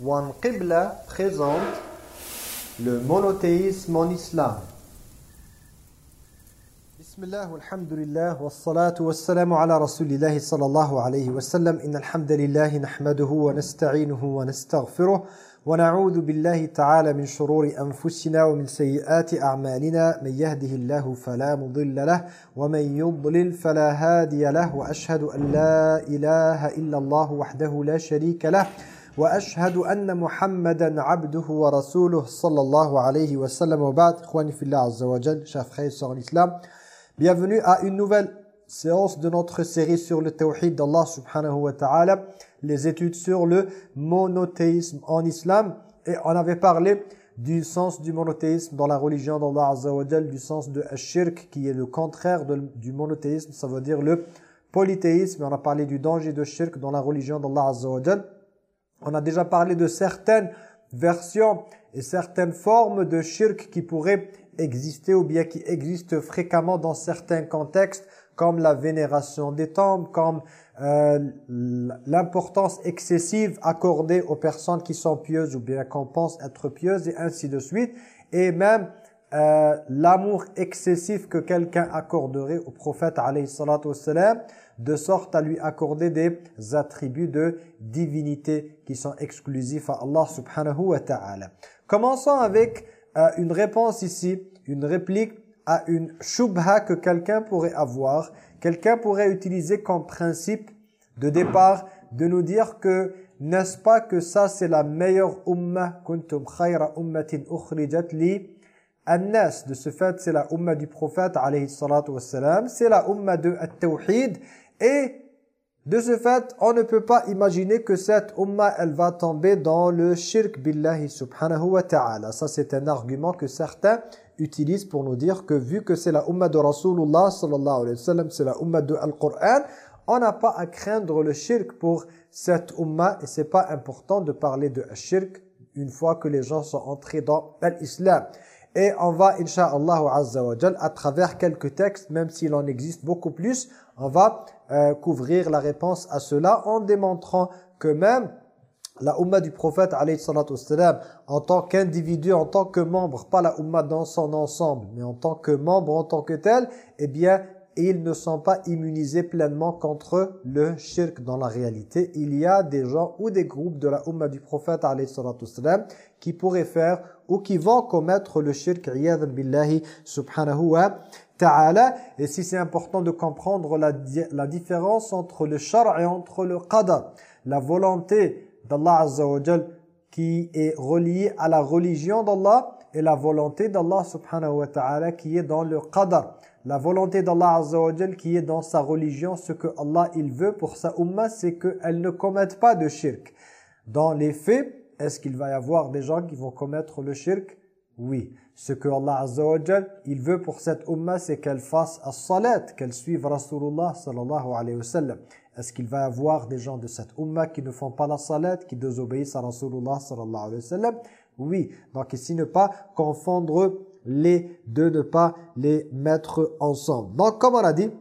One Qibla présente le monothéisme en islam. Bismillah, walhamdulillah, wassalatu wassalamu ala rasulillahi sallallahu alayhi wa sallam. Inna alhamdulillahi nahmaduhu wa nasta'inuhu wa nastaghfiruh. ونعوذ بالله تعالى من شرور أنفسنا ومن سيئات أعمالنا من يهده الله فلا مضل له ومن يضلل فلا هادي له وأشهد أن لا إله إلا الله وحده لا شريك له وأشهد أن محمدا عبده ورسوله صلى الله عليه وسلم وبعد إخواني في الله عز وجل chers frères et l'islam bienvenue à une nouvelle séance de notre série sur le tawhid d'Allah subhanahu wa ta'ala les études sur le monothéisme en islam. Et on avait parlé du sens du monothéisme dans la religion d'Allah Azza wa du sens de shirk qui est le contraire du monothéisme, ça veut dire le polythéisme. On a parlé du danger de shirk dans la religion d'Allah Azza wa On a déjà parlé de certaines versions et certaines formes de shirk qui pourraient exister ou bien qui existent fréquemment dans certains contextes comme la vénération des tombes, comme euh, l'importance excessive accordée aux personnes qui sont pieuses ou bien qu'on pense être pieuses et ainsi de suite. Et même euh, l'amour excessif que quelqu'un accorderait au prophète alayhi de sorte à lui accorder des attributs de divinité qui sont exclusifs à Allah subhanahu wa ta'ala. Commençons avec euh, une réponse ici, une réplique à une shubha que quelqu'un pourrait avoir. Quelqu'un pourrait utiliser comme principe de départ de nous dire que n'est-ce pas que ça c'est la meilleure umma kuntum khayra ummatin ukhrijat li annas. De ce fait c'est la umma du prophète alayhi salatu wassalam. C'est la umma de at-tawhid et de ce fait on ne peut pas imaginer que cette umma elle va tomber dans le shirk billahi subhanahu wa ta'ala ça c'est un argument que certains utilise pour nous dire que vu que c'est la umma de Rasulullah sallallahu alayhi wa sallam, c'est la umma de Al-Qur'an, on n'a pas à craindre le shirk pour cette umma et c'est pas important de parler de shirk une fois que les gens sont entrés dans l'islam. Et on va, wa à travers quelques textes, même s'il en existe beaucoup plus, on va euh, couvrir la réponse à cela en démontrant que même la umma du prophète en tant qu'individu, en tant que membre, pas la umma dans son ensemble, mais en tant que membre, en tant que tel, eh bien, ils ne sont pas immunisés pleinement contre le shirk dans la réalité. Il y a des gens ou des groupes de la umma du prophète qui pourraient faire ou qui vont commettre le shirk billahi subhanahu wa ta'ala. Et si c'est important de comprendre la, la différence entre le shar' et entre le qadar, la volonté d'Allah Azza qui est relié à la religion d'Allah et la volonté d'Allah subhanahu wa ta'ala qui est dans le qadar. La volonté d'Allah Azza qui est dans sa religion, ce que Allah il veut pour sa umma, c'est qu'elle ne commette pas de shirk. Dans les faits, est-ce qu'il va y avoir des gens qui vont commettre le shirk? Oui. Ce que Allah Azza il veut pour cette umma, c'est qu'elle fasse as-salat, qu'elle suive Rasulullah sallallahu alayhi wa sallam. Est-ce qu'il va y avoir des gens de cette umma qui ne font pas la salat, qui désobéissent à Rasulullah sallallahu alayhi wa sallam? Oui. Donc ici, ne pas confondre les deux, ne pas les mettre ensemble. Donc comme on a dit,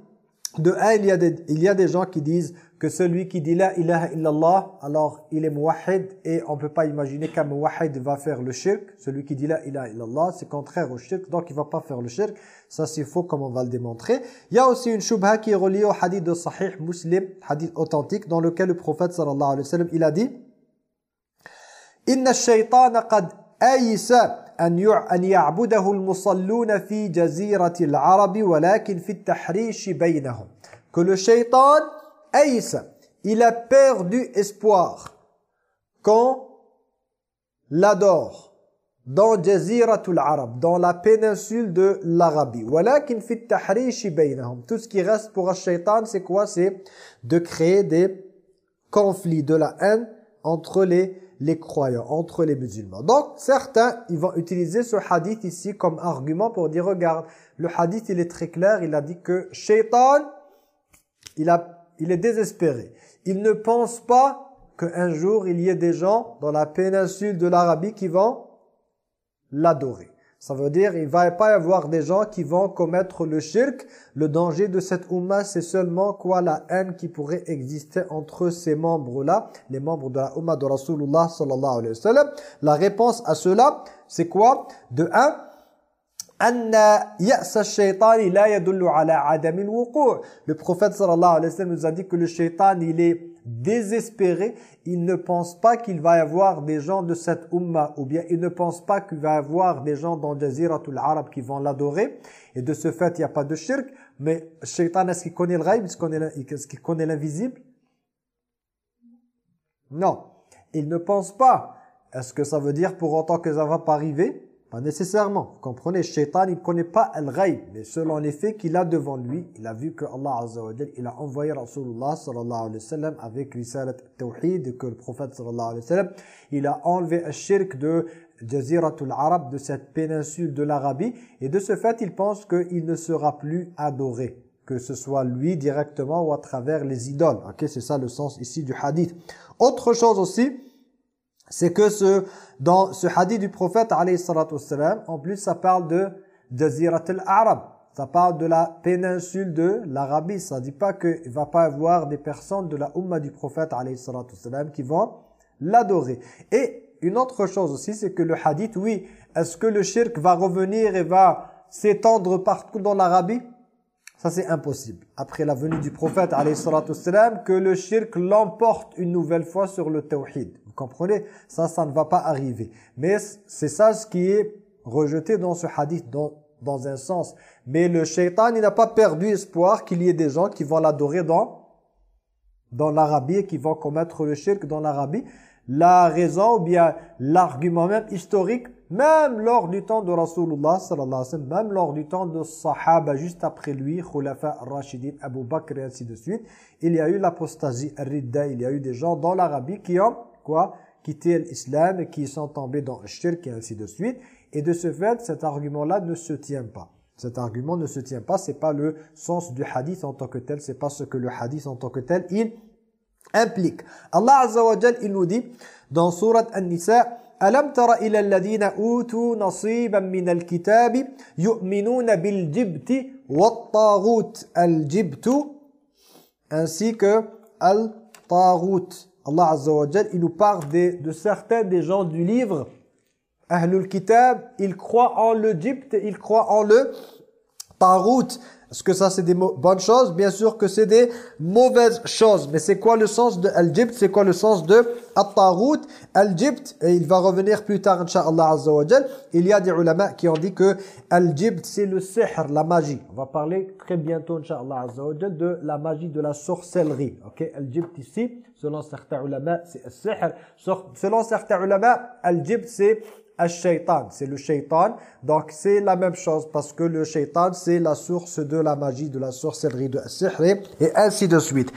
de un, il y a des, il y a des gens qui disent que celui qui dit la ilaha illallah, alors il est muwahid et on ne peut pas imaginer qu'un muwahid va faire le shirk. Celui qui dit la ilaha illallah, c'est contraire au shirk, donc il va pas faire le shirk. Ça c'est faux comme on va le démontrer. Il y a aussi une shubha qui est reliée au hadith de Sahih Muslim, hadith authentique, dans lequel le prophète sallallahu alayhi wa sallam, il a dit « Inna shaytana qad aysa an ya'budahu al-musalluna fi jazirati al-arabi walakin fi at-tahrish baynahum » Que le shaytan Aïssa, il a perdu espoir quand l'adore dans Jaziratul Arab, dans la péninsule de l'Arabie. Walakin fit tahrish bainahum. Tout ce qui reste pour un shaitan, c'est quoi? C'est de créer des conflits, de la haine entre les les croyants, entre les musulmans. Donc, certains, ils vont utiliser ce hadith ici comme argument pour dire, regarde, le hadith, il est très clair, il a dit que shaitan, il a il est désespéré. Il ne pense pas qu'un jour il y ait des gens dans la péninsule de l'Arabie qui vont l'adorer. Ça veut dire il va pas y avoir des gens qui vont commettre le shirk. Le danger de cette umma, c'est seulement quoi? La haine qui pourrait exister entre ces membres-là, les membres de la umma de Rasulullah sallallahu alayhi wa sallam. La réponse à cela, c'est quoi? De un, le prophète sallallahu alayhi wa sallam nous a dit que le shaitan il est désespéré, il ne pense pas qu'il va y avoir des gens de cette umma ou bien il ne pense pas qu'il va y avoir des gens dans Jaziratul Arab qui vont l'adorer. Et de ce fait il n'y a pas de shirk. Mais le shaitan est-ce qu'il connaît le ghaib est-ce qu'il connaît l'invisible? Non. Il ne pense pas. Est-ce que ça veut dire pour autant que ça va pas arriver? Pas nécessairement. Vous comprenez, Shaitan, il ne connaît pas Al-Ghaib. Mais selon les faits qu'il a devant lui, il a vu que Allah Azza wa il a envoyé Rasulullah sallallahu alayhi wa sallam avec risalat tawhid que le prophète sallallahu alayhi wa sallam, il a enlevé le shirk de Jaziratul Arab, de cette péninsule de l'Arabie. Et de ce fait, il pense qu'il ne sera plus adoré. Que ce soit lui directement ou à travers les idoles. Ok, c'est ça le sens ici du hadith. Autre chose aussi, c'est que ce, dans ce hadith du prophète, en plus ça parle de Jazirat al-Arab. Ça parle de la péninsule de l'Arabie. Ça ne dit pas qu'il ne va pas avoir des personnes de la Ummah du prophète qui vont l'adorer. Et une autre chose aussi, c'est que le hadith, oui, est-ce que le shirk va revenir et va s'étendre partout dans l'Arabie? Ça, c'est impossible. Après la venue du prophète, que le shirk l'emporte une nouvelle fois sur le tawhid comprenez Ça, ça ne va pas arriver. Mais c'est ça ce qui est rejeté dans ce hadith, dans, dans un sens. Mais le shaitan, il n'a pas perdu espoir qu'il y ait des gens qui vont l'adorer dans, dans l'Arabie et qui vont commettre le shirk dans l'Arabie. La raison ou bien l'argument même historique, même lors du temps de Rasulullah sallallahu alayhi wa sallam, même lors du temps de Sahaba juste après lui, Khulafa al-Rashidin, Abu Bakr et ainsi de suite, il y a eu l'apostasie, il y a eu des gens dans l'Arabie qui ont quoi quitter l'islam et qui sont tombés dans le shirk et ainsi de suite. Et de ce fait, cet argument-là ne se tient pas. Cet argument ne se tient pas, c'est pas le sens du hadith en tant que tel, c'est pas ce que le hadith en tant que tel, il implique. Allah Azza wa Jal, il nous dit dans sourate An-Nisa, ألم تر إلى الذين أوتوا نصيبا من الكتاب يؤمنون بالجبت والطاغوت الجبت ainsi que al-taghut Allah Azza il nous parle de, de certains des gens du livre. Ahlul Kitab, ils croient en l'Égypte, ils croient en le Tarout. Est-ce que ça c'est des bonnes choses? Bien sûr que c'est des mauvaises choses. Mais c'est quoi le sens de Al-Jibt? C'est quoi le sens de At-Tarout Al-Jibt, il va revenir plus tard, Inch'Allah Azza il y a des ulama qui ont dit que Al-Jibt c'est le sihr, la magie. On va parler très bientôt, Inch'Allah Azza de la magie de la sorcellerie. Ok? Al-Jibt ici, selon certains ulama, c'est le sihr. Selon certains ulama, Al-Jibt c'est al-shaytan, c'est le shaytan. Donc c'est la même chose parce que le shaytan c'est la source de la magie, de la sorcellerie, de sihr et ainsi de suite.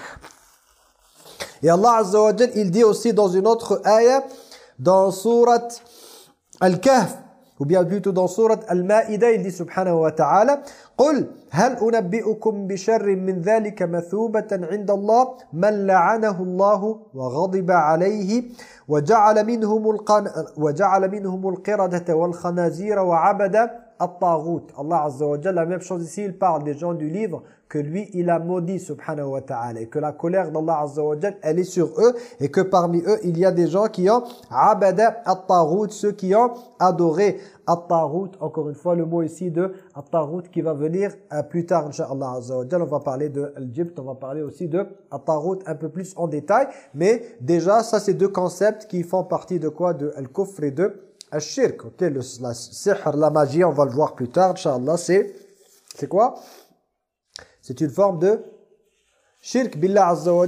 Et Allah Azza wa il dit aussi dans une autre ayah, dans surat Al-Kahf, ou bien plutôt dans surat Al-Ma'ida, il dit subhanahu wa ta'ala, هل أنبئكم بشر من ذلك مثوبة عند الله من لعنه الله وغضب عليه وجعل منهم القن وجعل منهم القردة والخنازير وعبد الطاغوت Azza wa Jalla, la même chose ici, il parle des gens du livre que lui, il a maudit subhanahu wa ta'ala et que la colère d'Allah Azza wa Jalla, elle est sur eux et que parmi eux, il y a des gens qui ont abada at-taghut, ceux qui ont adoré at-taghut, encore une fois le mot ici de at-taghut qui va venir euh, plus tard Inch'Allah Azza on va parler de l'Égypte, on va parler aussi de at-taghut un peu plus en détail, mais déjà ça c'est deux concepts qui font partie de quoi? De al-kufr et de Al-shirk, ok, le, la la magie, on va le voir plus tard, Inch'Allah, c'est, c'est quoi? C'est une forme de shirk, billah azza wa.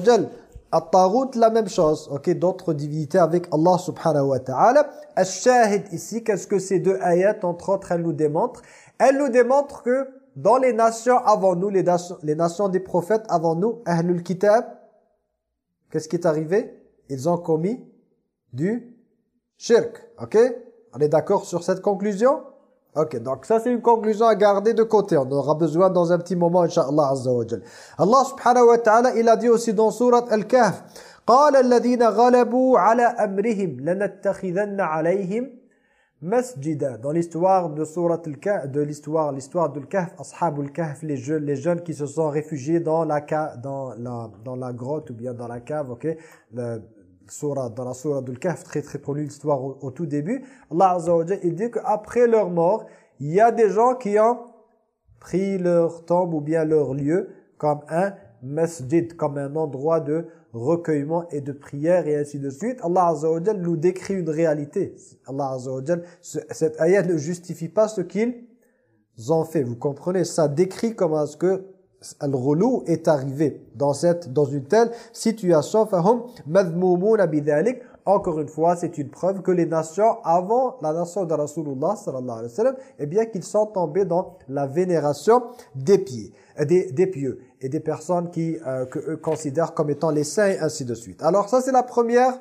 At-taghut, la même chose, ok, d'autres divinités avec Allah subhanahu wa ta'ala. Al-shahid ici, qu'est-ce que ces deux ayats, entre autres, elles nous démontrent? Elles nous démontrent que dans les nations avant nous, les nations, des prophètes avant nous, Ahlul Kitab, qu'est-ce qui est arrivé? Ils ont commis du shirk, ok? On est d'accord sur cette conclusion? Ok, donc ça c'est une conclusion à garder de côté. On aura besoin dans un petit moment, Inch'Allah Azza wa Jal. Allah subhanahu wa ta'ala, il a dit aussi dans surat Al-Kahf, قال الذين غلبوا على أمرهم لنتخذن عليهم masjida. Dans l'histoire de Surat al de l'histoire l'histoire de Kahf, Ashab kahf les jeunes, les jeunes qui se sont réfugiés dans la, dans la, dans la grotte ou bien dans la cave, ok le, Surah, dans la Surah al Kahf, très très connue l'histoire au, tout début, Allah Azza wa il dit qu'après leur mort, il y a des gens qui ont pris leur tombe ou bien leur lieu comme un masjid, comme un endroit de recueillement et de prière et ainsi de suite. Allah Azza wa nous décrit une réalité. Allah Azza wa cette ayat ne justifie pas ce qu'ils ont fait. Vous comprenez? Ça décrit comment est-ce que Al-Ghulou est arrivé dans, cette, dans une telle situation. Encore une fois, c'est une preuve que les nations, avant la nation de Rasulullah, sallallahu alayhi wa sallam, eh bien qu'ils sont tombés dans la vénération des, pieds, des, des pieux et des personnes qui euh, que eux considèrent comme étant les saints et ainsi de suite. Alors ça, c'est la première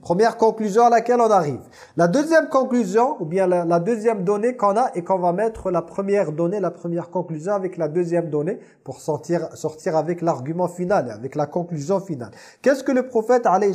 Première conclusion à laquelle on arrive. La deuxième conclusion, ou bien la, deuxième donnée qu'on a et qu'on va mettre la première donnée, la première conclusion avec la deuxième donnée pour sortir, avec l'argument final, avec la conclusion finale. Qu'est-ce que le prophète, alayhi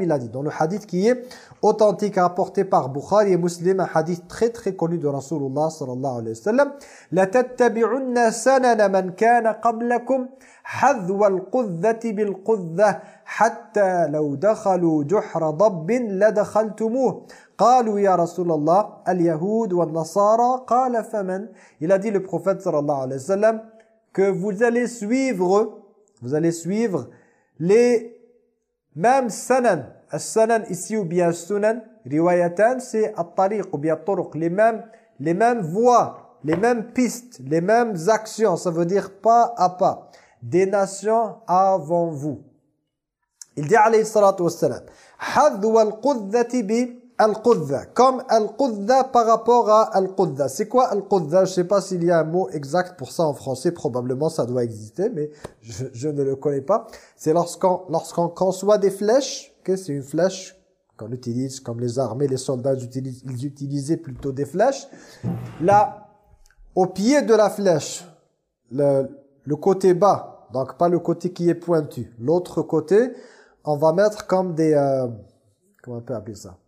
il a dit Dans le hadith qui est authentique, rapporté par Bukhari et Muslim, un hadith très très connu de Rasulullah sallallahu alayhi wa sallam. « La tattabi'unna sanana man kana qablakum » حذو القذة بالقذة حتى لو دخلوا جحر ضب لدخلتموه قالوا يا رسول الله اليهود والنصارى قال فمن il a dit le prophète sallallahu alayhi wa sallam que vous allez suivre vous allez suivre les mêmes sanan as-sanan ici ou bien sunan riwayatan c'est at-tariq ou bien turuq les mêmes les mêmes voies les mêmes pistes les mêmes actions ça veut dire pas à pas des nations avant vous. Il dit alayhi salatu wassalam al-qudha comme al-qudha par rapport à al-qudha. C'est quoi al-qudha Je sais pas s'il y a un mot exact pour ça en français, probablement ça doit exister mais je, ne le connais pas. C'est lorsqu'on lorsqu'on conçoit des flèches, que c'est une flèche qu'on utilise comme les armées, les soldats utilisent, ils utilisaient plutôt des flèches. Là au pied de la flèche, le le côté bas, donc pas le côté qui est pointu. L'autre côté, on va mettre comme des... Euh, comment on peut appeler ça?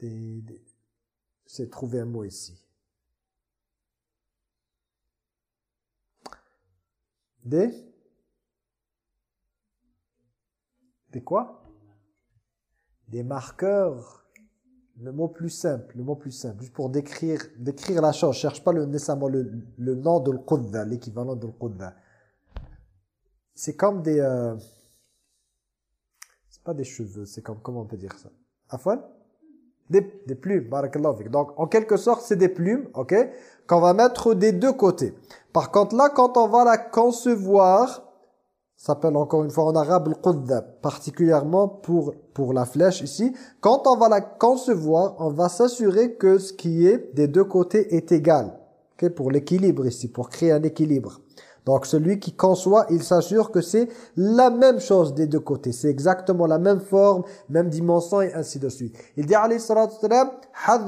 Des, J'ai trouvé un mot ici. Des? Des quoi? Des marqueurs le mot plus simple, le mot plus simple, juste pour décrire, décrire la chose. Cherche pas le, nécessairement le, le nom de l'qudda, l'équivalent de l'qudda. C'est comme des... Euh, c'est pas des cheveux, c'est comme, comment on peut dire ça? Afwan? Des, des plumes, barakallahu Donc, en quelque sorte, c'est des plumes, ok Qu'on va mettre des deux côtés. Par contre, là, quand on va la concevoir, s'appelle encore une fois en arabe le particulièrement pour, pour la flèche ici. Quand on va la concevoir, on va s'assurer que ce qui est des deux côtés est égal. Okay, pour l'équilibre ici, pour créer un équilibre. Donc celui qui conçoit, il s'assure que c'est la même chose des deux côtés. C'est exactement la même forme, même dimension et ainsi de suite. Il dit alayhi salatu al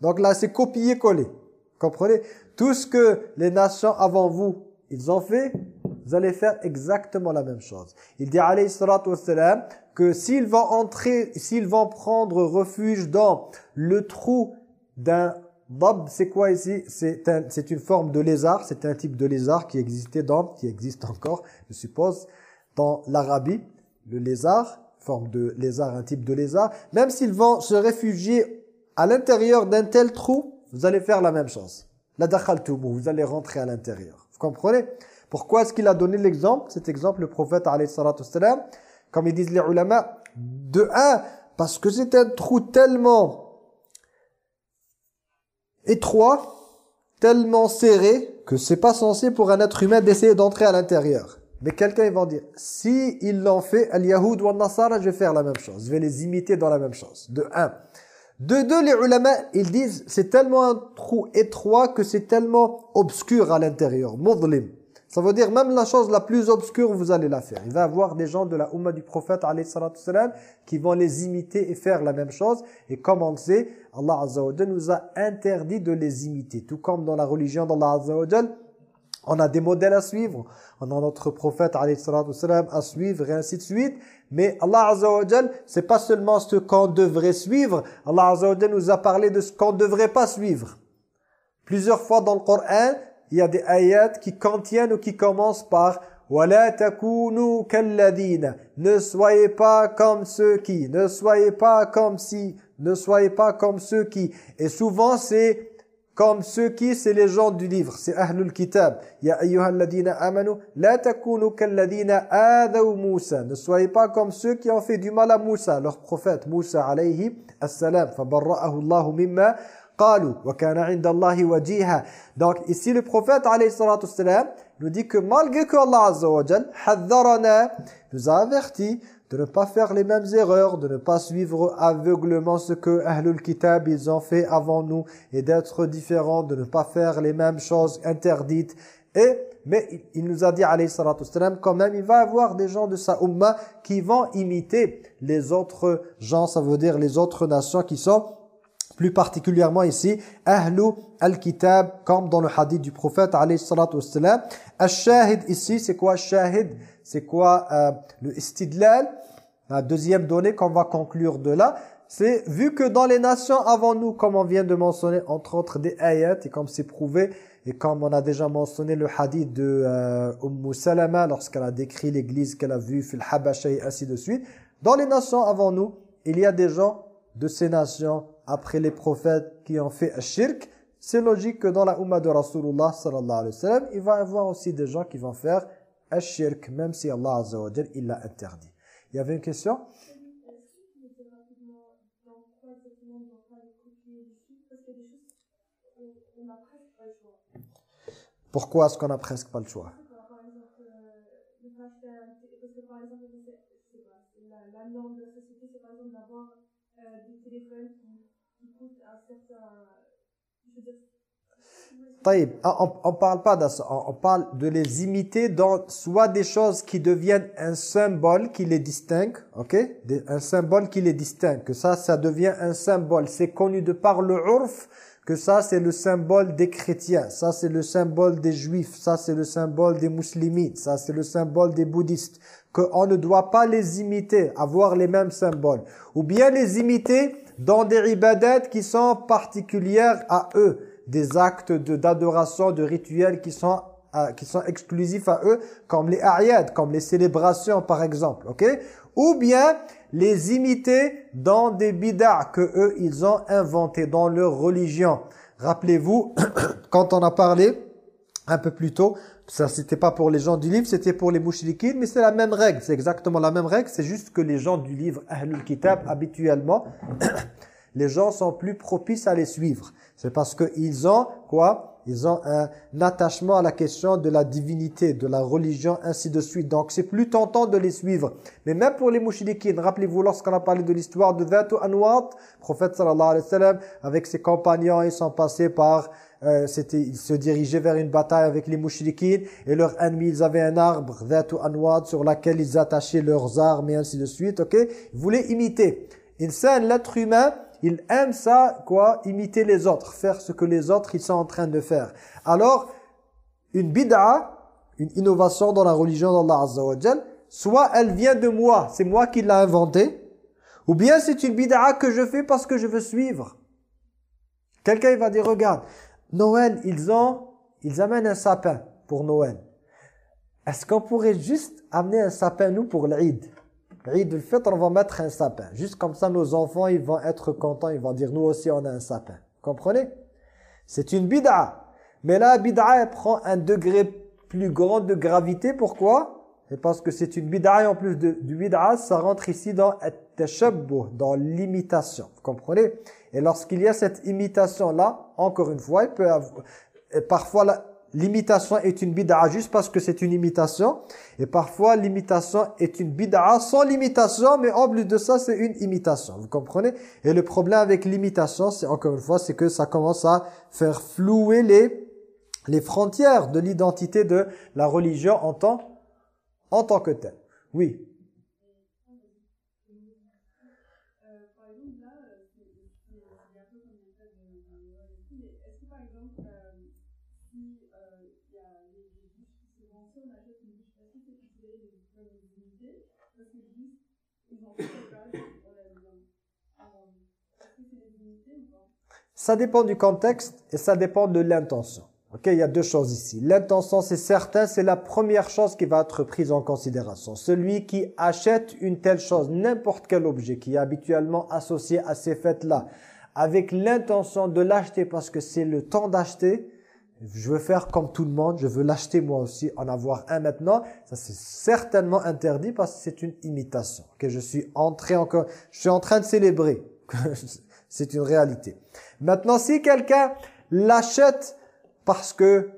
Donc là c'est copier-coller. Comprenez? Tout ce que les nations avant vous ils ont fait, vous allez faire exactement la même chose. Il dit alayhi salatu wassalam que s'ils vont entrer, s'ils vont prendre refuge dans le trou d'un dab, c'est quoi ici? C'est un, une forme de lézard, c'est un type de lézard qui existait dans, qui existe encore, je suppose, dans l'Arabie, le lézard, forme de lézard, un type de lézard. Même s'ils vont se réfugier à l'intérieur d'un tel trou, vous allez faire la même chose. La vous allez rentrer à l'intérieur. Vous comprenez? Pourquoi est-ce qu'il a donné l'exemple? Cet exemple, le prophète, alayhi comme ils disent les ulama, de un, parce que c'est un trou tellement étroit, tellement serré, que c'est pas censé pour un être humain d'essayer d'entrer à l'intérieur. Mais quelqu'un, vont dire, si ils l'ont fait, al-Yahoud ou al-Nasara, je vais faire la même chose. Je vais les imiter dans la même chose. De un. De deux, les ulama, ils disent, c'est tellement un trou étroit que c'est tellement obscur à l'intérieur. Mudlim. Ça veut dire, même la chose la plus obscure, vous allez la faire. Il va y avoir des gens de la Ummah du prophète, salam, qui vont les imiter et faire la même chose. Et comme on sait, Allah Azza wa nous a interdit de les imiter. Tout comme dans la religion d'Allah Azza wa On a des modèles à suivre. On a notre prophète salam, à suivre et ainsi de suite. Mais Allah Azza wa c'est pas seulement ce qu'on devrait suivre. Allah Azza wa nous a parlé de ce qu'on ne devrait pas suivre. Plusieurs fois dans le Coran, il y a des ayats qui contiennent ou qui commencent par وَلَا تَكُونُوا كَالَّذِينَ Ne soyez pas comme ceux qui, ne soyez pas comme si, ne soyez pas comme ceux qui. Et souvent c'est comme ceux qui, c'est les gens du livre, c'est Ahlul Kitab. Ya ayyuhalladina amanu, la takunu kalladina adaw Musa. Ne soyez pas comme ceux qui ont fait du mal à Moussa, leur prophète Moussa alayhi assalam. Fabarra'ahu Allahu mimma qalu wa kana 'inda Allahi wajiha. Donc ici le prophète alayhi salatu nous dit que malgré que Allah azza wa jal nous a averti de ne pas faire les mêmes erreurs, de ne pas suivre aveuglement ce que Ahlul Kitab ils ont fait avant nous et d'être différents, de ne pas faire les mêmes choses interdites. Et mais il nous a dit alayhi salatu quand même il va y avoir des gens de sa umma qui vont imiter les autres gens, ça veut dire les autres nations qui sont plus particulièrement ici Ahlu al-Kitab comme dans le hadith du prophète alayhi salatu wassalam. Al-Shahid ici c'est quoi Shahid c'est quoi euh, le istidlal? La deuxième donnée qu'on va conclure de là, c'est vu que dans les nations avant nous, comme on vient de mentionner, entre autres des ayats, et comme c'est prouvé, et comme on a déjà mentionné le hadith de euh, Umm Salama, lorsqu'elle a décrit l'église qu'elle a vue, fil Habasha et ainsi de suite, dans les nations avant nous, il y a des gens de ces nations, après les prophètes qui ont fait shirk, c'est logique que dans la Ummah de Rasulullah sallallahu alayhi wa il va y avoir aussi des gens qui vont faire shirk même si Allah Azza il l'a interdit. Il y avait une question? Pourquoi est-ce qu'on n'a presque pas le choix? La norme de la société, c'est par exemple d'avoir des téléphones qui coûtent un certain... Je veux dire, ah, on ne parle pas de on parle de les imiter dans soit des choses qui deviennent un symbole qui les distingue, ok? Un symbole qui les distingue, que ça, ça devient un symbole. C'est connu de par le urf, que ça c'est le symbole des chrétiens, ça c'est le symbole des juifs, ça c'est le symbole des musulmans, ça c'est le symbole des bouddhistes, qu'on ne doit pas les imiter, avoir les mêmes symboles. Ou bien les imiter dans des ibadat qui sont particulières à eux des actes d'adoration, de, rituels qui sont, euh, qui sont exclusifs à eux, comme les ayad, comme les célébrations par exemple, ok? Ou bien les imiter dans des bid'ah que eux ils ont inventés dans leur religion. Rappelez-vous, quand on a parlé un peu plus tôt, ça c'était pas pour les gens du livre, c'était pour les mouchriquines, mais c'est la même règle, c'est exactement la même règle, c'est juste que les gens du livre Ahlul Kitab, habituellement, les gens sont plus propices à les suivre. C'est parce qu'ils ont quoi? Ils ont un attachement à la question de la divinité, de la religion, ainsi de suite. Donc c'est plus tentant de les suivre. Mais même pour les mouchidikines, rappelez-vous lorsqu'on a parlé de l'histoire de Dhatu Anwat, prophète sallallahu alayhi wa sallam, avec ses compagnons, ils sont passés par... Euh, c'était ils se dirigeaient vers une bataille avec les mouchidikines et leurs ennemis, ils avaient un arbre, Dhatu Anwat, sur laquelle ils attachaient leurs armes et ainsi de suite. ok? Ils voulaient imiter. Insan, l'être humain, il aime ça, quoi? Imiter les autres, faire ce que les autres ils sont en train de faire. Alors, une bid'a, une innovation dans la religion d'Allah Azza wa soit elle vient de moi, c'est moi qui l'ai inventée, ou bien c'est une bid'a que je fais parce que je veux suivre. Quelqu'un va dire, regarde, Noël, ils ont, ils amènent un sapin pour Noël. Est-ce qu'on pourrait juste amener un sapin, nous, pour l'Eid? Eid al-Fitr, on va mettre un sapin. Juste comme ça, nos enfants, ils vont être contents. Ils vont dire, nous aussi, on a un sapin. Comprenez? C'est une bid'a. Mais là, bid'a, elle prend un degré plus grand de gravité. Pourquoi? C'est parce que c'est une bid'a. Et en plus de, du bid'a, ça rentre ici dans dans l'imitation. Vous comprenez? Et lorsqu'il y a cette imitation-là, encore une fois, il peut avoir... parfois, l'imitation est une bid'a juste parce que c'est une imitation. Et parfois, l'imitation est une bid'a sans limitation, mais en plus de ça, c'est une imitation. Vous comprenez? Et le problème avec l'imitation, c'est encore une fois, c'est que ça commence à faire flouer les, les frontières de l'identité de la religion en tant, en tant que telle. Oui Ça dépend du contexte et ça dépend de l'intention. Ok, il y a deux choses ici. L'intention, c'est certain, c'est la première chose qui va être prise en considération. Celui qui achète une telle chose, n'importe quel objet qui est habituellement associé à ces fêtes-là, avec l'intention de l'acheter parce que c'est le temps d'acheter, je veux faire comme tout le monde, je veux l'acheter moi aussi, en avoir un maintenant, ça c'est certainement interdit parce que c'est une imitation. Que je suis entré encore, je suis en train de célébrer. c'est une réalité. Maintenant, si quelqu'un l'achète parce que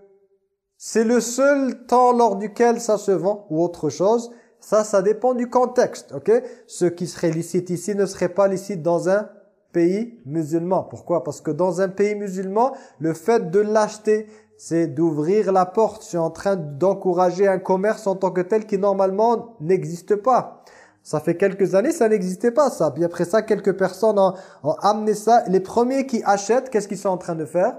c'est le seul temps lors duquel ça se vend ou autre chose, ça, ça dépend du contexte, ok? Ce qui serait licite ici ne serait pas licite dans un pays musulman. Pourquoi? Parce que dans un pays musulman, le fait de l'acheter, c'est d'ouvrir la porte. Je suis en train d'encourager un commerce en tant que tel qui normalement n'existe pas. Ça fait quelques années, ça n'existait pas ça. Puis après ça, quelques personnes ont, amené ça. Les premiers qui achètent, qu'est-ce qu'ils sont en train de faire?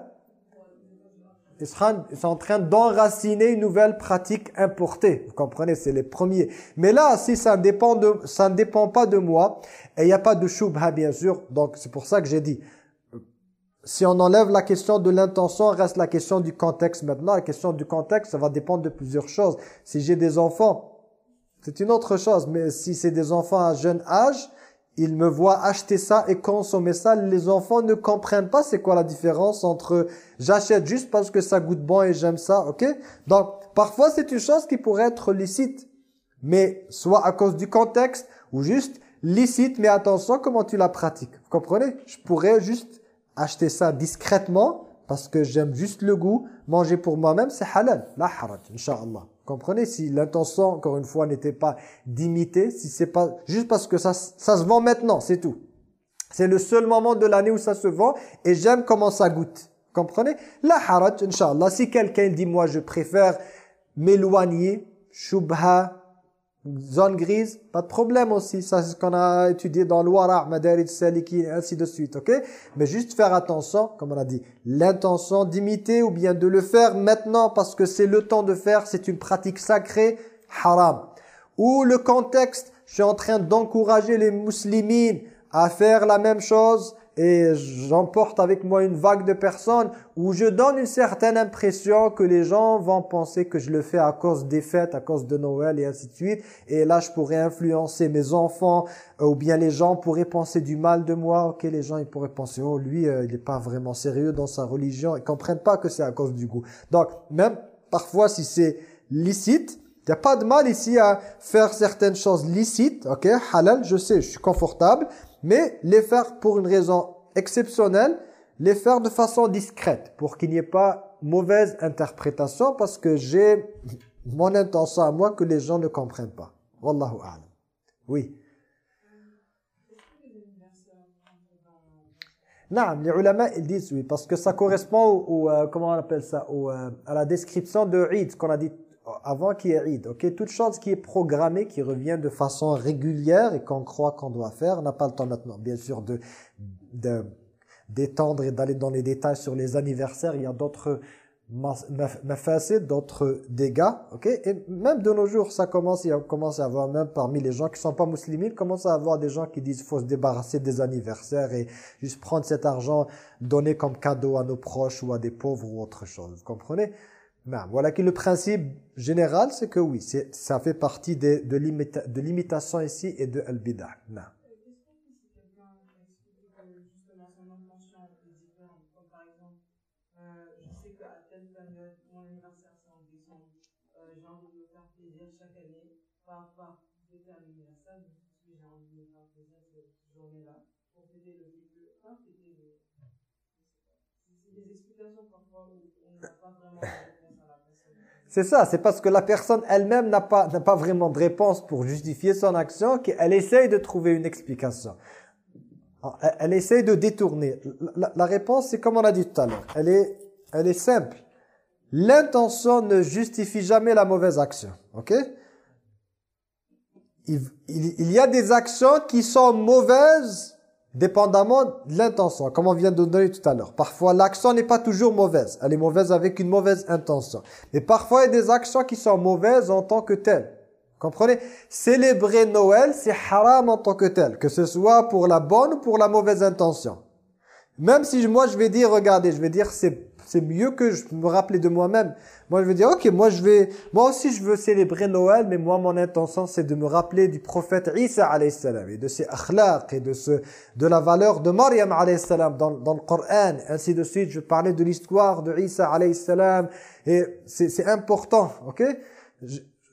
Ils sont en train d'enraciner une nouvelle pratique importée. Vous comprenez, c'est les premiers. Mais là, si ça, dépend de, ça ne dépend pas de moi, et il n'y a pas de shubha, bien sûr, donc c'est pour ça que j'ai dit, si on enlève la question de l'intention, reste la question du contexte maintenant. La question du contexte, ça va dépendre de plusieurs choses. Si j'ai des enfants, c'est une autre chose. Mais si c'est des enfants à jeune âge, ils me voient acheter ça et consommer ça. Les enfants ne comprennent pas c'est quoi la différence entre j'achète juste parce que ça goûte bon et j'aime ça, ok? Donc, parfois c'est une chose qui pourrait être licite, mais soit à cause du contexte ou juste licite, mais attention comment tu la pratiques. Vous comprenez? Je pourrais juste acheter ça discrètement parce que j'aime juste le goût. Manger pour moi-même, c'est halal. La haraj, Inch'Allah. Comprenez Si l'intention, encore une fois, n'était pas d'imiter, si c'est pas juste parce que ça, ça se vend maintenant, c'est tout. C'est le seul moment de l'année où ça se vend et j'aime comment ça goûte. Comprenez? La haraj, Inch'Allah. Si quelqu'un dit, moi, je préfère m'éloigner, shubha, Zone grise, pas de problème aussi. Ça, c'est ce qu'on a étudié dans l'Ouara, Madarid Saliki, et ainsi de suite, ok? Mais juste faire attention, comme on a dit, l'intention d'imiter ou bien de le faire maintenant parce que c'est le temps de faire, c'est une pratique sacrée, haram. Ou le contexte, je suis en train d'encourager les musulmans à faire la même chose et j'emporte avec moi une vague de personnes où je donne une certaine impression que les gens vont penser que je le fais à cause des fêtes, à cause de Noël et ainsi de suite. Et là, je pourrais influencer mes enfants euh, ou bien les gens pourraient penser du mal de moi. Ok, les gens ils pourraient penser, oh lui, euh, il n'est pas vraiment sérieux dans sa religion. Ils comprennent pas que c'est à cause du goût. Donc, même parfois, si c'est licite, il n'y a pas de mal ici à faire certaines choses licites, ok, halal, je sais, je suis confortable, mais les faire pour une raison exceptionnelle, les faire de façon discrète, pour qu'il n'y ait pas mauvaise interprétation, parce que j'ai mon intention à moi que les gens ne comprennent pas. Wallahu a'lam. Oui. Non, les ulama ils disent oui parce que ça correspond au, euh, comment on appelle ça au, euh, à la description de Eid qu'on a dit avant qu'il y ait Eid, ok? Toute chose qui est programmée, qui revient de façon régulière et qu'on croit qu'on doit faire, n'a pas le temps maintenant, bien sûr, de d'étendre et d'aller dans les détails sur les anniversaires. Il y a d'autres mafasid, d'autres dégâts, ok? Et même de nos jours, ça commence, il commence à avoir, même parmi les gens qui sont pas musulmans, il commence à avoir des gens qui disent qu'il faut se débarrasser des anniversaires et juste prendre cet argent, donner comme cadeau à nos proches ou à des pauvres ou autre chose. Vous comprenez? Voilà que le principe général, c'est que oui, ça fait partie de, de l'imitation ici et de al-bidah. C'est ça, c'est parce que la personne elle-même n'a pas, pas vraiment de réponse pour justifier son action qu'elle essaye de trouver une explication. Elle, elle essaye de détourner. La, réponse, c'est comme on a dit tout à l'heure. Elle est, elle est simple. L'intention ne justifie jamais la mauvaise action. Ok? Il, y a des actions qui sont mauvaises dépendamment de l'intention, comme on vient de donner tout à l'heure. Parfois, l'action n'est pas toujours mauvaise. Elle est mauvaise avec une mauvaise intention. Mais parfois, il y a des actions qui sont mauvaises en tant que telles. Comprenez? Célébrer Noël, c'est haram en tant que tel, que ce soit pour la bonne ou pour la mauvaise intention. Même si moi je vais dire, regardez, je vais dire c'est c'est mieux que je me rappeler de moi-même. Moi, je vais dire, ok, moi, je vais, moi aussi, je veux célébrer Noël, mais moi, mon intention, c'est de me rappeler du prophète Isa, alayhi salam, et de ses akhlaq, et de ce, de la valeur de Maryam, alayhi salam, dans, dans le Coran, ainsi de suite. Je parlais de l'histoire de Isa, alayhi salam, et c'est important, ok?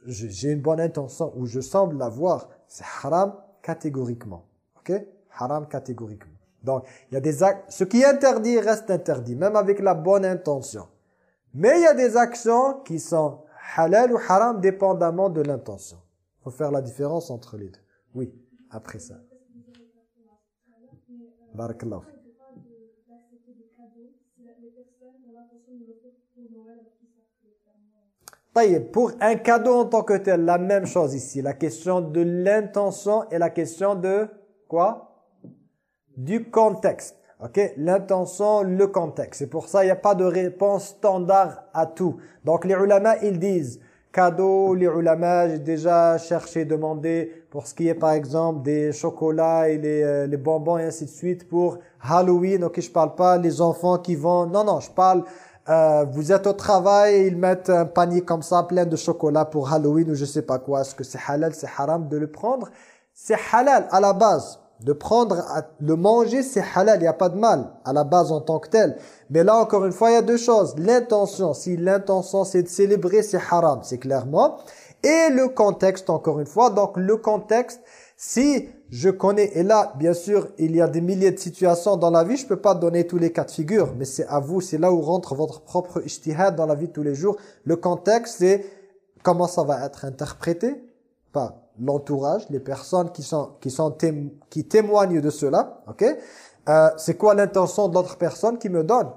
J'ai une bonne intention, ou je semble l'avoir, c'est haram catégoriquement, ok? Haram catégoriquement. Donc, il y a des actes, ce qui est interdit reste interdit, même avec la bonne intention. Mais il y a des actions qui sont halal ou haram dépendamment de l'intention. Il faut faire la différence entre les deux. Oui, après ça. Barakallah. Pour un cadeau en tant que tel, la même chose ici. La question de l'intention et la question de quoi? Du contexte. Ok, L'intention, le contexte. C'est pour ça il n'y a pas de réponse standard à tout. Donc les ulama, ils disent cadeau, les ulama, j'ai déjà cherché, demandé pour ce qui est par exemple des chocolats et les, euh, les bonbons et ainsi de suite pour Halloween. Ok, je parle pas les enfants qui vont... Non, non, je parle... Euh, vous êtes au travail et ils mettent un panier comme ça plein de chocolat pour Halloween ou je sais pas quoi. Est-ce que c'est halal, c'est haram de le prendre? C'est halal à la base de prendre, le manger, c'est halal, il n'y a pas de mal à la base en tant que tel. Mais là, encore une fois, il y a deux choses. L'intention, si l'intention c'est de célébrer, c'est haram, c'est clairement. Et le contexte, encore une fois. Donc, le contexte, si je connais, et là, bien sûr, il y a des milliers de situations dans la vie, je ne peux pas donner tous les cas de figure, mais c'est à vous, c'est là où rentre votre propre ijtihad dans la vie de tous les jours. Le contexte, c'est comment ça va être interprété, pas l'entourage, les personnes qui sont qui sont qui témoignent de cela, OK? Euh, c'est quoi l'intention de l'autre personne qui me donne?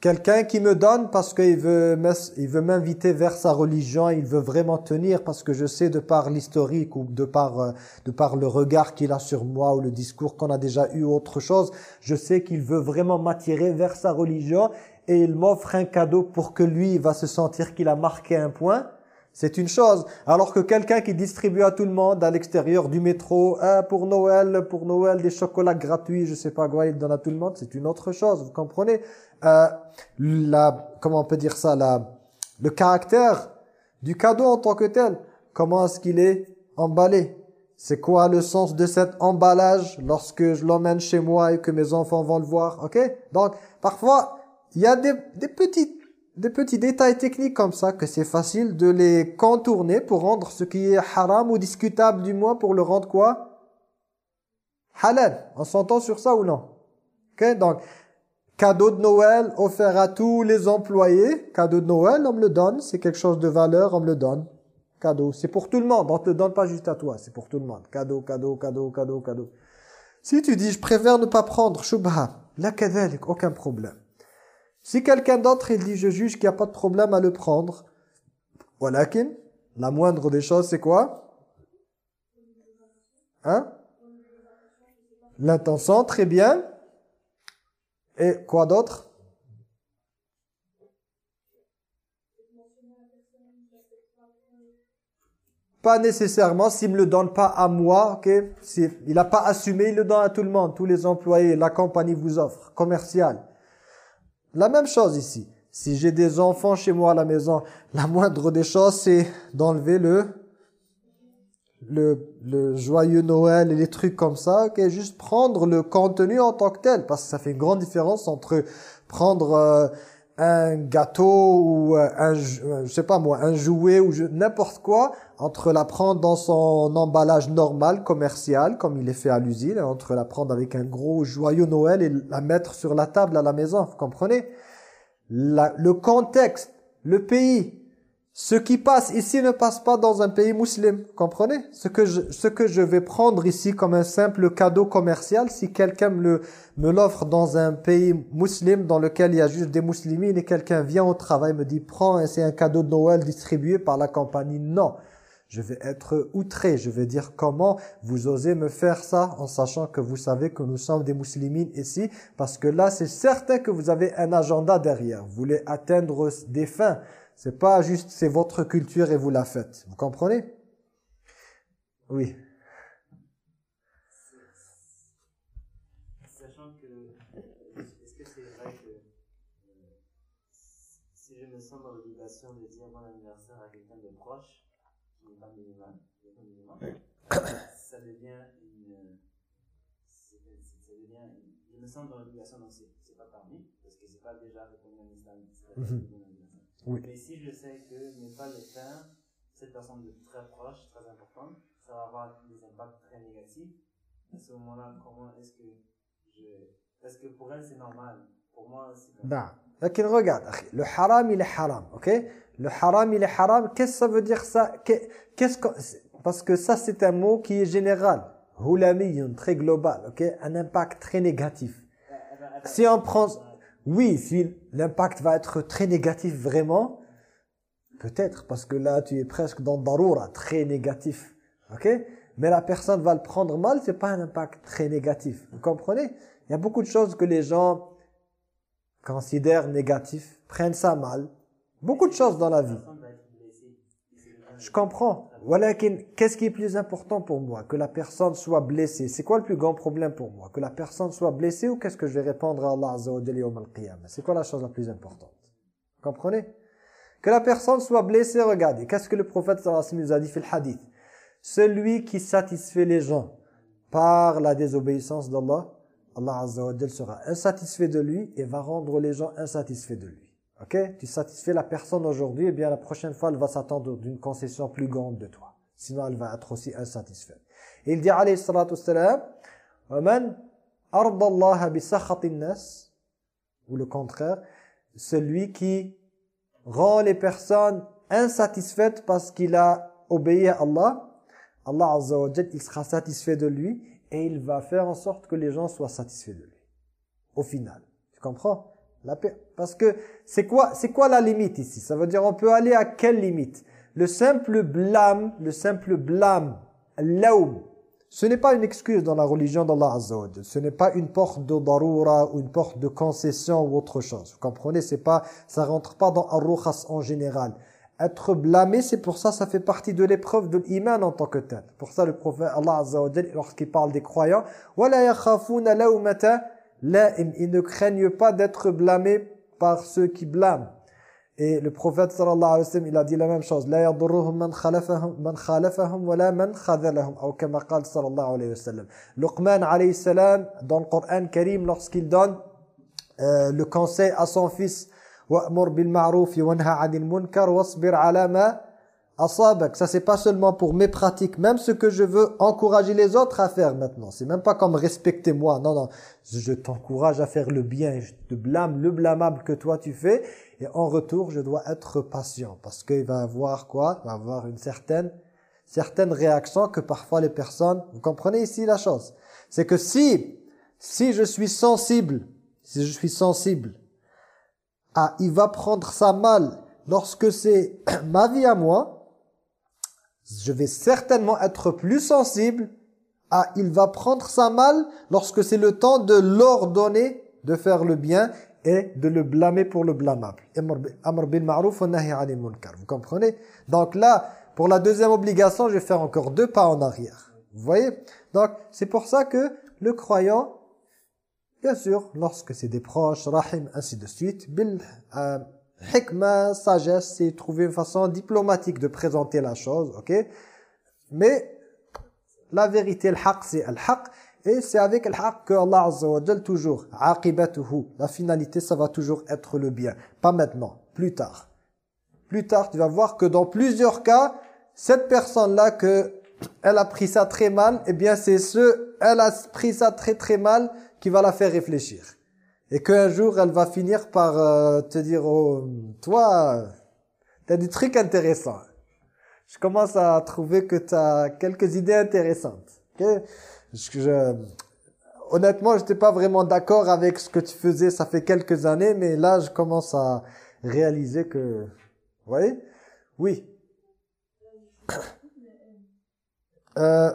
Quelqu'un qui me donne parce qu'il veut il veut m'inviter vers sa religion, il veut vraiment tenir parce que je sais de par l'historique ou de par euh, de par le regard qu'il a sur moi ou le discours qu'on a déjà eu autre chose, je sais qu'il veut vraiment m'attirer vers sa religion et il m'offre un cadeau pour que lui va se sentir qu'il a marqué un point. C'est une chose. Alors que quelqu'un qui distribue à tout le monde à l'extérieur du métro, ah, pour Noël, pour Noël, des chocolats gratuits, je sais pas quoi, il donne à tout le monde, c'est une autre chose, vous comprenez? Euh, la, Comment on peut dire ça la, Le caractère du cadeau en tant que tel, comment est-ce qu'il est emballé? C'est quoi le sens de cet emballage lorsque je l'emmène chez moi et que mes enfants vont le voir, ok? Donc, parfois, il y a des, des petites des petits détails techniques comme ça que c'est facile de les contourner pour rendre ce qui est haram ou discutable du moins pour le rendre quoi? Halal. On s'entend sur ça ou non? Ok Donc, cadeau de Noël offert à tous les employés. Cadeau de Noël, on me le donne. C'est quelque chose de valeur, on me le donne. Cadeau. C'est pour tout le monde. On te le donne pas juste à toi. C'est pour tout le monde. Cadeau, cadeau, cadeau, cadeau, cadeau. Si tu dis, je préfère ne pas prendre, shubha, la aucun problème. Si quelqu'un d'autre, il dit, je juge qu'il n'y a pas de problème à le prendre, walakin, la moindre des choses, c'est quoi? Hein? L'intention, très bien. Et quoi d'autre? Pas nécessairement, s'il ne me le donne pas à moi, ok? Il n'a pas assumé, il le donne à tout le monde, tous les employés, la compagnie vous offre, commercial. La même chose ici. Si j'ai des enfants chez moi à la maison, la moindre des choses, c'est d'enlever le, le, le joyeux Noël et les trucs comme ça. ok Juste prendre le contenu en tant que tel. Parce que ça fait une grande différence entre prendre euh, un gâteau ou euh, un, euh, je sais pas moi, un jouet ou n'importe quoi, entre la prendre dans son emballage normal, commercial, comme il est fait à l'usine, entre la prendre avec un gros joyeux Noël et la mettre sur la table à la maison, vous comprenez? Le contexte, le pays, ce qui passe ici ne passe pas dans un pays musulman, comprenez? Ce que, je, ce que je vais prendre ici comme un simple cadeau commercial, si quelqu'un me l'offre dans un pays musulman dans lequel il y a juste des musulmans et quelqu'un vient au travail me dit « Prends, c'est un cadeau de Noël distribué par la compagnie. » Non, Je vais être outré, je vais dire comment vous osez me faire ça en sachant que vous savez que nous sommes des musulmans ici? Parce que là c'est certain que vous avez un agenda derrière. Vous voulez atteindre des fins. C'est pas juste c'est votre culture et vous la faites. Vous comprenez? Oui. Sachant que, est-ce que c'est vrai que euh, si je me sens dans l'obligation de dire bon anniversaire à quelqu'un de proche, qui n'est pas musulman, ça devient une. Ça devient, je me sens dans l'obligation, donc c'est pas parmi, parce que c'est pas déjà reconnu en islam, c'est pas mm oui. Mais si je sais que ne pas le faire, cette personne de très proche, très importante, ça va avoir des impacts très négatifs. À ce moment-là, comment est-ce que je... Parce que pour elle, c'est normal? Pour moi, c'est normal. Bah, regarde, le haram, il est haram, ok? Le haram, il est haram. Qu'est-ce que ça veut dire ça Qu'est-ce que... Parce que ça, c'est un mot qui est général. Hulamiyun, très global, ok? Un impact très négatif. Si on prend oui, si l'impact va être très négatif vraiment, peut-être, parce que là, tu es presque dans Daroura, très négatif. ok? Mais la personne va le prendre mal, c'est pas un impact très négatif. Vous comprenez? Il y a beaucoup de choses que les gens considèrent négatives, prennent ça mal. Beaucoup de choses dans la vie. Je comprends. Voilà, qu'est-ce qui est plus important pour moi? Que la personne soit blessée. C'est quoi le plus grand problème pour moi? Que la personne soit blessée ou qu'est-ce que je vais répondre à Allah Azza C'est quoi la chose la plus importante? Comprenez? Que la personne soit blessée, regardez. Qu'est-ce que le prophète sallallahu alayhi wa nous a dit fait le hadith? Celui qui satisfait les gens par la désobéissance d'Allah, Allah Azza sera insatisfait de lui et va rendre les gens insatisfaits de lui. Ok? Tu satisfais la personne aujourd'hui, et bien la prochaine fois, elle va s'attendre d'une concession plus grande de toi. Sinon, elle va être aussi insatisfaite. Il dit, alayhi salatu salam, « nas » ou le contraire, « Celui qui rend les personnes insatisfaites parce qu'il a obéi à Allah, Allah Azza wa il sera satisfait de lui et il va faire en sorte que les gens soient satisfaits de lui. Au final. Tu comprends? Parce que c'est quoi, quoi la limite ici? Ça veut dire on peut aller à quelle limite? Le simple blâme, le simple blâme, l'aoum, ce n'est pas une excuse dans la religion d'Allah Azza wa Ce n'est pas une porte de daroura ou une porte de concession ou autre chose. Vous comprenez, c'est pas, ça rentre pas dans Ar-Rukhas en général. Être blâmé, c'est pour ça, ça fait partie de l'épreuve de l'iman en tant que tel. Pour ça, le prophète Allah Azza wa lorsqu'il parle des croyants, « ils ne craignent pas d'être blâmés par ceux qui blâment. Et le prophète sallallahu alayhi wa sallam, il a dit la même chose. La yadurruhum man khalafahum man khalafahum wala man khadhalahum. Ou comme qala sallallahu alayhi wa sallam. Luqman alayhi salam, dans le Coran Karim, lorsqu'il donne euh, le conseil à son fils, وَأْمُرْ بِالْمَعْرُوفِ وَنْهَا عَنِ الْمُنْكَرِ وَاصْبِرْ عَلَى مَا asabak. Ça, c'est pas seulement pour mes pratiques. Même ce que je veux encourager les autres à faire maintenant. C'est même pas comme respecter moi. Non, non. Je t'encourage à faire le bien. Je te blâme le blâmable que toi tu fais. Et en retour, je dois être patient. Parce qu'il va avoir quoi? Il va avoir une certaine, certaine réaction que parfois les personnes... Vous comprenez ici la chose? C'est que si, si je suis sensible, si je suis sensible, ah, il va prendre ça mal lorsque c'est ma vie à moi, je vais certainement être plus sensible à il va prendre sa mal lorsque c'est le temps de l'ordonner de faire le bien et de le blâmer pour le blâmable. Vous comprenez? Donc là, pour la deuxième obligation, je vais faire encore deux pas en arrière. Vous voyez? Donc, c'est pour ça que le croyant, bien sûr, lorsque c'est des proches, rahim, ainsi de suite, bil, Hikmah, sagesse, c'est trouver une façon diplomatique de présenter la chose, ok? Mais la vérité, le haq, c'est le haq. Et c'est avec le haq que Allah Azza wa Jal toujours, aqibatuhu, la finalité, ça va toujours être le bien. Pas maintenant, plus tard. Plus tard, tu vas voir que dans plusieurs cas, cette personne-là que elle a pris ça très mal, eh bien c'est ce, elle a pris ça très très mal qui va la faire réfléchir et qu'un jour elle va finir par euh, te dire oh, toi tu as des trucs intéressants. Je commence à trouver que tu as quelques idées intéressantes okay? je, je, honnêtement je n'étais pas vraiment d'accord avec ce que tu faisais ça fait quelques années mais là je commence à réaliser que vous voyez? Oui. Euh,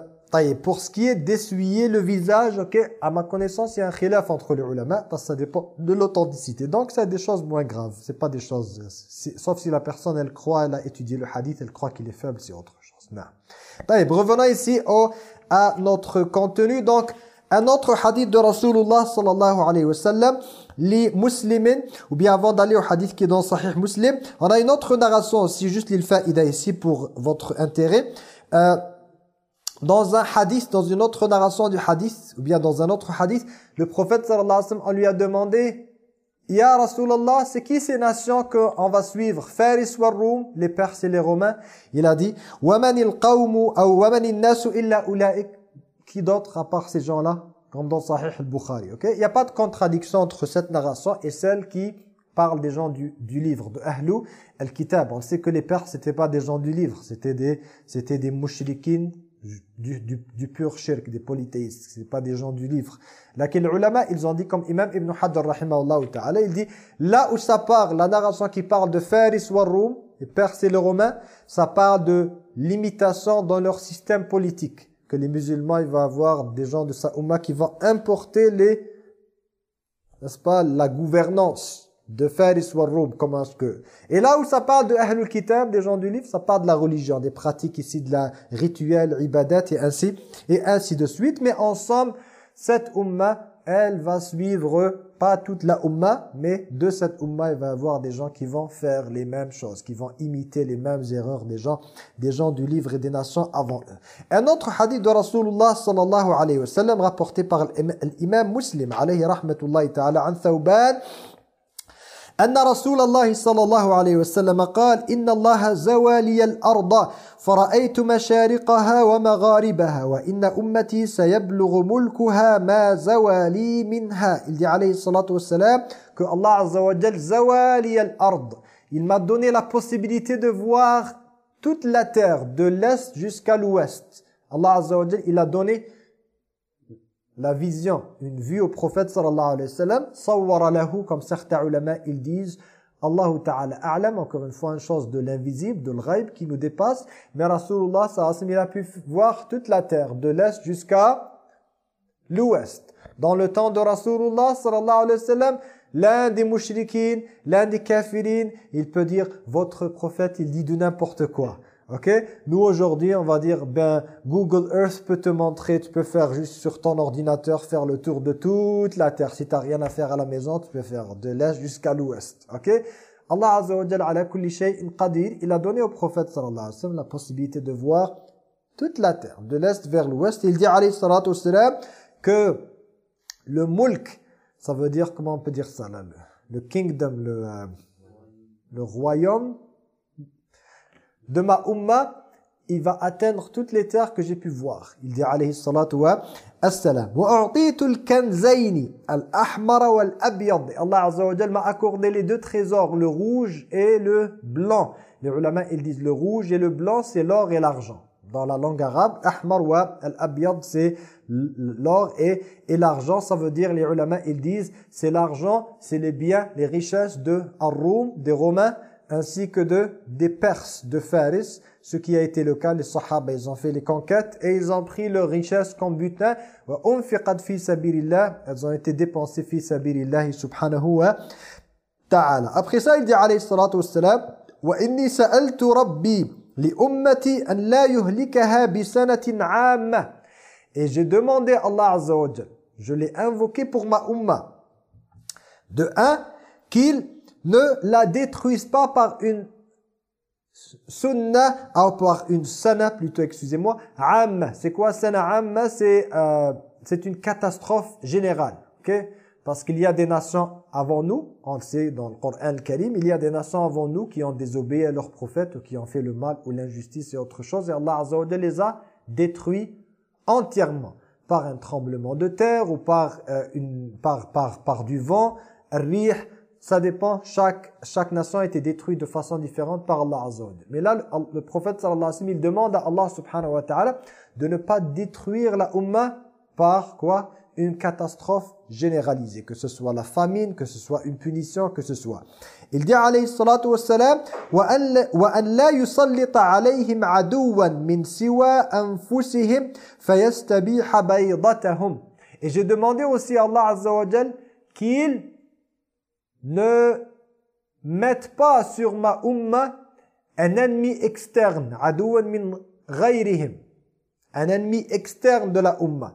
pour ce qui est d'essuyer le visage, ok, à ma connaissance, il y a un khilaf entre les ulama parce que ça dépend de l'authenticité. Donc, c'est des choses moins graves. C'est pas des choses... Sauf si la personne, elle croit, elle a étudié le hadith, elle croit qu'il est faible, c'est autre chose. Non. Revenons ici au, à notre contenu. Donc, un autre hadith de Rasulullah sallallahu alayhi wa sallam, les musulmans, ou bien avant d'aller au hadith qui est dans Sahih Muslim, on a une autre narration aussi, juste l'il fa'ida ici pour votre intérêt. Euh, dans un hadith, dans une autre narration du hadith, ou bien dans un autre hadith, le prophète sallallahu alayhi wa sallam, on lui a demandé « Ya Rasulallah, c'est qui ces nations qu'on va suivre ?»« Faris wa » les Perses et les Romains. Il a dit « Waman il qawmu ou waman il nasu illa ulaik » Qui d'autre à part ces gens-là? Comme dans Sahih al-Bukhari. Okay? Il n'y a pas de contradiction entre cette narration et celle qui parle des gens du, du livre, de Ahlou al-Kitab. On sait que les Perses, ce n'étaient pas des gens du livre, c'était des, des mouchriquines du, du, du, pur shirk, des polythéistes, c'est pas des gens du livre. Là, les ulama, ils ont dit comme Imam Ibn rahimahullah ta'ala, il dit là où ça parle, la narration qui parle de Faris wa Rum, les Perses et les Romains, ça parle de limitation dans leur système politique. Que les musulmans, il va avoir des gens de sa qui vont importer les, n'est-ce pas, la gouvernance de Faris wa Rum, comment est-ce que... Et là où ça parle de Ahlul Kitab, des gens du livre, ça parle de la religion, des pratiques ici, de la rituel, ibadat et ainsi, et ainsi de suite. Mais en somme, cette umma, elle va suivre, pas toute la umma, mais de cette umma, il va y avoir des gens qui vont faire les mêmes choses, qui vont imiter les mêmes erreurs des gens, des gens du livre et des nations avant eux. Un autre hadith de Rasulullah sallallahu alayhi wa sallam, rapporté par l'imam muslim, alayhi rahmatullahi ta'ala, an Thawban, أن رسول الله صلى الله عليه وسلم قال إن الله زوالي الأرض فرأيت مشارقها ومغاربها وإن أمتي سيبلغ ملكها ما زوالي منها إلدي عليه الصلاة والسلام كالله عز وجل زوالي الأرض Il m'a donné la possibilité de voir toute la terre, de l'est jusqu'à l'ouest. Allah Azza wa Jal, il a donné la vision, une vue au prophète sallallahu alayhi wa sallam, sawwara lahu, comme certains ulama ils disent, Allahu ta'ala a'lam, encore une fois une chose de l'invisible, de l'ghaib qui nous dépasse, mais Rasulullah sallallahu alayhi wa sallam, il a pu voir toute la terre, de l'est jusqu'à l'ouest. Dans le temps de Rasulullah sallallahu alayhi wa sallam, l'un des mouchriquines, l'un des kafirines, il peut dire, votre prophète, il dit de n'importe quoi. Ok? Nous aujourd'hui, on va dire, ben Google Earth peut te montrer, tu peux faire juste sur ton ordinateur, faire le tour de toute la Terre. Si tu n'as rien à faire à la maison, tu peux faire de l'Est jusqu'à l'Ouest. Ok? Allah Azza wa Jalla ala kulli shay'in il a donné au prophète sallallahu alayhi wa sallam la possibilité de voir toute la terre, de l'est vers l'ouest. Il dit alayhi salatu wassalam que le mulk, ça veut dire, comment on peut dire ça là, le, kingdom, le, euh, le royaume, de ma umma, il va atteindre toutes les terres que j'ai pu voir. Il dit alayhi salatu wa assalam. Wa al-kanzayni al-ahmara wal-abyad. Allah azza wa m'a accordé les deux trésors, le rouge et le blanc. Les ulama ils disent le rouge et le blanc c'est l'or et l'argent. Dans la langue arabe, ahmar wa al-abyad c'est l'or et, et l'argent, ça veut dire les ulama ils disent c'est l'argent, c'est les biens, les richesses de Ar-Rum, des Romains ainsi que de des Perses, de Faris, ce qui a été le cas, les Sahaba, ils ont fait les conquêtes et ils ont pris leur richesse comme butin. Elles ont été dépensées fi sabilillah subhanahu wa ta'ala. Après ça, il dit alayhi salatu wassalam, وَإِنِّي سَأَلْتُ رَبِّي لِأُمَّتِي أَنْ لَا يُهْلِكَهَا بِسَنَةٍ عَامَّةٍ Et j'ai demandé à Allah Azza wa je l'ai invoqué pour ma umma. De un, qu'il ne la détruisent pas par une sunna, ou par une sana plutôt, excusez-moi, am. C'est quoi sana? Am C'est euh, une catastrophe générale, ok? Parce qu'il y a des nations avant nous, on le sait dans le Coran Karim, il y a des nations avant nous qui ont désobéi à leurs prophètes, ou qui ont fait le mal ou l'injustice et autre chose, et Allah Azza les a détruits entièrement. Par un tremblement de terre ou par, euh, une, par, par, par du vent, rih, ça dépend, chaque, chaque nation a été détruite de façon différente par Allah Azza Mais là, le, le prophète sallallahu alayhi wa sallam, il demande à Allah subhanahu wa ta'ala de ne pas détruire la umma par quoi? Une catastrophe généralisée, que ce soit la famine, que ce soit une punition, que ce soit. Il dit alayhi salatu wa salam « Wa an la yusallita alayhim aduwan min siwa anfusihim fayastabiha » Et j'ai demandé aussi à Allah Azza wa qu'il ne mette pas sur ma umma un ennemi externe, min ghayrihim, un ennemi externe de la umma.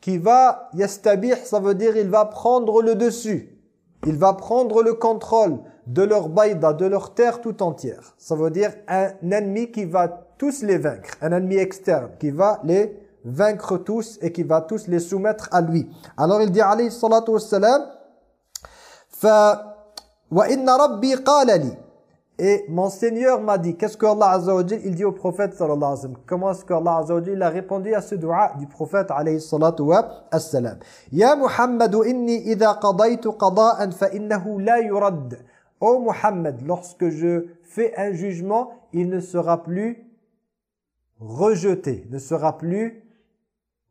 qui va yastabih, ça veut dire il va prendre le dessus, il va prendre le contrôle de leur bayda, de leur terre tout entière. Ça veut dire un ennemi qui va tous les vaincre, un ennemi externe qui va les vaincre tous et qui va tous les soumettre à lui. Alors il dit alayhi salatu wassalam, fa wa inna rabbi qala li et mon Seigneur m'a dit, qu'est-ce que Allah Azza il dit au prophète sallallahu alayhi wa Comment est-ce que Allah Azza il a répondu à ce dua du prophète alayhi salatu wa sallam Ya Muhammad inni idha qadaytu qada'an fa innahu la yurad. Ô Muhammad, lorsque je fais un jugement, il ne sera plus rejeté, ne sera plus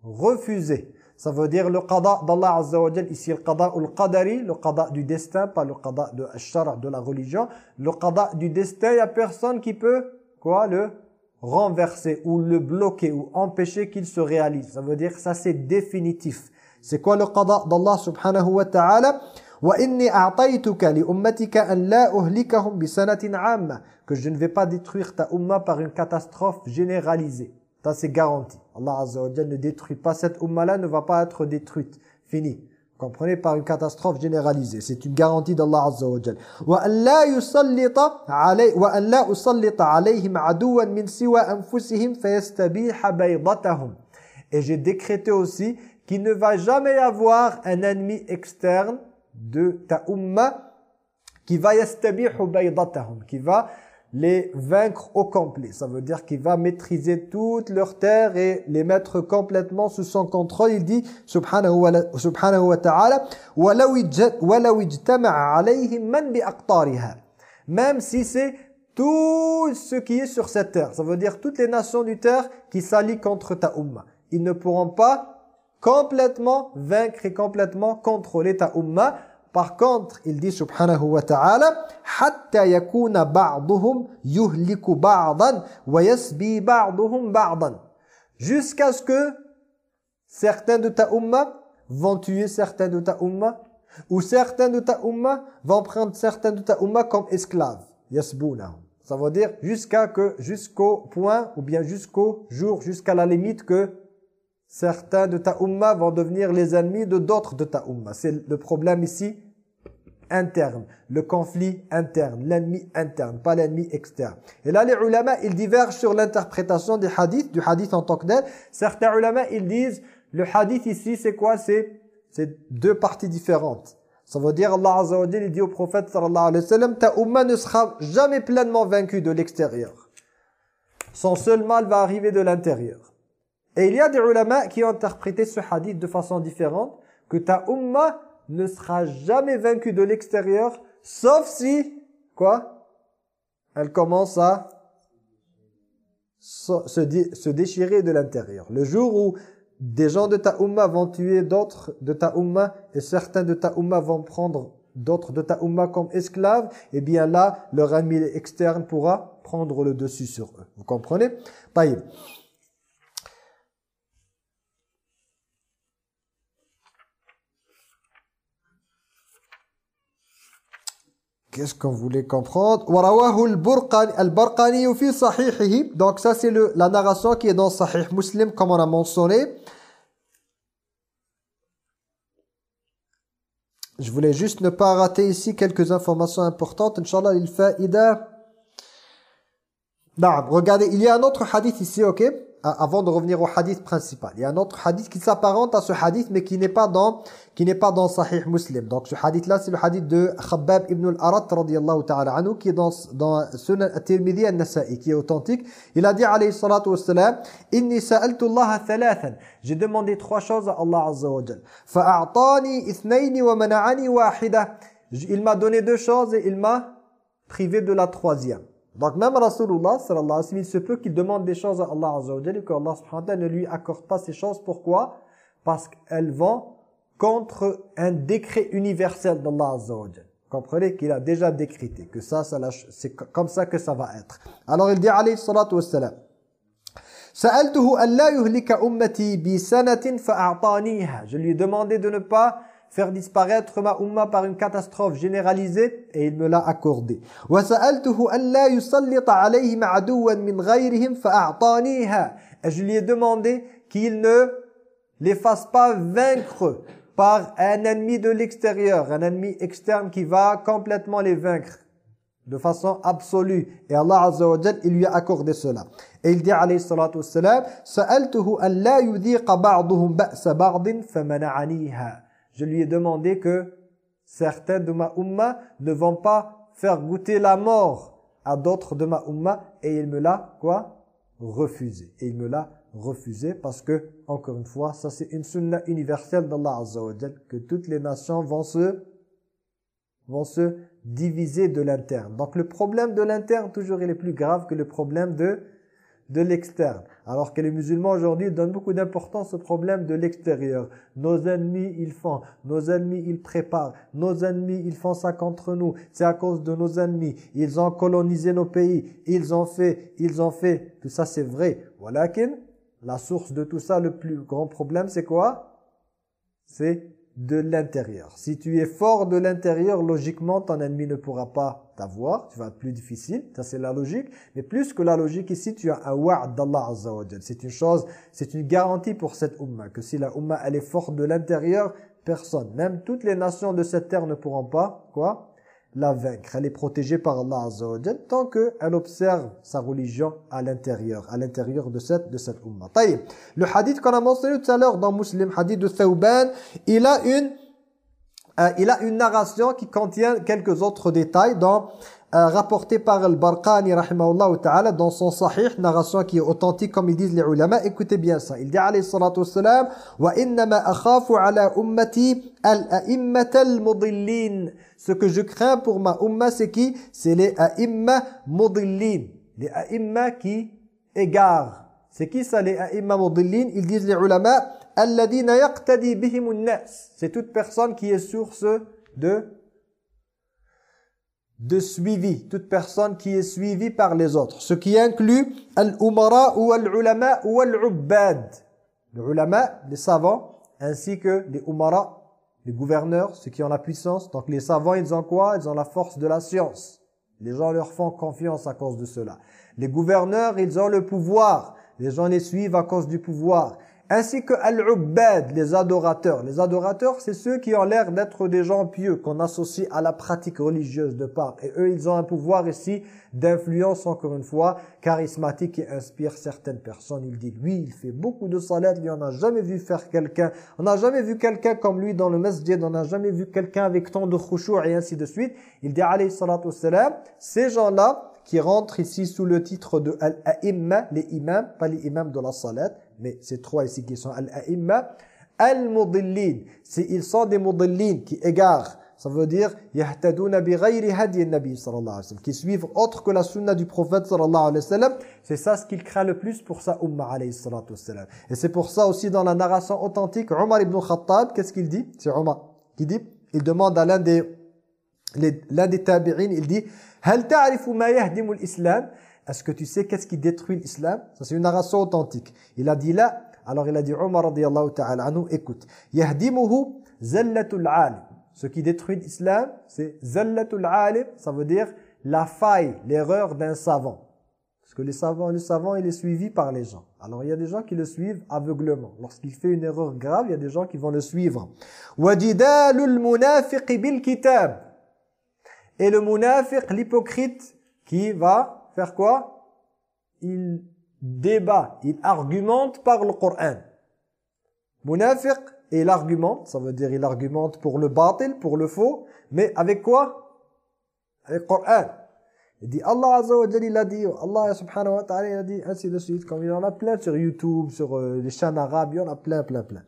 refusé. Ça veut dire le qada d'Allah Azza wa ici le qada ou le qadari, le qada du destin, pas le qada de de la religion. Le qada du destin, il n'y a personne qui peut quoi le renverser ou le bloquer ou empêcher qu'il se réalise. Ça veut dire que ça c'est définitif. C'est quoi le qada d'Allah subhanahu wa ta'ala? Que je ne vais pas détruire ta umma par une catastrophe généralisée. Ça c'est garanti. Allah Azza wa ne détruit pas cette umma-là, ne va pas être détruite. Fini. Vous comprenez par une catastrophe généralisée. C'est une garantie d'Allah Azza wa Jal. وَأَنْ لَا يُسَلِّطَ عَلَيْهِ وَأَنْ لَا أُسَلِّطَ عَلَيْهِمْ عَدُوًا مِنْ سِوَى أَنفُسِهِمْ فَيَسْتَبِيحَ بَيْضَتَهُمْ Et j'ai décrété aussi qu'il ne va jamais y avoir un ennemi externe de ta umma qui va yastabihu baydatahum, qui va les vaincre au complet. Ça veut dire qu'il va maîtriser toute leur terre et les mettre complètement sous son contrôle. Il dit, subhanahu wa ta'ala, Même si c'est tout ce qui est sur cette terre. Ça veut dire toutes les nations du terre qui s'allient contre ta umma. Ils ne pourront pas complètement vaincre et complètement contrôler ta umma par contre, il dit subhanahu wa ta'ala. Jusqu'à ce que certains de ta umma vont tuer certains de ta umma ou certains de ta umma vont prendre certains de ta umma comme esclaves. Ça veut dire jusqu'à que jusqu'au point ou bien jusqu'au jour, jusqu'à la limite que certains de ta umma vont devenir les ennemis de d'autres de ta umma. C'est le problème ici interne, le conflit interne, l'ennemi interne, pas l'ennemi externe. Et là, les ulama, ils divergent sur l'interprétation des hadiths, du hadith en tant que tel. Certains ulama, ils disent, le hadith ici, c'est quoi? C'est deux parties différentes. Ça veut dire, Allah Azza wa il dit au prophète sallallahu alayhi wa sallam, ta umma ne sera jamais pleinement vaincue de l'extérieur. Son seul mal va arriver de l'intérieur. Et il y a des ulama qui ont interprété ce hadith de façon différente, que ta umma ne sera jamais vaincue de l'extérieur, sauf si, quoi? Elle commence à se, déchirer de l'intérieur. Le jour où des gens de ta umma vont tuer d'autres de ta umma et certains de ta umma vont prendre d'autres de ta umma comme esclaves, eh bien là, leur ami externe pourra prendre le dessus sur eux. Vous comprenez? Qu'est-ce qu'on voulait comprendre? Donc ça c'est la narration qui est dans Sahih Muslim comme on a mentionné. Je voulais juste ne pas rater ici quelques informations importantes. Inch'Allah, il fait. Regardez, il y a un autre hadith ici, ok? Avant de revenir au hadith principal. Il y a un autre hadith qui s'apparente à ce hadith mais qui n'est pas dans qui n'est pas dans Sahih Muslim. Donc ce hadith là c'est le hadith de Khabbab ibn al-Arat radiyallahu ta'ala anhu qui est dans dans Sunan at-Tirmidhi an-Nasa'i qui est authentique. Il a dit alayhi salatu wassalam inni sa'altu Allah thalathan. J'ai demandé trois choses à Allah azza wa jalla. Fa'a'tani ithnayn wa mana'ani wahida. Il m'a donné deux choses et il m'a privé de la troisième. Donc même Rasulullah sallallahu alayhi wa sallam, il se peut qu'il demande des choses à Allah azza wa jalla et que Allah subhanahu wa ta'ala ne lui accorde pas ces choses. Pourquoi Parce qu'elles vont contre un décret universel d'Allah azza wa jalla. Comprenez qu'il a déjà décrété que ça, ça c'est comme ça que ça va être. Alors il dit alayhi salatu wassalam سألته أن لا يهلك أمتي بسنة فأعطانيها. Je lui ai demandé de ne pas faire disparaître ma umma par une catastrophe généralisée et il me l'a accordé. Et je lui ai demandé qu'il ne les fasse pas vaincre par un ennemi de l'extérieur, un ennemi externe qui va complètement les vaincre de façon absolue. Et Allah Azza il lui a accordé cela. Et il dit, alayhi salatu wassalam, «» Je lui ai demandé que certains de ma umma ne vont pas faire goûter la mort à d'autres de ma umma et il me l'a quoi refusé. Et il me l'a refusé parce que encore une fois, ça c'est une sunna universelle d'Allah Azza que toutes les nations vont se vont se diviser de l'interne. Donc le problème de l'interne, toujours, il est plus grave que le problème de, de l'externe. Alors que les musulmans aujourd'hui donnent beaucoup d'importance au problème de l'extérieur. Nos ennemis, ils font. Nos ennemis, ils préparent. Nos ennemis, ils font ça contre nous. C'est à cause de nos ennemis. Ils ont colonisé nos pays. Ils ont fait, ils ont fait. Tout ça, c'est vrai. Voilà la source de tout ça, le plus grand problème, c'est quoi? C'est de l'intérieur. Si tu es fort de l'intérieur, logiquement, ton ennemi ne pourra pas t'avoir. Tu vas être plus difficile. Ça, c'est la logique. Mais plus que la logique, ici, tu as un wa'd d'Allah Azza C'est une chose, c'est une garantie pour cette umma. Que si la umma, elle est forte de l'intérieur, personne, même toutes les nations de cette terre ne pourront pas, quoi la vaincre. Elle est protégée par Allah Azza wa tant qu'elle observe sa religion à l'intérieur, à l'intérieur de cette, de cette umma. Le hadith qu'on a mentionné tout à l'heure dans Muslim, hadith de Thawban, il a une euh, il a une narration qui contient quelques autres détails dans euh, rapporté par Al-Barqani ta'ala dans son sahih, narration qui est authentique comme ils disent les ulama. Écoutez bien ça. Il dit alayhi salatu wassalam wa innama akhafu ala ummati al-a'immat al-mudillin. Ce que je crains pour ma umma c'est qui? C'est les a'imma mudillin. Les a'imma qui égarent. C'est qui ça les a'imma mudillin? Ils disent les ulama alladhina yaqtadi bihim an-nas. C'est toute personne qui est source de de suivi, toute personne qui est suivie par les autres. Ce qui inclut al-umara ou al-ulama ou al-ubbad. Les ulama, les savants, ainsi que les umara, les gouverneurs, ceux qui ont la puissance. Donc les savants, ils ont quoi? Ils ont la force de la science. Les gens leur font confiance à cause de cela. Les gouverneurs, ils ont le pouvoir. Les gens les suivent à cause du pouvoir ainsi que al-ubbad, les adorateurs. Les adorateurs, c'est ceux qui ont l'air d'être des gens pieux, qu'on associe à la pratique religieuse de part. Et eux, ils ont un pouvoir ici d'influence, encore une fois, charismatique qui inspire certaines personnes. Il dit, lui, il fait beaucoup de salat, lui, on n'a jamais vu faire quelqu'un, on n'a jamais vu quelqu'un comme lui dans le masjid, on n'a jamais vu quelqu'un avec tant de khushu' et ainsi de suite. Il dit, alayhi salatu wassalam, ces gens-là, qui rentrent ici sous le titre de al-a'imma, les imams, pas les imams de la salat, mais c'est trois ici qui sont al-a'imma, al-mudillin, ils sont des mudillin qui égarent, ça veut dire yahtaduna bi ghayri hadi nabi sallallahu alayhi wa qui suivent autre que la sunna du prophète sallallahu alayhi wa sallam c'est ça ce qu'il craint le plus pour sa umma alayhi wa sallam. Et c'est pour ça aussi dans la narration authentique Omar ibn Khattab qu'est-ce qu'il dit? C'est Omar qui dit il demande à l'un des l'un des tabi'in il dit est-ce que tu sais qu'est-ce qui détruit l'islam Ça c'est une narration authentique. Il a dit là, alors il a dit Omar radiyallahu ta'ala anhu, écoute, yahdimuhu zallatul. Ce qui détruit l'islam, c'est zallatul alim, ça veut dire la faille, l'erreur d'un savant. Parce que les savants, le savant, il est suivi par les gens. Alors il y a des gens qui le suivent aveuglement. Lorsqu'il fait une erreur grave, il y a des gens qui vont le suivre. Bil kitab. Et le munafiq, l'hypocrite, qui va faire quoi? Il débat, il argumente par le Coran. Munafiq, et il argumente, ça veut dire il argumente pour le batil, pour le faux, mais avec quoi? Avec le Coran. Il dit Allah Azza wa Jalla il a dit, Allah subhanahu wa ta'ala il a dit, ainsi de suite, comme il y en a plein sur YouTube, sur euh, les chaînes arabes, il y en a plein, plein, plein.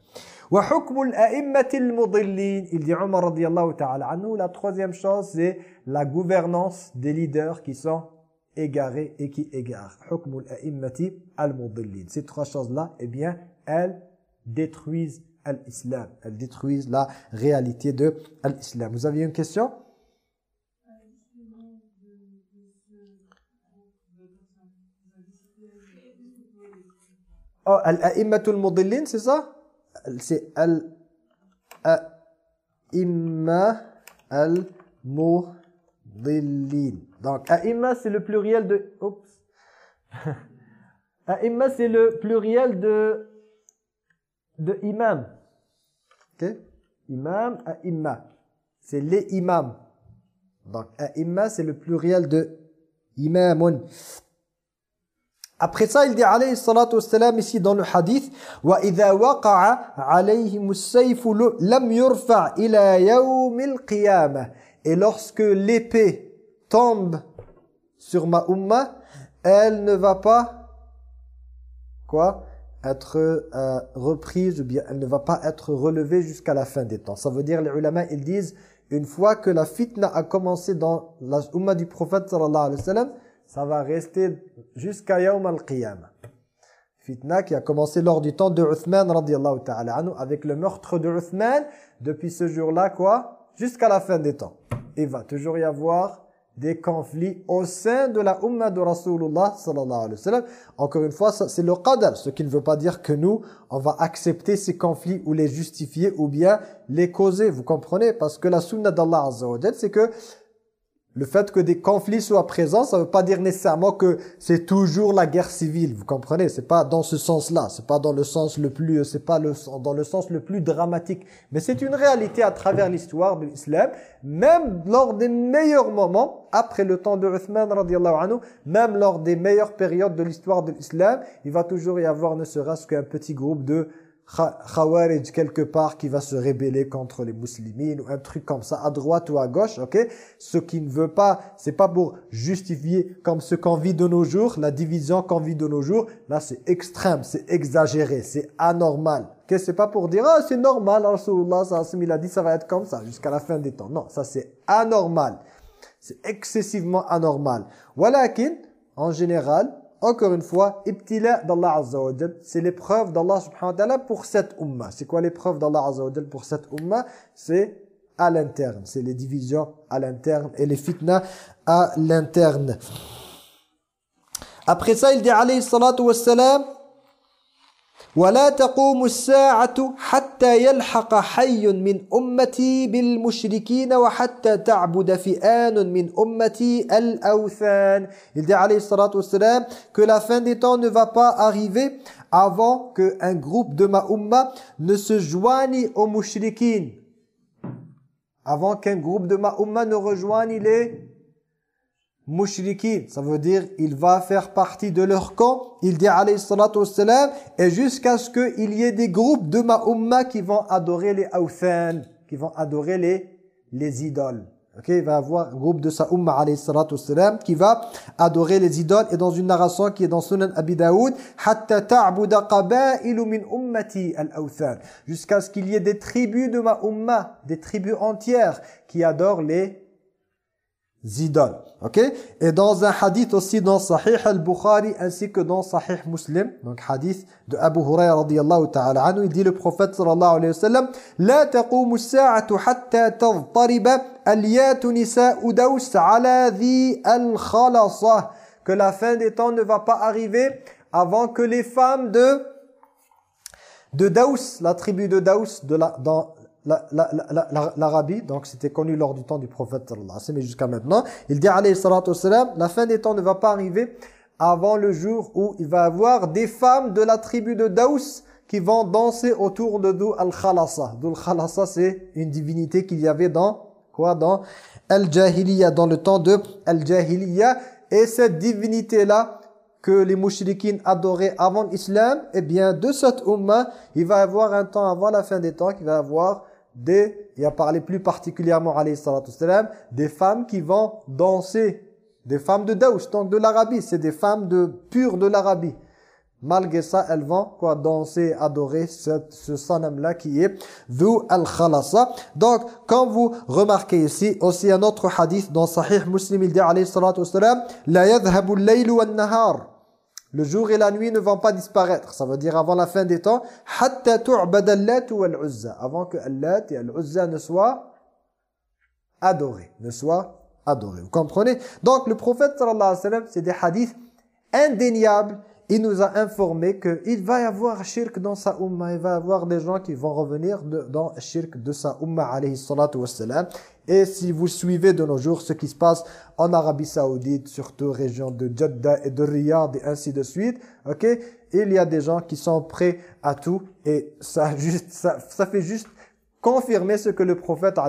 Wa hukmul a'immatil mudillin. Il dit Omar radiyallahu ta'ala anhu. La troisième chose, c'est la gouvernance des leaders qui sont égarés et qui égarent. Hukmul a'immati al mudillin. Ces trois choses-là, eh bien, elles détruisent l'islam. Elles détruisent la réalité de l'islam. Vous aviez une question? Oh, al-a'immatul mudillin, c'est ça? C'est al-a'imma al-mudillin. Donc, a'imma, c'est le pluriel de... Oups. a'imma, c'est le pluriel de... de imam. Ok? Imam, a'imma. C'est les imams. Donc, a'imma, c'est le pluriel de imamun. Après ça, il dit alayhi salatu wassalam ici dans le hadith wa idha waqa'a alayhim as-sayf lam yurfa' ila yawm al-qiyamah. Et lorsque l'épée tombe sur ma umma, elle ne va pas quoi être euh, reprise ou bien elle ne va pas être relevée jusqu'à la fin des temps. Ça veut dire les ulama ils disent une fois que la fitna a commencé dans la umma du prophète sallallahu alayhi wa sallam, ça va rester jusqu'à Yawm al-Qiyamah. Fitna qui a commencé lors du temps de Uthman radiallahu ta'ala anhu avec le meurtre de Uthman depuis ce jour-là quoi? Jusqu'à la fin des temps. Il va toujours y avoir des conflits au sein de la Ummah de Rasulullah sallallahu alayhi wa sallam. Encore une fois, c'est le qadar, ce qui ne veut pas dire que nous, on va accepter ces conflits ou les justifier ou bien les causer, vous comprenez? Parce que la sunna d'Allah azza c'est que le fait que des conflits soient présents, ça ne veut pas dire nécessairement que c'est toujours la guerre civile. Vous comprenez? C'est pas dans ce sens-là. C'est pas dans le sens le plus, c'est pas dans le sens le plus dramatique. Mais c'est une réalité à travers l'histoire de l'islam. Même lors des meilleurs moments, après le temps de Uthman anhu, même lors des meilleures périodes de l'histoire de l'islam, il va toujours y avoir ne serait-ce qu'un petit groupe de Khawarij quelque part qui va se rébeller contre les musulmans ou un truc comme ça à droite ou à gauche, ok? Ce qui ne veut pas, c'est pas pour justifier comme ce qu'on vit de nos jours, la division qu'on vit de nos jours, là c'est extrême, c'est exagéré, c'est anormal. Ok? C'est pas pour dire ah c'est normal, Rasulullah il a dit ça va être comme ça jusqu'à la fin des temps. Non, ça c'est anormal. C'est excessivement anormal. Walakin en général, encore une fois, ibtila d'Allah Azza c'est l'épreuve d'Allah subhanahu wa ta'ala pour cette umma. C'est quoi l'épreuve d'Allah Azza wa pour cette umma C'est à l'interne, c'est les divisions à l'interne et les fitnas à l'interne. Après ça, il dit alayhi salatu wassalam ولا تقوم الساعة حتى يلحق حي من أمتي بالمشركين وحتى تعبد فئان من أمتي الأوثان Il dit alayhi salatu wassalam que la fin des temps ne va pas arriver avant qu'un groupe de ma umma ne se joigne aux mushrikin. Avant qu'un groupe de ma umma ne rejoigne les mushrikin, ça veut dire il va faire partie de leur camp, il dit alayhi salatu wassalam, et jusqu'à ce qu'il y ait des groupes de ma umma qui vont adorer les awthan, qui vont adorer les, les idoles. Ok, il va avoir un groupe de sa umma alayhi salatu wassalam qui va adorer les idoles. Et dans une narration qui est dans Sunan Abi Daoud hatta ta'buda min ummati al-awthan. Jusqu'à ce qu'il y ait des tribus de ma umma, des tribus entières qui adorent les idoles. Ok? Et dans un hadith aussi dans Sahih al-Bukhari ainsi que dans Sahih Muslim, donc hadith de Abu Huraira radiyallahu ta'ala anhu, il dit le prophète sallallahu alayhi wa sallam La sa'atu hatta tadtariba aliyatu que la fin des temps ne va pas arriver avant que les femmes de de Daous, la tribu de Daous de la, dans l'Arabie, donc c'était connu lors du temps du prophète mais jusqu'à maintenant, il dit alayhi salatu wassalam, la fin des temps ne va pas arriver avant le jour où il va avoir des femmes de la tribu de Daous qui vont danser autour de Dou al-Khalasa. Dou al-Khalasa, c'est une divinité qu'il y avait dans quoi? Dans Al-Jahiliya, dans le temps de Al-Jahiliya. Et cette divinité-là, que les mouchriquines adoraient avant l'islam, eh bien, de cette umma, il va y avoir un temps avant la fin des temps, qu'il va avoir des, il a parlé plus particulièrement, salatu des femmes qui vont danser, des femmes de Daous, donc de l'Arabie, c'est des femmes de pures de l'Arabie. Malgré ça, elles vont quoi danser, adorer ce, ce sanam-là qui est Dhu al-Khalasa. Donc, quand vous remarquez ici, aussi un autre hadith dans Sahih Muslim, il dit alayhi salatu wassalam, « La yadhabu wal-nahar » Le jour et la nuit ne vont pas disparaître. Ça veut dire avant la fin des temps, « Hatta tu'bad al-lat wal-uzza » Avant que al-lat et al-uzza ne soient adorés, ne soient adorés. Vous comprenez? Donc, le prophète sallallahu alayhi wa sallam, c'est des hadiths indéniables il nous a informé qu'il va y avoir shirk dans sa umma, il va y avoir des gens qui vont revenir de, dans shirk de sa umma alayhi salatu wassalam. Et si vous suivez de nos jours ce qui se passe en Arabie Saoudite, surtout région de Jeddah et de Riyad et ainsi de suite, ok? Il y a des gens qui sont prêts à tout et ça, juste, ça, ça fait juste confirmer ce que le prophète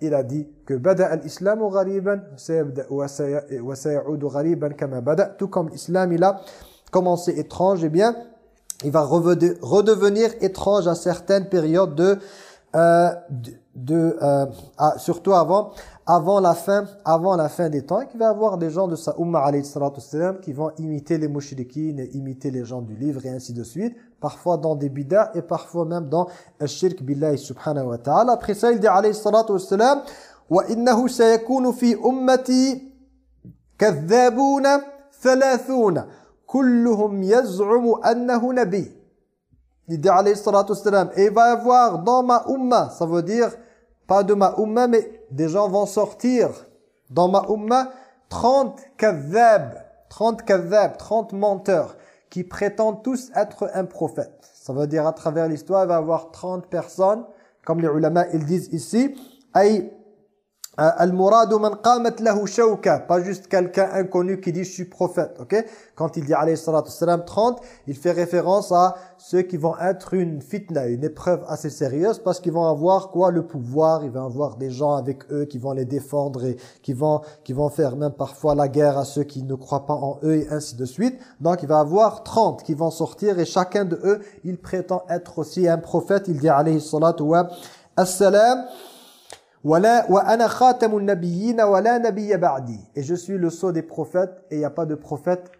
il a dit que bada al-islam ghariban wa ghariban kama bada tout comme l'islam il a commencé étrange eh bien il va redevenir étrange à certaines périodes de euh, de, de euh, à, surtout avant avant la fin avant la fin des temps et qu'il va y avoir des gens de sa umma alayhi qui vont imiter les mouchriquines et imiter les gens du livre et ainsi de suite parfois dans des bidas et parfois même dans shirk billahi subhanahu wa ta'ala. Après ça il dit alayhi salatu wassalam wa innahu sayakunu fi ummati kadhabuna 30 kulluhum yaz'umu annahu nabi il dit alayhi salatu wassalam et il va y avoir dans ma umma ça veut dire pas de ma umma, mais des gens vont sortir dans ma umma 30 kadhab, 30 kadhab, 30 menteurs qui prétendent tous être un prophète. Ça veut dire à travers l'histoire, il va y avoir 30 personnes, comme les ulama ils disent ici, Al-muradu man qamat lahu shawka, pas juste quelqu'un inconnu qui dit je suis prophète, OK? Quand il dit alayhi salatu salam 30, il fait référence à ceux qui vont être une fitna, une épreuve assez sérieuse parce qu'ils vont avoir quoi? Le pouvoir, ils vont avoir des gens avec eux qui vont les défendre et qui vont qui vont faire même parfois la guerre à ceux qui ne croient pas en eux et ainsi de suite. Donc il va avoir 30 qui vont sortir et chacun de eux, il prétend être aussi un prophète, il dit alayhi salatu wa salam et je suis le sceau des prophètes et il n'y a pas de prophète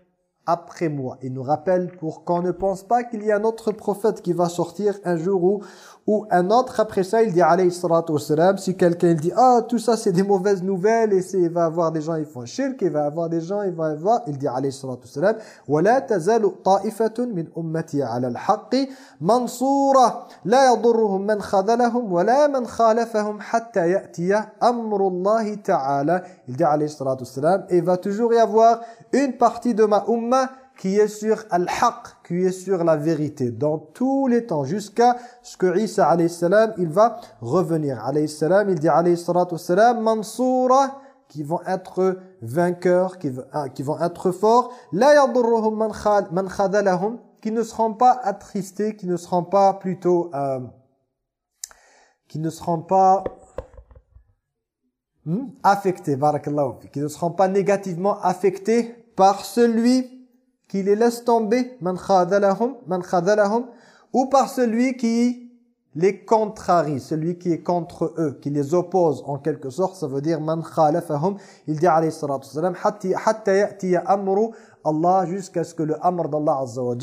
après moi. Il nous rappelle pour qu'on ne pense pas qu'il y a un autre prophète qui va sortir un jour où, ou un autre. Après ça, il dit alayhi salatu wassalam, si quelqu'un dit ah tout ça c'est des mauvaises nouvelles et il va avoir des gens ils font shirk, il va avoir des gens il va avoir, il dit alayhi salatu wassalam, ولا تزال طائفة من أمتي على الحق منصورة لا يضرهم من خذلهم ولا من خالفهم حتى يأتي أمر الله تعالى. Il dit alayhi salatu wassalam, et il va toujours y avoir une partie de ma umma qui est sur al-haq, qui est sur la vérité, dans tous les temps, jusqu'à ce que Isa alayhi salam, il va revenir. Alayhi salam, il dit alayhi salatu salam, mansoura, qui vont être vainqueurs, qui, ah, vont être forts, la yadurruhum man khadalahum, qui ne seront pas attristés, qui ne seront pas plutôt, euh, qui ne seront pas affectés, barakallahu, qui ne seront pas négativement affectés par celui qui les laisse tomber, man man ou par celui qui les contrarie, celui qui est contre eux, qui les oppose en quelque sorte, ça veut dire man khalafahum, il dit alayhi salatu wasalam, hatta ya'tiya Allah jusqu'à ce que le amr d'Allah azza wa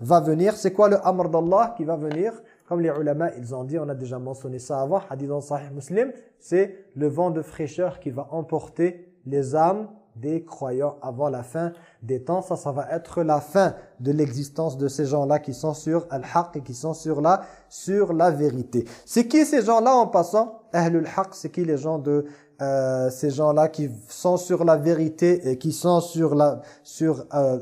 va venir. C'est quoi le amr d'Allah qui va venir? Comme les ulama, ils ont dit, on a déjà mentionné ça avant, hadith dans Sahih Muslim, c'est le vent de fraîcheur qui va emporter les âmes des croyants avant la fin des temps. Ça, ça va être la fin de l'existence de ces gens-là qui sont sur al-haq et qui sont sur la, sur la vérité. C'est qui ces gens-là en passant? Ahlul haq, c'est qui les gens de euh, ces gens-là qui sont sur la vérité et qui sont sur la sur euh,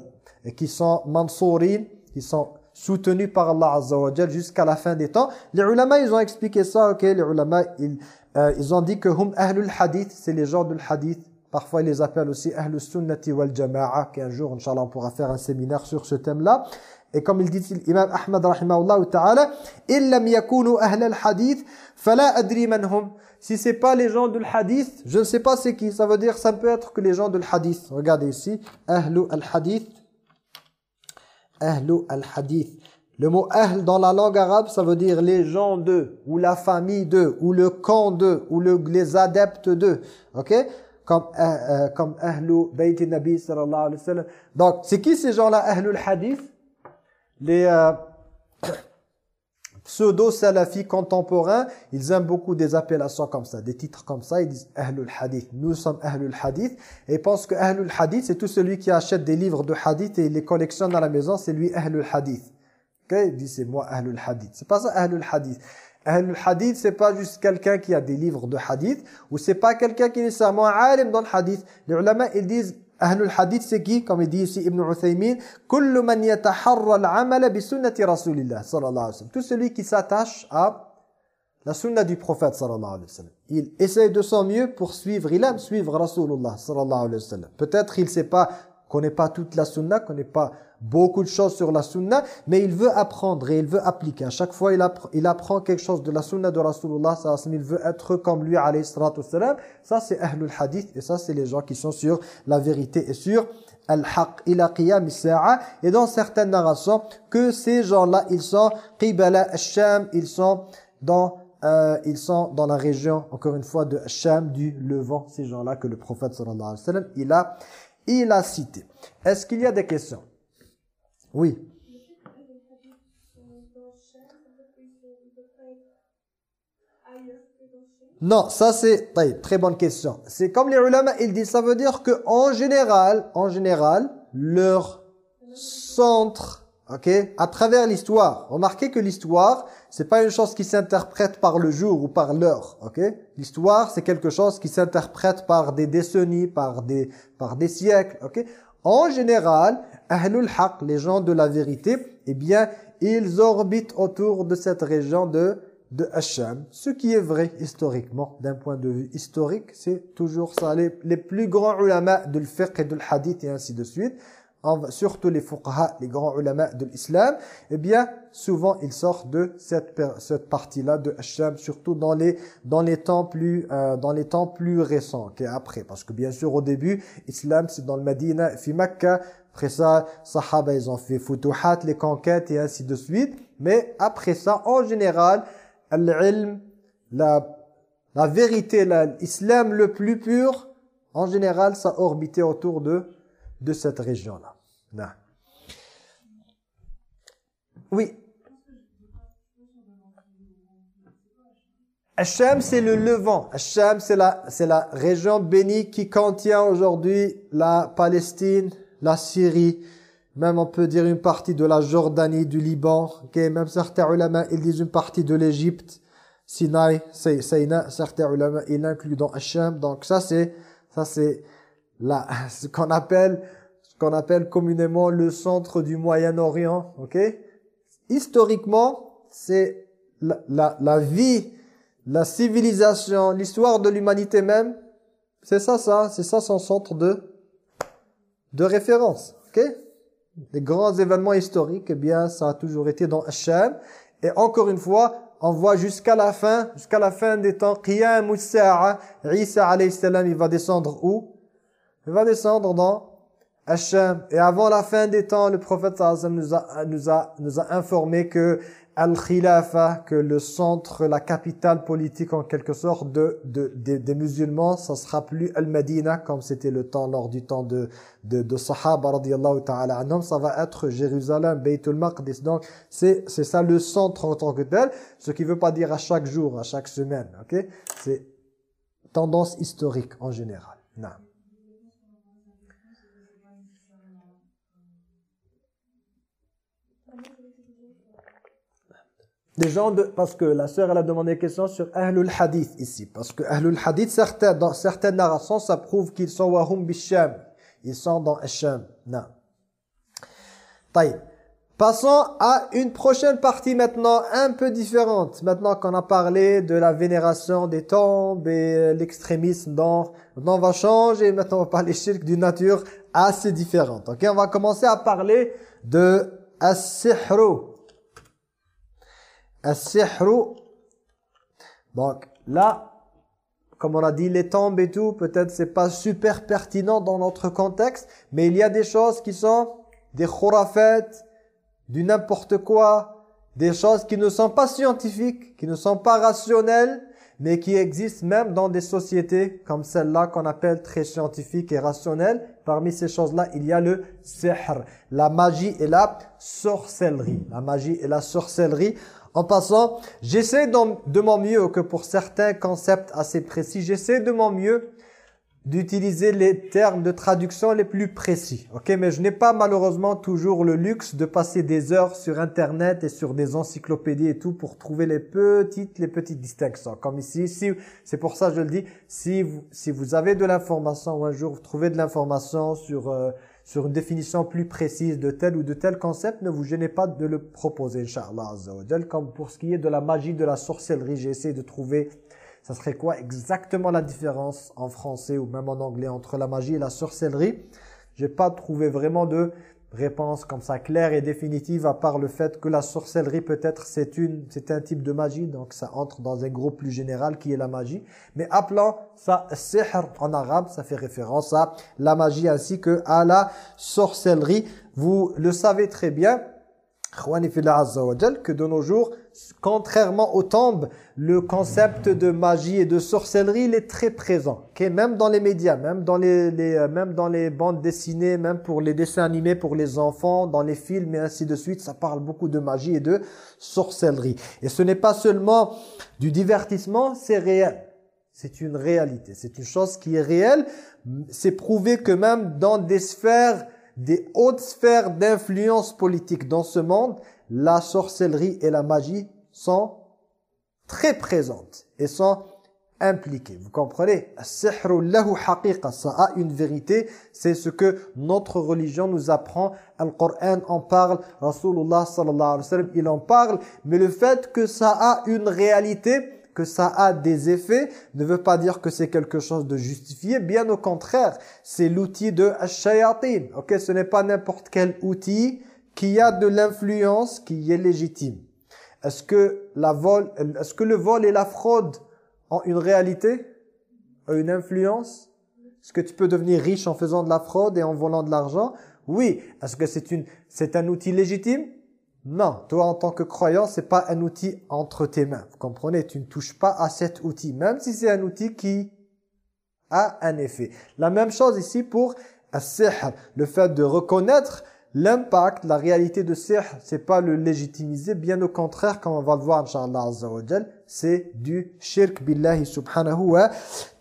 qui sont mansourin, qui sont soutenus par Allah Azza wa jusqu'à la fin des temps. Les ulama, ils ont expliqué ça, OK, les ulama, ils, euh, ils ont dit que hum ahlul hadith, c'est les gens du hadith Parfois, ils les appellent aussi Ahlus Sunnati wal Jama'a, qu'un jour, Inch'Allah, on pourra faire un séminaire sur ce thème-là. Et comme il dit l'imam Ahmad rahimahullah ta'ala, « Illam yakunu ahl al-hadith, fala adri manhum » Si c'est pas les gens du hadith, je ne sais pas c'est qui. Ça veut dire, ça peut être que les gens du hadith. Regardez ici, « Ahlu al-hadith » Ahlu al-hadith. Le mot ahl dans la langue arabe, ça veut dire les gens d'eux, ou la famille d'eux, ou le camp d'eux, ou le, les adeptes d'eux. Ok? Comme, euh, comme Ahlu Bayti Nabi sallallahu alayhi wa sallam. Donc, c'est qui ces gens-là, Ahlul Hadith? Les euh, pseudo-salafis contemporains, ils aiment beaucoup des appellations comme ça, des titres comme ça, ils disent Ahlul Hadith. Nous sommes Ahlul Hadith et ils pensent que Ahlul Hadith, c'est tout celui qui achète des livres de Hadith et les collectionne dans la maison, c'est lui Ahlul Hadith. Ok? Il dit c'est moi Ahlul Hadith. C'est pas ça Ahlul Hadith. Ahlul Hadith, c'est pas juste quelqu'un qui a des livres de Hadith ou c'est pas quelqu'un qui est nécessairement alim dans le Hadith. Les ulama, ils disent Ahlul hadith, c'est qui? Comme il dit ici Ibn Uthaymin, « Kullu man yataharra al-amala bi sunnati rasulillah » sallallahu alayhi wa sallam. Tout celui qui s'attache à la sunna du prophète sallallahu alayhi wa sallam. Il essaye de son mieux pour suivre, il aime suivre Rasulullah sallallahu alayhi wa sallam. Peut-être il ne sait pas connaît pas toute la sunna, connaît pas beaucoup de choses sur la sunna, mais il veut apprendre et il veut appliquer. À chaque fois, il, apprend, il apprend quelque chose de la sunna de Rasulullah sallallahu il veut être comme lui alayhi salam. Ça, c'est ahlul hadith et ça, c'est les gens qui sont sur la vérité et sur al-haq ila qiyam et dans certaines narrations que ces gens-là ils sont qibala al-sham ils sont dans euh, ils sont dans la région encore une fois de Sham du Levant ces gens-là que le prophète sallallahu alayhi wa sallam il a il a cité est-ce qu'il y a des questions? Oui. Non, ça c'est très bonne question. C'est comme les ulama, ils disent, ça veut dire que en général, en général, leur centre, ok, à travers l'histoire. Remarquez que l'histoire, c'est pas une chose qui s'interprète par le jour ou par l'heure, ok? L'histoire, c'est quelque chose qui s'interprète par des décennies, par des par des siècles, ok? En général, Ahlul Haq, les gens de la vérité, eh bien, ils orbitent autour de cette région de, de Hacham. Ce qui est vrai historiquement, d'un point de vue historique, c'est toujours ça. Les, plus grands ulama de fiqh et de hadith et ainsi de suite, surtout les fuqaha, les grands ulama de l'islam, eh bien, souvent ils sortent de cette, cette partie-là de Hacham, surtout dans les, dans les temps plus, euh, dans les temps plus récents qu'après. Parce que bien sûr, au début, l'islam, c'est dans le Medina, fi Makkah, après ça, Sahaba, ils ont fait futuhat, les conquêtes et ainsi de suite. Mais après ça, en général, l'ilm, la, la vérité, l'islam le plus pur, en général, ça orbitait autour de, de cette région-là. Oui. Hachem, c'est le Levant. Hachem, c'est la, la région bénie qui contient aujourd'hui la Palestine, la Syrie, même on peut dire une partie de la Jordanie, du Liban, même certains ulama, ils disent une partie de l'Égypte, Sinaï, Sayna, certains ulama, ils l'incluent dans Hacham, donc ça c'est ça c'est ce qu'on appelle ce qu'on appelle communément le centre du Moyen-Orient, OK? Historiquement, c'est la, la, la vie, la civilisation, l'histoire de l'humanité même, c'est ça ça, c'est ça son centre de de référence. ok? Les grands événements historiques, eh bien, ça a toujours été dans Hacham. Et encore une fois, on voit jusqu'à la fin, jusqu'à la fin des temps, Qiyam Sa'a, Isa alayhi salam, il va descendre où? Va descendre dans Hacham. Et avant la fin des temps, le prophète nous a, nous a, nous a informé que Al-Khilafa, que le centre, la capitale politique en quelque sorte de, de, des musulmans, ça sera plus Al-Madina comme c'était le temps lors du temps de, de, de Sahaba radiallahu ta'ala anhum, ça va être Jérusalem, Beitul Maqdis. Donc c'est ça le centre en tant que tel, ce qui veut pas dire à chaque jour, à chaque semaine, ok? C'est tendance historique en général. Non. Des gens de parce que la sœur elle a demandé une question sur Ahlul Hadith ici parce que Ahlul Hadith certains dans certaines narrations ça prouve qu'ils sont wahum bisham ils sont dans Asham non. Passons à une prochaine partie maintenant un peu différente. Maintenant qu'on a parlé de la vénération des tombes et l'extrémisme, dans, maintenant on va changer. Maintenant on va parler shirk d'une nature assez différente. Ok, on va commencer à parler de as-sihru. As-sihru. Donc là, comme on a dit, les tombes et tout, peut-être c'est pas super pertinent dans notre contexte, mais il y a des choses qui sont des khurafat, du n'importe quoi, des choses qui ne sont pas scientifiques, qui ne sont pas rationnelles, mais qui existent même dans des sociétés comme celle-là qu'on appelle très scientifiques et rationnelles. Parmi ces choses-là, il y a le sihr, la magie et la sorcellerie. La magie et la sorcellerie. En passant, j'essaie de mon mieux que pour certains concepts assez précis, j'essaie de mon mieux d'utiliser les termes de traduction les plus précis. Ok, mais je n'ai pas malheureusement toujours le luxe de passer des heures sur Internet et sur des encyclopédies et tout pour trouver les petites, les petites distinctions. Comme ici, si, c'est pour ça que je le dis, si vous, si vous avez de l'information ou un jour vous trouvez de l'information sur, euh, sur une définition plus précise de tel ou de tel concept, ne vous gênez pas de le proposer, Inch'Allah Comme pour ce qui est de la magie, de la sorcellerie, j'ai essayé de trouver ça serait quoi exactement la différence en français ou même en anglais entre la magie et la sorcellerie? J'ai pas trouvé vraiment de réponse comme ça claire et définitive à part le fait que la sorcellerie peut-être c'est une c'est un type de magie donc ça entre dans un groupe plus général qui est la magie. Mais appelant ça sihr en arabe ça fait référence à la magie ainsi que à la sorcellerie. Vous le savez très bien que de nos jours, contrairement aux tombes, le concept de magie et de sorcellerie, il est très présent. Même dans les médias, même dans les, euh, même dans les bandes dessinées, même pour les dessins animés pour les enfants, dans les films et ainsi de suite, ça parle beaucoup de magie et de sorcellerie. Et ce n'est pas seulement du divertissement, c'est réel. C'est une réalité, c'est une chose qui est réelle. C'est prouvé que même dans des sphères des hautes sphères d'influence politique dans ce monde, la sorcellerie et la magie sont très présentes et sont impliquées. Vous comprenez? Ça a une vérité. C'est ce que notre religion nous apprend. Le Coran en parle. Rasulullah sallallahu alayhi wa sallam, il en parle. Mais le fait que ça a une réalité que ça a des effets ne veut pas dire que c'est quelque chose de justifié. Bien au contraire, c'est l'outil de shayatin. Ok, ce n'est pas n'importe quel outil qui a de l'influence qui est légitime. Est-ce que, est que le vol et la fraude ont une réalité Ont une influence? Est-ce que tu peux devenir riche en faisant de la fraude et en volant de l'argent? Oui. Est-ce que c'est un outil légitime? Non, toi en tant que croyant, c'est pas un outil entre tes mains. Vous comprenez? Tu ne touches pas à cet outil, même si c'est un outil qui a un effet. La même chose ici pour sihr le fait de reconnaître l'impact, la réalité de sihr, c'est pas le légitimiser, bien au contraire, comme on va le voir, inshallah azza wa c'est du shirk billahi subhanahu wa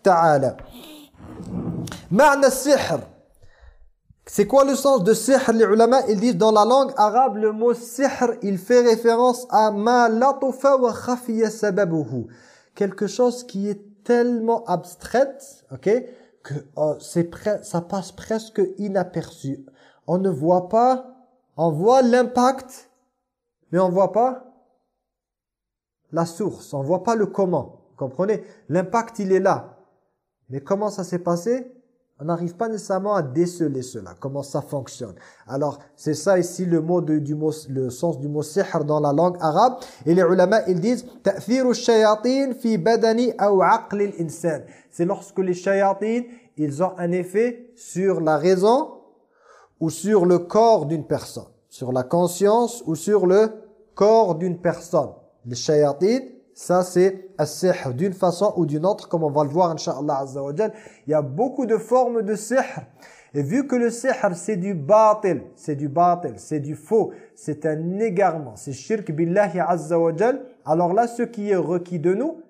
ta'ala. Ma'na sihr c'est quoi le sens de sihr? Les ulama, ils disent dans la langue arabe, le mot sihr, il fait référence à ma latufa wa khafiya sababuhu. Quelque chose qui est tellement abstraite, ok, que oh, c'est ça passe presque inaperçu. On ne voit pas, on voit l'impact, mais on voit pas la source, on voit pas le comment. Vous comprenez? L'impact, il est là. Mais comment ça s'est passé? On n'arrive pas nécessairement à déceler cela, comment ça fonctionne? Alors, c'est ça ici le mot du mot, le sens du mot sihr dans la langue arabe. Et les ulama, ils disent fi badani insan. C'est lorsque les shayatin, ils ont un effet sur la raison ou sur le corps d'une personne, sur la conscience ou sur le corps d'une personne. Les shayatin, ça, c'est as-sihr d'une façon ou d'une autre, comme on va le voir, Inch'Allah Azza Il y a beaucoup de formes de sihr. Et vu que le sihr, c'est du batil, c'est du batil, c'est du faux, c'est un égarement, c'est shirk billahi Azza alors là, ce qui est requis de nous,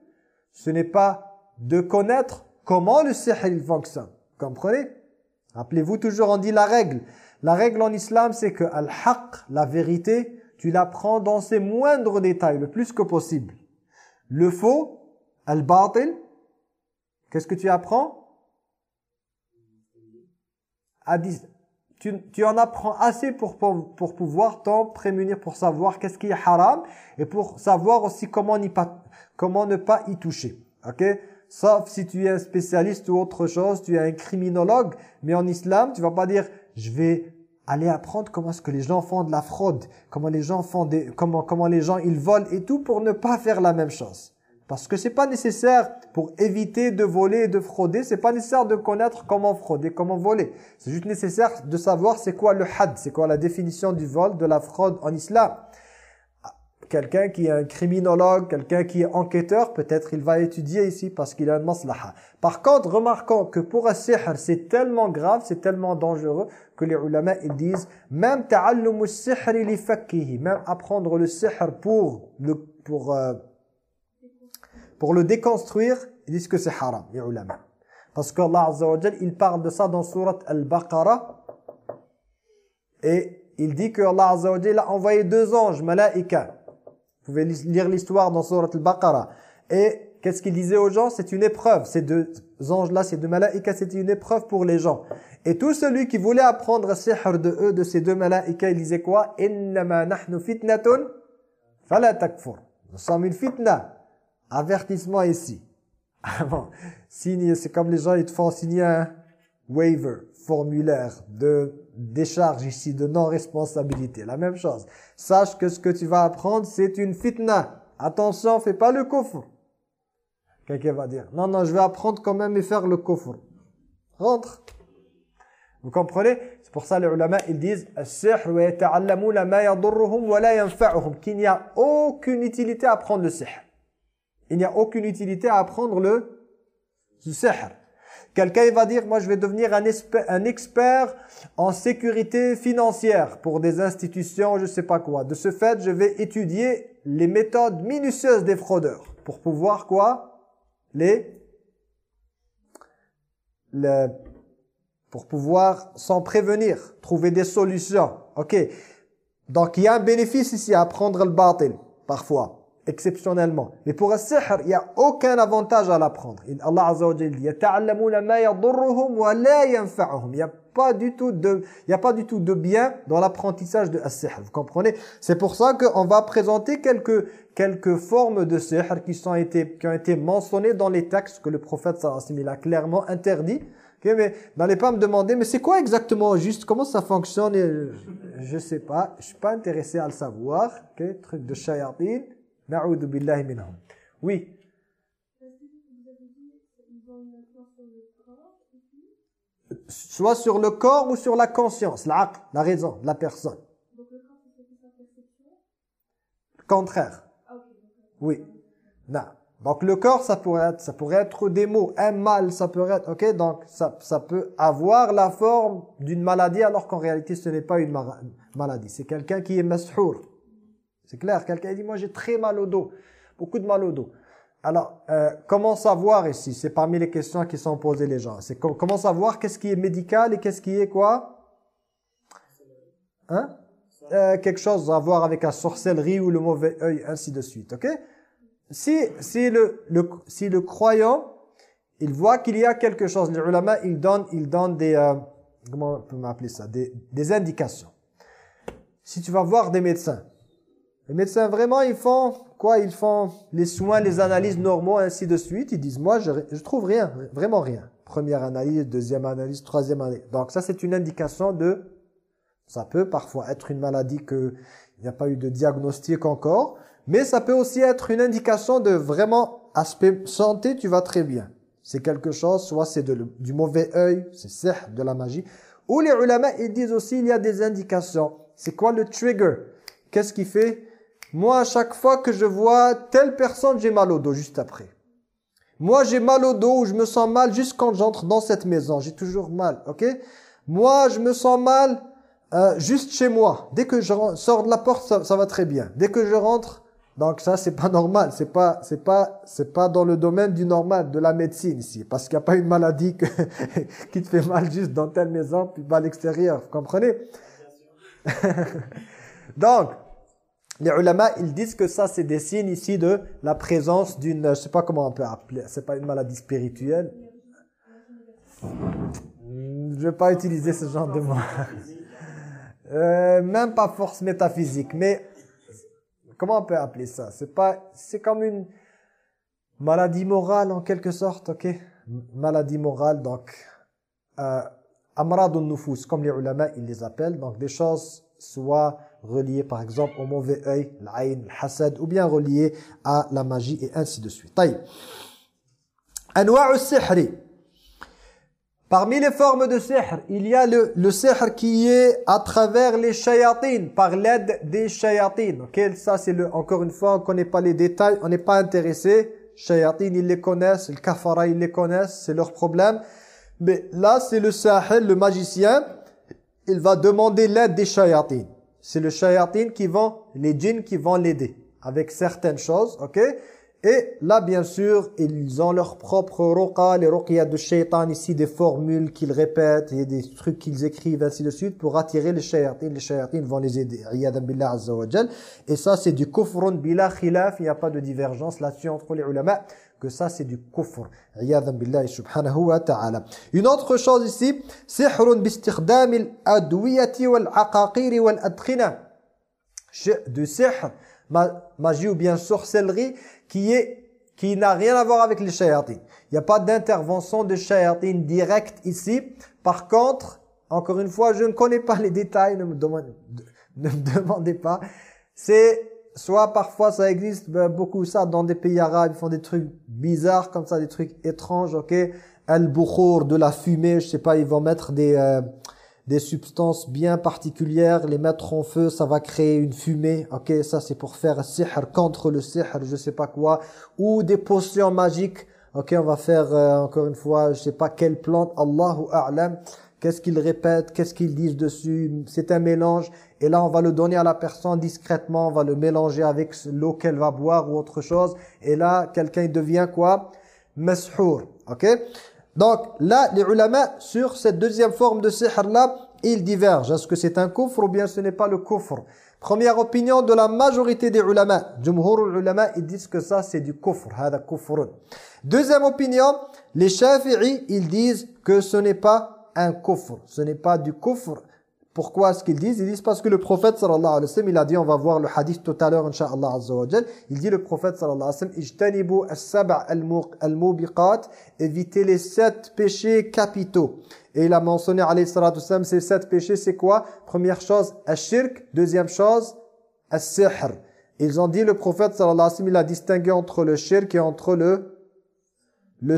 ce n'est pas de connaître comment le sihr il fonctionne. Comprenez? Rappelez-vous, toujours on dit la règle. La règle en islam, c'est que al-haq, la vérité, tu la prends dans ses moindres détails, le plus que possible. Le faux, al-batil, qu'est-ce que tu apprends? Tu, en apprends assez pour, pour, pouvoir t'en prémunir, pour savoir qu'est-ce qui est haram et pour savoir aussi comment, comment ne pas y toucher. ok? Sauf si tu es un spécialiste ou autre chose, tu es un criminologue, mais en islam, tu vas pas dire « je vais aller apprendre comment est-ce que les gens font de la fraude, comment les gens font des, comment, comment les gens ils volent et tout pour ne pas faire la même chose. Parce que c'est pas nécessaire pour éviter de voler et de frauder, c'est pas nécessaire de connaître comment frauder, comment voler. C'est juste nécessaire de savoir c'est quoi le had, c'est quoi la définition du vol, de la fraude en islam. Quelqu'un qui est un criminologue, quelqu'un qui est enquêteur, peut-être il va étudier ici parce qu'il a un maslaha. Par contre, remarquons que pour un sihr, c'est tellement grave, c'est tellement dangereux que les ulama ils disent même ta'allumu sihr li fakkihi, même apprendre le sihr pour le pour euh, pour le déconstruire, ils disent que c'est haram, les ulama. Parce qu'Allah Azza wa il parle de ça dans surat Al-Baqarah et il dit que Allah Azza a envoyé deux anges, malaïka. Vous pouvez lire l'histoire dans surat Al-Baqarah. Et qu'est-ce qu'il disait aux gens? C'est une épreuve. Ces deux anges-là, ces deux malaïka, c'était une épreuve pour les gens. Et tout celui qui voulait apprendre sihr de eux, de ces deux malaïka, il disait quoi? Innama nahnu fitnatun fala takfur. Nous sommes une fitna. Avertissement ici. signe, c'est comme les gens, ils te font signer un waiver, formulaire de décharge ici, de non-responsabilité. La même chose. Sache que ce que tu vas apprendre, c'est une fitna. Attention, fais pas le kufr. Quelqu'un va dire, non, non, je vais apprendre quand même et faire le kufr. Rentre. Vous comprenez? C'est pour ça les ulama, ils disent qu'il n'y a aucune utilité à apprendre le sihr. Il n'y a aucune utilité à apprendre le, sihr. Quelqu'un va dire, moi je vais devenir un, un, expert en sécurité financière pour des institutions, je ne sais pas quoi. De ce fait, je vais étudier les méthodes minutieuses des fraudeurs pour pouvoir quoi? Les, le, pour pouvoir s'en prévenir, trouver des solutions. Ok. Donc il y a un bénéfice ici à apprendre le batil, parfois exceptionnellement. Mais pour un sihr, il n'y a aucun avantage à l'apprendre. Allah Azza wa Jalla dit Il n'y a pas du tout de il a pas du tout de bien dans l'apprentissage de sihr. Vous comprenez? C'est pour ça qu'on va présenter quelques quelques formes de sihr qui sont été qui ont été mentionnées dans les textes que le prophète sallallahu a clairement interdit. Okay, mais n'allez pas me demander mais c'est quoi exactement juste? Comment ça fonctionne? Je sais pas, je suis pas intéressé à le savoir. OK, truc de shayatin. Oui. Soit sur le corps ou sur la conscience, la, la raison la personne. Contraire. Oui. Non. Donc le corps, ça pourrait être, ça pourrait être des mots. Un mal, ça pourrait être, ok. Donc ça, ça peut avoir la forme d'une maladie, alors qu'en réalité ce n'est pas une maladie. C'est quelqu'un qui est mashour. C'est clair, quelqu'un dit, moi j'ai très mal au dos, beaucoup de mal au dos. Alors, euh, comment savoir ici? C'est parmi les questions qui sont posées les gens. C'est comment savoir qu'est-ce qui est médical et qu'est-ce qui est quoi? Hein? Euh, Quelque chose à voir avec la sorcellerie ou le mauvais œil, ainsi de suite. Ok? Si, si, le, le, si le croyant, il voit qu'il y a quelque chose, les ulama, il donne, il donne des, euh, comment on peut ça, des, des indications. Si tu vas voir des médecins, les médecins, vraiment, ils font quoi? Ils font les soins, les analyses normaux, ainsi de suite. Ils disent, moi, je, je trouve rien, vraiment rien. Première analyse, deuxième analyse, troisième analyse. Donc ça, c'est une indication de... Ça peut parfois être une maladie qu'il n'y a pas eu de diagnostic encore, mais ça peut aussi être une indication de vraiment aspect santé, tu vas très bien. C'est quelque chose, soit c'est du mauvais œil, c'est de la magie. Ou les ulama, ils disent aussi, il y a des indications. C'est quoi le trigger? Qu'est-ce qui fait moi, à chaque fois que je vois telle personne, j'ai mal au dos juste après. Moi, j'ai mal au dos ou je me sens mal juste quand j'entre dans cette maison. J'ai toujours mal, ok? Moi, je me sens mal euh, juste chez moi. Dès que je sors de la porte, ça, va très bien. Dès que je rentre, donc ça, c'est pas normal. C'est pas, c'est pas, c'est pas dans le domaine du normal, de la médecine ici. Parce qu'il n'y a pas une maladie qui te fait mal juste dans telle maison, puis pas à l'extérieur. Vous comprenez? Donc, les ulama, ils disent que ça, c'est des signes ici de la présence d'une, je sais pas comment on peut appeler, c'est pas une maladie spirituelle. Je vais pas utiliser ce genre de mot. Euh, même pas force métaphysique, mais comment on peut appeler ça? C'est pas, c'est comme une maladie morale en quelque sorte, ok? Maladie morale, donc euh, amradun nufus, comme les ulama, ils les appellent, donc des choses soit relié par exemple au mauvais œil, l'aïn, hasad, ou bien relié à la magie et ainsi de suite. Anwa'u sihri. Parmi les formes de sihr, il y a le, le sihr qui est à travers les shayatines, par l'aide des shayatines. Okay, ça c'est le, encore une fois, on ne connaît pas les détails, on n'est pas intéressé. Shayatines, ils les connaissent, le kafara, ils les connaissent, c'est leur problème. Mais là, c'est le sahel, le magicien, il va demander l'aide des shayatines. C'est le shayatine qui vont, les djinns qui vont l'aider avec certaines choses, ok? Et là, bien sûr, ils ont leur propre ruqa, les ruqyas de shaitan, ici des formules qu'ils répètent, et des trucs qu'ils écrivent, ainsi de suite, pour attirer les shayatines. Les shayatines vont les aider. billah azza wa Et ça, c'est du kufrun bila khilaf. Il n'y a pas de divergence là-dessus entre les ulama que ça c'est du kufr. billah subhanahu wa ta'ala. Une autre chose ici, sihrun bistikhdam al-adwiyati wal-aqaqir wal-adkhina. Du sihr, magie ou bien sorcellerie qui est qui n'a rien à voir avec les shayatines. Il n'y a pas d'intervention de shayatines directe ici. Par contre, encore une fois, je ne connais pas les détails, ne me demandez, ne me demandez pas. C'est soit parfois ça existe ben, beaucoup ça dans des pays arabes, ils font des trucs bizarres comme ça, des trucs étranges, ok? Al-Bukhour, de la fumée, je sais pas, ils vont mettre des... Euh, des substances bien particulières, les mettre en feu, ça va créer une fumée. Ok, ça c'est pour faire sihr contre le sihr, je sais pas quoi. Ou des potions magiques. Ok, on va faire euh, encore une fois, je sais pas quelle plante. Allahu A'lam. Qu'est-ce qu'ils répètent, qu'est-ce qu'ils disent dessus? C'est un mélange. Et là, on va le donner à la personne discrètement. On va le mélanger avec l'eau qu'elle va boire ou autre chose. Et là, quelqu'un devient quoi? Meshour. Ok? Donc là, les ulama, sur cette deuxième forme de sihr-là, ils divergent. Est-ce que c'est un kufr ou bien ce n'est pas le kufr? Première opinion de la majorité des ulama. Jumhur ulama, ils disent que ça c'est du kufr. Deuxième opinion, les shafi'i, ils disent que ce n'est pas un kufr. Ce n'est pas du kufr. Pourquoi est-ce qu'ils disent? Ils disent parce que le prophète sallallahu alayhi wa sallam, il a dit, on va voir le hadith tout à l'heure, inshallah azza il dit le prophète sallallahu alayhi wa sallam, « Ijtanibu as-sab' al-mubiqat » évitez les sept péchés capitaux. Et il a mentionné, alayhi salatu wa sallam, ces sept péchés, c'est quoi? Première chose, ash-shirk. Deuxième chose, as-sihr. Ils ont dit, le prophète sallallahu alayhi wa sallam, il a distingué entre le shirk et entre le le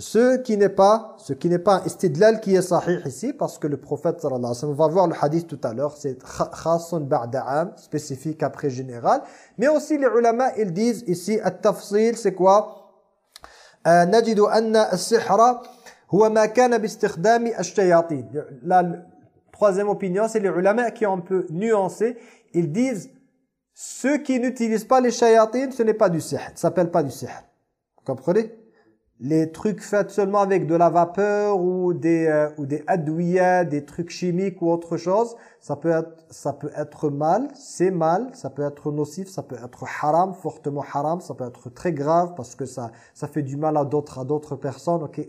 Ce qui n'est pas, ce qui n'est pas un istidlal qui est sahih ici, parce que le prophète sallallahu alayhi wa sallam, on va voir le hadith tout à l'heure, c'est khasun ba'da'am, spécifique après général. Mais aussi les ulama, ils disent ici, at-tafsil, c'est quoi نجد أن السحر هو ما كان باستخدام الشياطين. La troisième opinion, c'est les ulama qui ont un peu nuancé. Ils disent, ceux qui n'utilisent pas les shayatines, ce n'est pas du sihr, ça s'appelle pas du sihr. Vous comprenez Les trucs faits seulement avec de la vapeur ou des euh, ou des adouillats, des trucs chimiques ou autre chose, ça peut être ça peut être mal, c'est mal, ça peut être nocif, ça peut être haram, fortement haram, ça peut être très grave parce que ça ça fait du mal à d'autres à d'autres personnes, OK,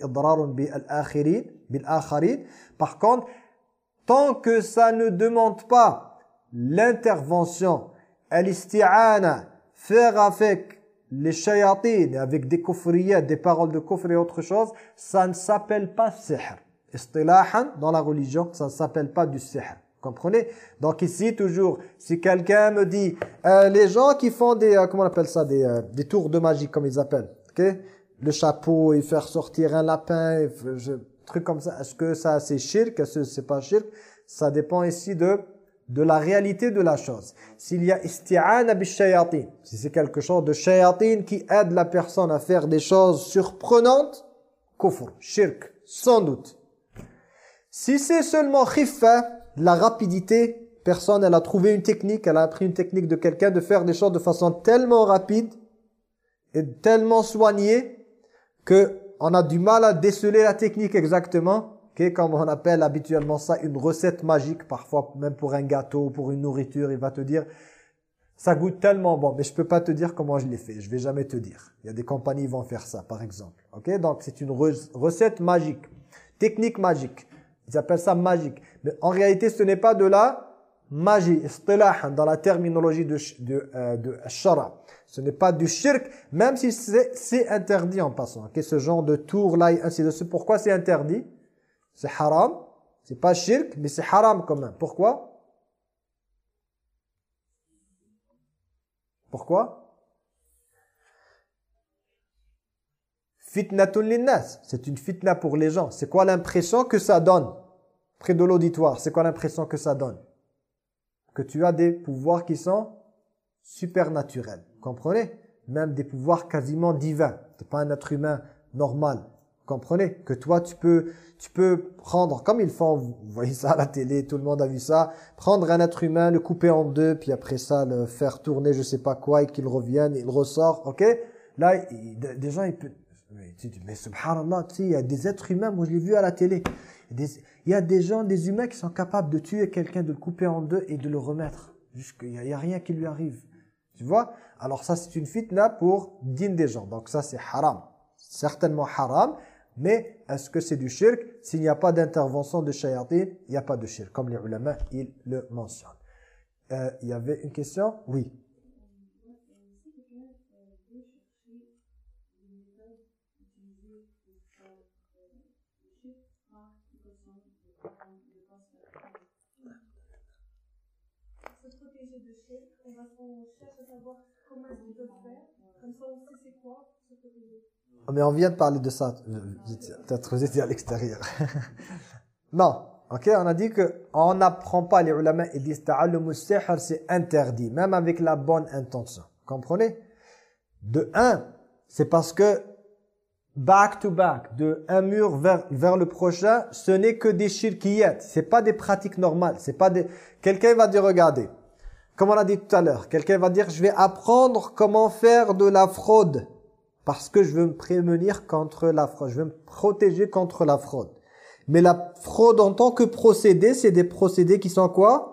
Par contre, tant que ça ne demande pas l'intervention, al-isti'ana, faire avec les shayatines avec des kufriyats, des paroles de kufr et autre chose, ça ne s'appelle pas sihr. Istilahan, dans la religion, ça ne s'appelle pas du sihr. Comprenez? Donc ici, toujours, si quelqu'un me dit, euh, les gens qui font des, euh, comment on appelle ça, des, euh, des tours de magie, comme ils appellent, ok? Le chapeau et faire sortir un lapin, je, truc comme ça, est-ce que ça c'est shirk, est-ce que c'est pas shirk? Ça dépend ici de de la réalité de la chose. S'il y a isti'ana shayatin, si c'est quelque chose de shayatin qui aide la personne à faire des choses surprenantes, kufr, shirk, sans doute. Si c'est seulement khifa, la rapidité, personne, elle a trouvé une technique, elle a appris une technique de quelqu'un de faire des choses de façon tellement rapide et tellement soignée que on a du mal à déceler la technique exactement, comme on appelle habituellement ça une recette magique, parfois même pour un gâteau, pour une nourriture, il va te dire ça goûte tellement bon, mais je peux pas te dire comment je l'ai fait, je vais jamais te dire. Il y a des compagnies qui vont faire ça, par exemple. Ok, Donc c'est une recette magique, technique magique. Ils appellent ça magique. Mais en réalité, ce n'est pas de la magie, dans la terminologie de, de, euh, de shara. Ce n'est pas du shirk, même si c'est interdit en passant. Ok, Ce genre de tour-là, ainsi de suite. Pourquoi c'est interdit? C'est haram. C'est pas shirk, mais c'est haram quand même. Pourquoi? Pourquoi? Fitnatun linnas. C'est une fitna pour les gens. C'est quoi l'impression que ça donne? Près de l'auditoire C'est quoi l'impression que ça donne? Que tu as des pouvoirs qui sont supernaturels. comprenez? Même des pouvoirs quasiment divins. Tu pas un être humain normal. Comprenez Que toi, tu peux, tu peux prendre, comme ils font, vous voyez ça à la télé, tout le monde a vu ça, prendre un être humain, le couper en deux, puis après ça, le faire tourner je sais pas quoi, et qu'il revienne, il ressort, ok? Là, des gens, ils peuvent... Mais, mais subhanallah, tu sais, il y a des êtres humains, moi je l'ai vu à la télé, il y a des gens, des humains qui sont capables de tuer quelqu'un, de le couper en deux et de le remettre. Il n'y a, a rien qui lui arrive. Tu vois? Alors ça, c'est une fitna pour din des gens. Donc ça, c'est haram. Certainement haram. Mais est-ce que c'est du shirk? S'il n'y a pas d'intervention de shayatin, il n'y a pas de shirk. Comme les ulama, ils le mentionnent. Euh, il y avait une question? Oui. Oh, mais on vient de parler de ça. Peut-être vous étiez à l'extérieur. non. Ok, on a dit que on n'apprend pas les ulama ils disent c'est interdit même avec la bonne intention. Comprenez? De un, c'est parce que back to back, de un mur vers, vers le prochain, ce n'est que des shirkiyat, c'est pas des pratiques normales, c'est pas des quelqu'un va dire regardez. Comme on a dit tout à l'heure, quelqu'un va dire je vais apprendre comment faire de la fraude parce que je veux me prémunir contre la fraude, je veux me protéger contre la fraude. Mais la fraude en tant que procédé, c'est des procédés qui sont quoi?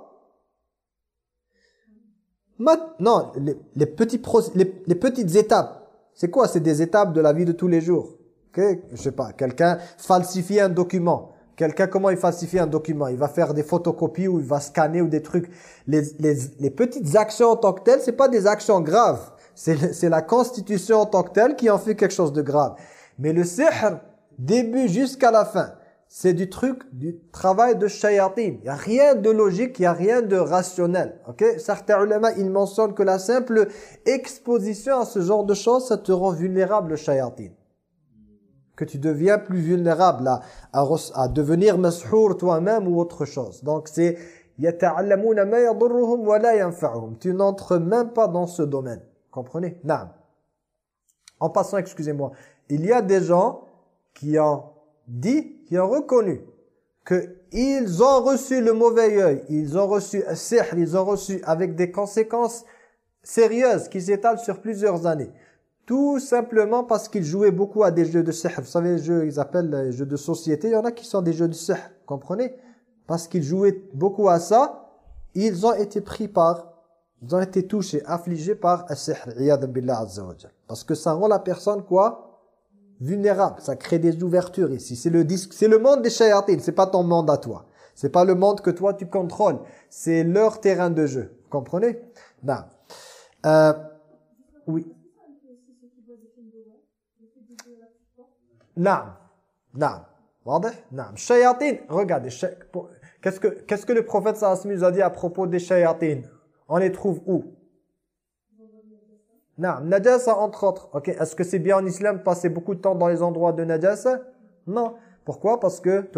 Non, les, petits les, les, petites étapes. C'est quoi? C'est des étapes de la vie de tous les jours. Okay? Je sais pas, quelqu'un falsifie un document. Quelqu'un, comment il falsifie un document? Il va faire des photocopies ou il va scanner ou des trucs. Les, les, les petites actions en tant que telles, c'est pas des actions graves. C'est la constitution en tant que telle qui en fait quelque chose de grave. Mais le sihr, début jusqu'à la fin, c'est du truc, du travail de shayatim. Il n'y a rien de logique, il n'y a rien de rationnel. Ok? Certains ulama, ils mentionnent que la simple exposition à ce genre de choses, ça te rend vulnérable, le shayatim. Que tu deviens plus vulnérable à, à, à devenir mashour toi-même ou autre chose. Donc c'est « yata'allamuna ma wa la » Tu n'entres même pas dans ce domaine. Comprenez? Non. En passant, excusez-moi, il y a des gens qui ont dit, qui ont reconnu qu'ils ont reçu le mauvais œil, ils ont reçu sihr, ils ont reçu avec des conséquences sérieuses qui s'étalent sur plusieurs années. Tout simplement parce qu'ils jouaient beaucoup à des jeux de sihr. Vous savez, les jeux, ils appellent les jeux de société, il y en a qui sont des jeux de sihr, comprenez? Parce qu'ils jouaient beaucoup à ça, ils ont été pris par ils ont été touchés, affligés par billah Parce que ça rend la personne quoi Vulnérable, ça crée des ouvertures ici. C'est le disque, c'est le monde des shayatines, c'est pas ton monde à toi. C'est pas le monde que toi tu contrôles, c'est leur terrain de jeu. Vous comprenez? Non. Euh, oui. Non. Non. Non. Shayatin, regardez, qu'est-ce que, qu'est-ce que le prophète sallallahu a dit à propos des shayatines on les trouve où? Non, najasa entre autres. Ok, est-ce que c'est bien en islam de passer beaucoup de temps dans les endroits de najasa? Non. Pourquoi? Parce que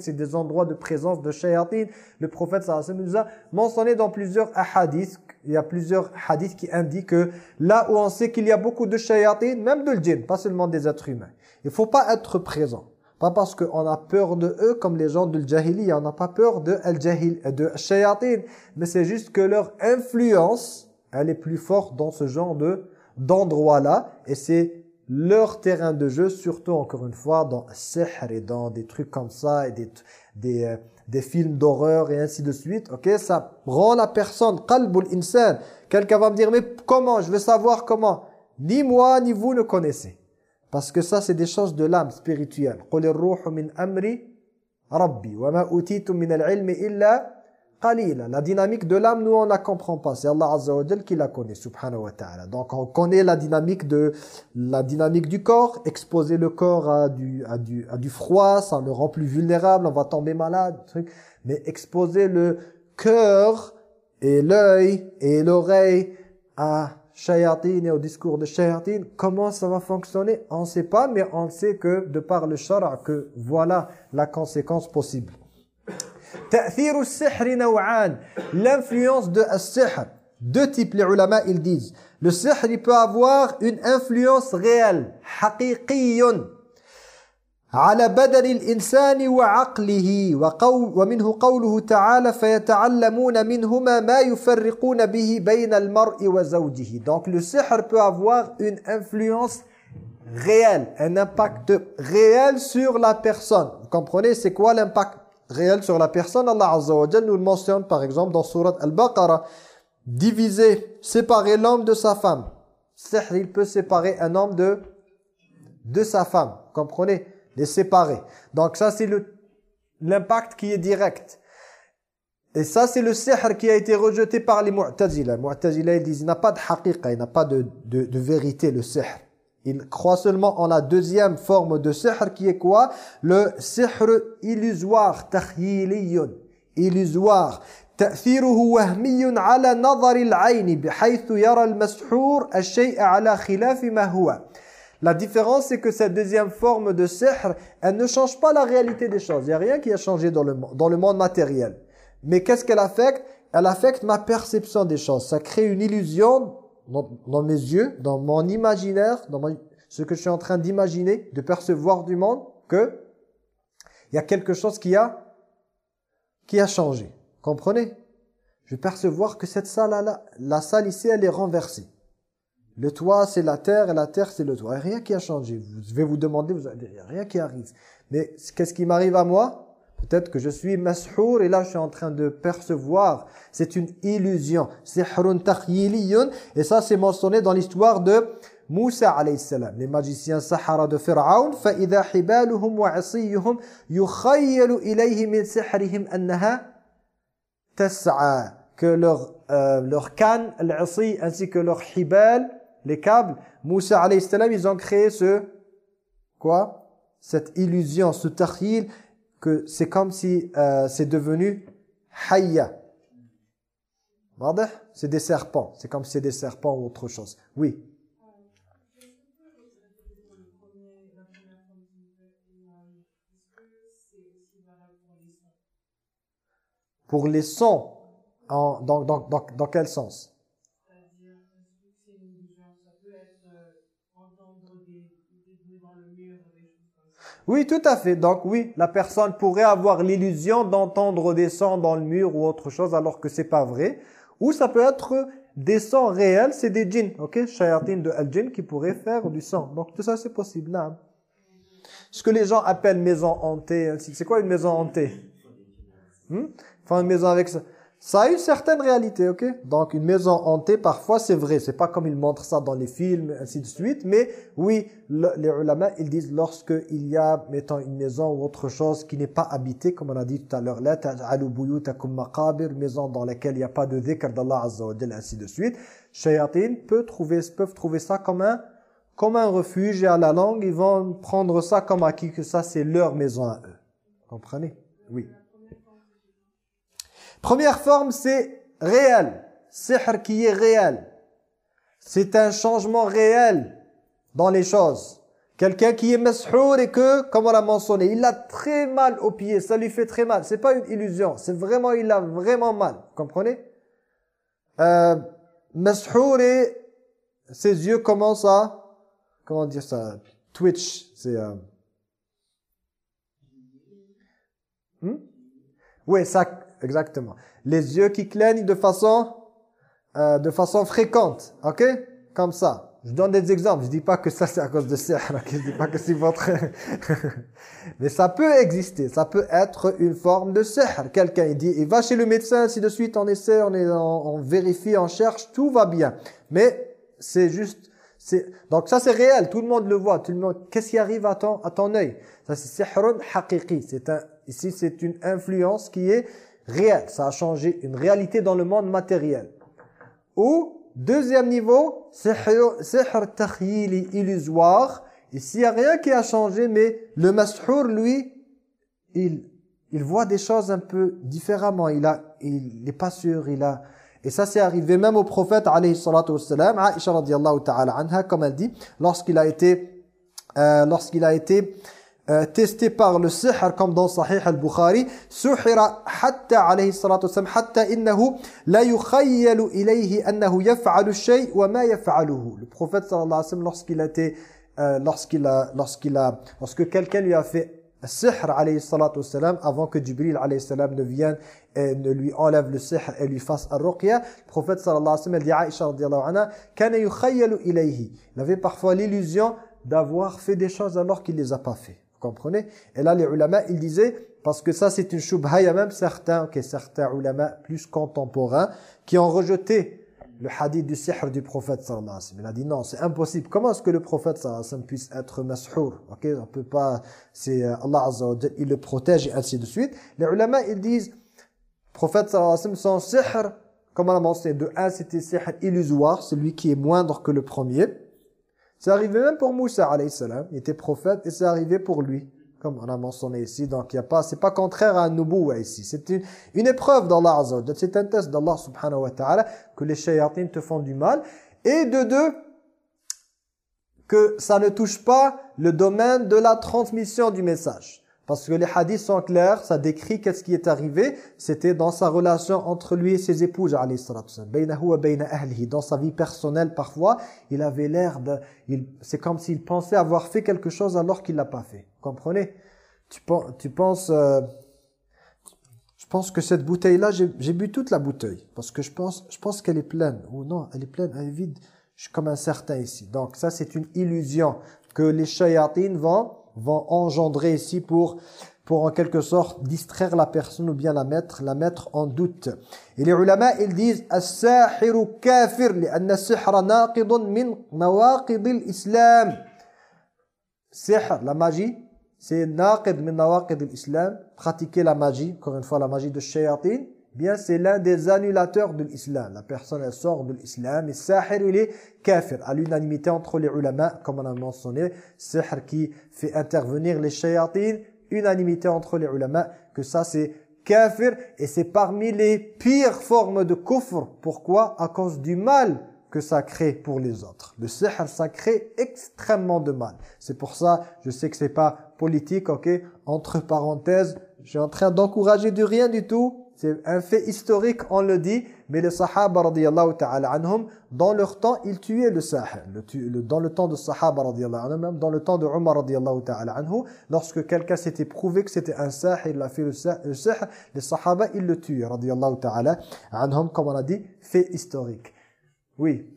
c'est des endroits de présence de shayatin. Le prophète sallallahu nous a mentionné dans plusieurs hadiths, il y a plusieurs hadiths qui indiquent que là où on sait qu'il y a beaucoup de shayatin, même de l'djinn, pas seulement des êtres humains, il faut pas être présent. Pas parce qu'on a peur de eux comme les gens de jahili, on n'a pas peur de al-jahil, de shayatin, mais c'est juste que leur influence, elle est plus forte dans ce genre de d'endroits-là, et c'est leur terrain de jeu, surtout encore une fois dans sihr et dans des trucs comme ça, et des, des, euh, des films d'horreur et ainsi de suite, ok Ça rend la personne, qalbul insan. Quelqu'un va me dire, mais comment? Je veux savoir comment. Ni moi, ni vous ne connaissez. Parce que ça, c'est des choses de l'âme spirituelle. قُلِ الرُّوحُ مِنْ أَمْرِ رَبِّي وَمَا أُوتِيتُم مِنَ الْعِلْمِ إِلَّا قَلِيلًا La dynamique de l'âme, nous, on la comprend pas. C'est Allah Azza wa qui la connaît, subhanahu wa ta'ala. Donc, on connaît la dynamique, de, la dynamique du corps. Exposer le corps à du, à, du, à du froid, ça le rend plus vulnérable, on va tomber malade. Truc. Mais exposer le cœur et l'œil et l'oreille à shayatin et au discours de shayatin, comment ça va fonctionner? On ne sait pas, mais on sait que de par le shara, que voilà la conséquence possible. L'influence de sihr Deux types, les ulama, ils disent. Le sihr, peut avoir une influence réelle, على بدن الإنسان وعقله ومنه قوله تعالى فيتعلمون منهما ما يفرقون به بين المرء وزوجه donc le sihr peut avoir une influence réelle un impact réel sur la personne vous comprenez c'est quoi l'impact réel sur la personne Allah Azza wa nous le mentionne par exemple dans surat Al-Baqarah diviser séparer l'homme de sa femme sihr il peut séparer un homme de de sa femme comprenez les séparer. Donc ça c'est l'impact qui est direct. Et ça c'est le sihr qui a été rejeté par les mu'tazila. Mu'tazila ils disent il n'a pas de haqiqa, il n'a pas de, de, de, vérité le sihr. Il croit seulement en la deuxième forme de sihr qui est quoi Le sihr illusoire, takhyiliyun, illusoire. تأثيره وهمي على نظر العين بحيث يرى المسحور الشيء على خلاف ما هو la différence, c'est que cette deuxième forme de sihr, elle ne change pas la réalité des choses. Il n'y a rien qui a changé dans le, dans le monde matériel. Mais qu'est-ce qu'elle affecte? Elle affecte ma perception des choses. Ça crée une illusion dans, mes yeux, dans mon imaginaire, dans ce que je suis en train d'imaginer, de percevoir du monde, que il y a quelque chose qui a, qui a changé. Comprenez? Je vais percevoir que cette salle-là, la salle ici, elle est renversée. Le toit, c'est la terre et la terre, c'est le toit. Il rien qui a changé. Je vais vous demander, vous allez dire, rien qui arrive. Mais qu'est-ce qui m'arrive à moi Peut-être que je suis mashour et là, je suis en train de percevoir. C'est une illusion. Sihrun takhyiliyun. Et ça, c'est mentionné dans l'histoire de Moussa alayhi salam. Les magiciens sahara de Pharaon. فَإِذَا حِبَالُهُمْ وَعِصِيُّهُمْ يُخَيَّلُ إِلَيْهِ مِنْ سِحْرِهِمْ أَنَّهَا تَسْعَى Que leur, euh, leur canne, ainsi que leur hibal, les câbles, Moussa alayhi salam, ils ont créé ce quoi? Cette illusion, ce takhil que c'est comme si euh, c'est devenu hayya. C'est des serpents, c'est comme si c'est des serpents ou autre chose. Oui. Pour les sons, en, dans, dans, dans quel sens? Oui, tout à fait. Donc oui, la personne pourrait avoir l'illusion d'entendre des sons dans le mur ou autre chose alors que c'est pas vrai. Ou ça peut être des sons réels, c'est des djinns, ok? Shayatin de al-djinn qui pourraient faire du son. Donc tout ça c'est possible. Non. Ce que les gens appellent maison hantée, c'est quoi une maison hantée? Hmm? Enfin une maison avec ça. Ça a une certaine réalité, ok? Donc une maison hantée, parfois c'est vrai, c'est pas comme ils montrent ça dans les films, ainsi de suite, mais oui, les ils disent lorsque il y a, mettons, une maison ou autre chose qui n'est pas habitée, comme on a dit tout à l'heure, buyutakum maqabir, maison dans laquelle il n'y a pas de dhikr d'Allah Azza ainsi de suite, shayatin peut trouver, peuvent trouver ça comme un, comme un refuge, et à la langue, ils vont prendre ça comme acquis que ça c'est leur maison à eux. Comprenez? Oui. Première forme, c'est réel. Sihr qui est réel. C'est un changement réel dans les choses. Quelqu'un qui est mashour et que, comme on l'a mentionné, il a très mal au pied, ça lui fait très mal. C'est pas une illusion, c'est vraiment, il a vraiment mal. Vous comprenez? Euh, et ses yeux commencent à, comment dire ça, twitch, c'est... Euh, hmm? Oui, ça, Exactement. Les yeux qui clignent de façon, euh, de façon fréquente. OK? Comme ça. Je donne des exemples. Je dis pas que ça c'est à cause de sihr. Je dis pas que c'est votre... Mais ça peut exister. Ça peut être une forme de sihr. Quelqu'un il dit, il va chez le médecin, ainsi de suite, on essaie, on, est, on, vérifie, on cherche, tout va bien. Mais c'est juste... Donc ça c'est réel, tout le monde le voit. Qu'est-ce qui arrive à ton, à ton œil? Ça c'est sihrun haqiqi. Un, ici c'est une influence qui est réel. Ça a changé une réalité dans le monde matériel. Ou, deuxième niveau, sihr illusoire. Ici, il n'y a rien qui a changé, mais le mashour, lui, il, il voit des choses un peu différemment. Il a, il n'est pas sûr, il a... Et ça c'est arrivé même au prophète alayhi salatu wassalam, Aisha radiallahu ta'ala anha, comme elle dit, lorsqu'il a été, euh, lorsqu'il a été euh, testé par le sihr comme dans Sahih al-Bukhari suhira hatta alayhi salatu wassalam hatta innahu la yukhayyalu ilayhi annahu yaf'alu shay wa ma yaf'aluhu le prophète sallallahu alayhi wa sallam lorsqu'il a été euh, lorsqu'il a lorsqu'il a lorsque quelqu'un lui a fait sihr alayhi salatu wassalam avant que Jibril alayhi salam ne vienne et ne lui enlève le sihr et lui fasse ar-ruqya le prophète sallallahu alayhi wa sallam dit Aisha radiyallahu anha kana yukhayyalu ilayhi il avait parfois l'illusion d'avoir fait des choses alors qu'il les a pas fait comprenez Et là, les ulama, ils disaient, parce que ça, c'est une shubha, il y a même certains, okay, certains ulama plus contemporains, qui ont rejeté le hadith du sihr du prophète sallallahu alayhi wa sallam. Il a dit non, c'est impossible. Comment est-ce que le prophète sallallahu alayhi wa sallam puisse être mashour Ok, on peut pas, c'est euh, Allah azza wa il le protège et ainsi de suite. Les ulama, ils disent, prophète sallallahu alayhi wa sallam, son sihr, comme on a mentionné, de un, c'était sihr illusoire, celui qui est moindre que le premier. C'est arrivé même pour Moussa alayhi salam, il était prophète et c'est arrivé pour lui, comme on a mentionné ici. Donc il y pas c'est pas contraire à un ici, c'est une, une épreuve d'Allah azza c'est un test d'Allah subhanahu wa ta'ala que les shayatines te font du mal et de deux que ça ne touche pas le domaine de la transmission du message. Parce que les hadiths sont clairs, ça décrit qu'est-ce qui est arrivé. C'était dans sa relation entre lui et ses épouses, dans sa vie personnelle parfois, il avait l'air de... C'est comme s'il pensait avoir fait quelque chose alors qu'il l'a pas fait. Comprenez? Tu, tu penses... Euh, je pense que cette bouteille-là, j'ai bu toute la bouteille. Parce que je pense, je pense qu'elle est pleine. Ou non, elle est pleine, elle est vide. Je suis comme un certain ici. Donc ça, c'est une illusion que les shayatines vont vont engendrer ici pour pour en quelque sorte distraire la personne ou bien la mettre, la mettre en doute. Et les ulama, ils disent As-sahiru kafir li'anna sihra naqidun min nawaqid al-islam. Sihr, la magie, c'est naqid min nawaqid al-islam, pratiquer la magie, encore une fois la magie de shayatin bien c'est l'un des annulateurs de l'islam. La personne elle sort de l'islam et sahir il est kafir. À l'unanimité entre les ulama, comme on a mentionné, sihr qui fait intervenir les shayatines, unanimité entre les ulama que ça c'est kafir et c'est parmi les pires formes de kufr. Pourquoi? À cause du mal que ça crée pour les autres. Le sihr, ça crée extrêmement de mal. C'est pour ça, je sais que c'est pas politique, ok? Entre parenthèses, je suis en train d'encourager du rien du tout c'est un fait historique, on le dit, mais les sahaba radiyallahu ta'ala anhum, dans leur temps, ils tuaient le sahir. Le, dans le temps de sahaba radiyallahu anhum, même dans le temps de Umar radiyallahu ta'ala anhu, lorsque quelqu'un s'était prouvé que c'était un sahir, il a fait le sahir, les sahaba, ils le tuaient radiyallahu ta'ala anhum, comme on a dit, fait historique. Oui.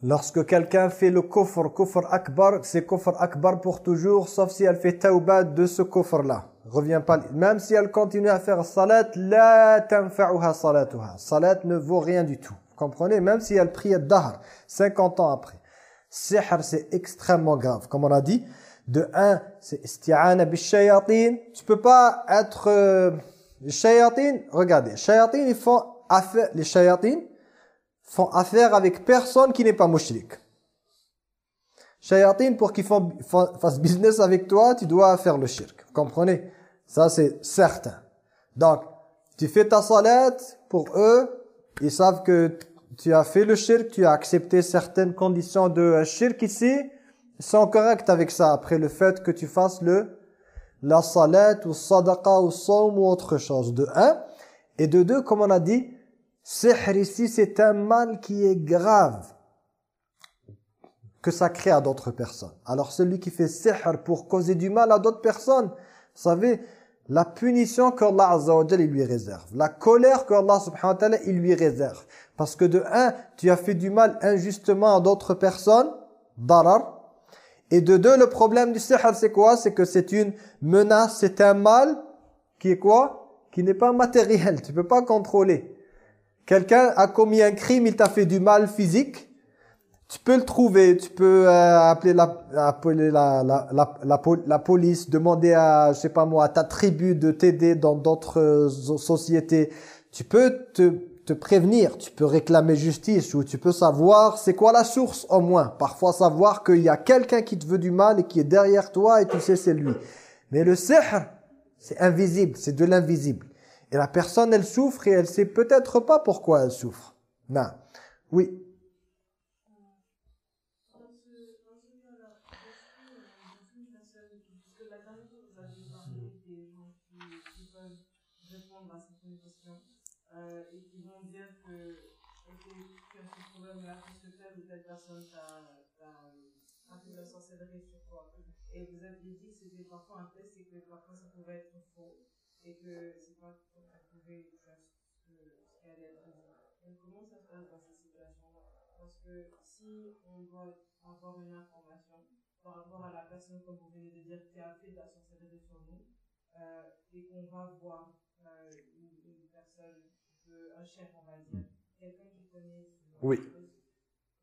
Lorsque quelqu'un fait le kufr, kufr akbar, c'est kufr akbar pour toujours, sauf si elle fait tauba de ce kufr-là. Revient pas, même si elle continue à faire salat, la tanfa'uha salatuha. Salat ne vaut rien du tout. Vous comprenez? Même si elle prie dahr, 50 ans après. Sihr, c'est extrêmement grave. Comme on a dit, de un, c'est isti'ana bishayatin. Tu peux pas être... Euh, les shayatines, regardez, les ils font affaire, les shayatines font affaire avec personne qui n'est pas mushrik. Shayatines, pour qu'ils fassent business avec toi, tu dois faire le shirk. Vous comprenez? Ça, c'est certain. Donc, tu fais ta salat, pour eux, ils savent que tu as fait le shirk, tu as accepté certaines conditions de shirk ici, ils sont corrects avec ça, après le fait que tu fasses le la salat ou sadaqa ou saum ou autre chose. De un. Et de deux, comme on a dit, sihr ici, c'est un mal qui est grave que ça crée à d'autres personnes. Alors celui qui fait sihr pour causer du mal à d'autres personnes, vous savez, la punition qu'Allah Azza wa il lui réserve, la colère qu'Allah subhanahu wa ta'ala il lui réserve. Parce que de un, tu as fait du mal injustement à d'autres personnes, darar, et de deux, le problème du sihr, c'est quoi? C'est que c'est une menace, c'est un mal qui est quoi? Qui n'est pas matériel, tu peux pas contrôler. Quelqu'un a commis un crime, il t'a fait du mal physique. Tu peux le trouver, tu peux euh, appeler, la, appeler la, la, la, police, demander à, je sais pas moi, à ta tribu de t'aider dans d'autres euh, sociétés. Tu peux te, te prévenir, tu peux réclamer justice ou tu peux savoir c'est quoi la source au moins. Parfois savoir qu'il y a quelqu'un qui te veut du mal et qui est derrière toi et tu sais c'est lui. Mais le sihr, c'est invisible, c'est de l'invisible. Et la personne, elle souffre et elle sait peut-être pas pourquoi elle souffre. Non. Oui. Et vous aviez dit que c'était parfois un test et que parfois ça pouvait être faux et que c'est pas ça pouvait être ce qui allait être Donc comment ça se passe dans ces situations-là Parce que si on une information par rapport à la personne, comme vous venez de dire, qui a fait de la sorcellerie sur nous, euh, et qu'on va voir euh, une, une, personne, un chef, on va dire, quelqu'un qui connaît oui.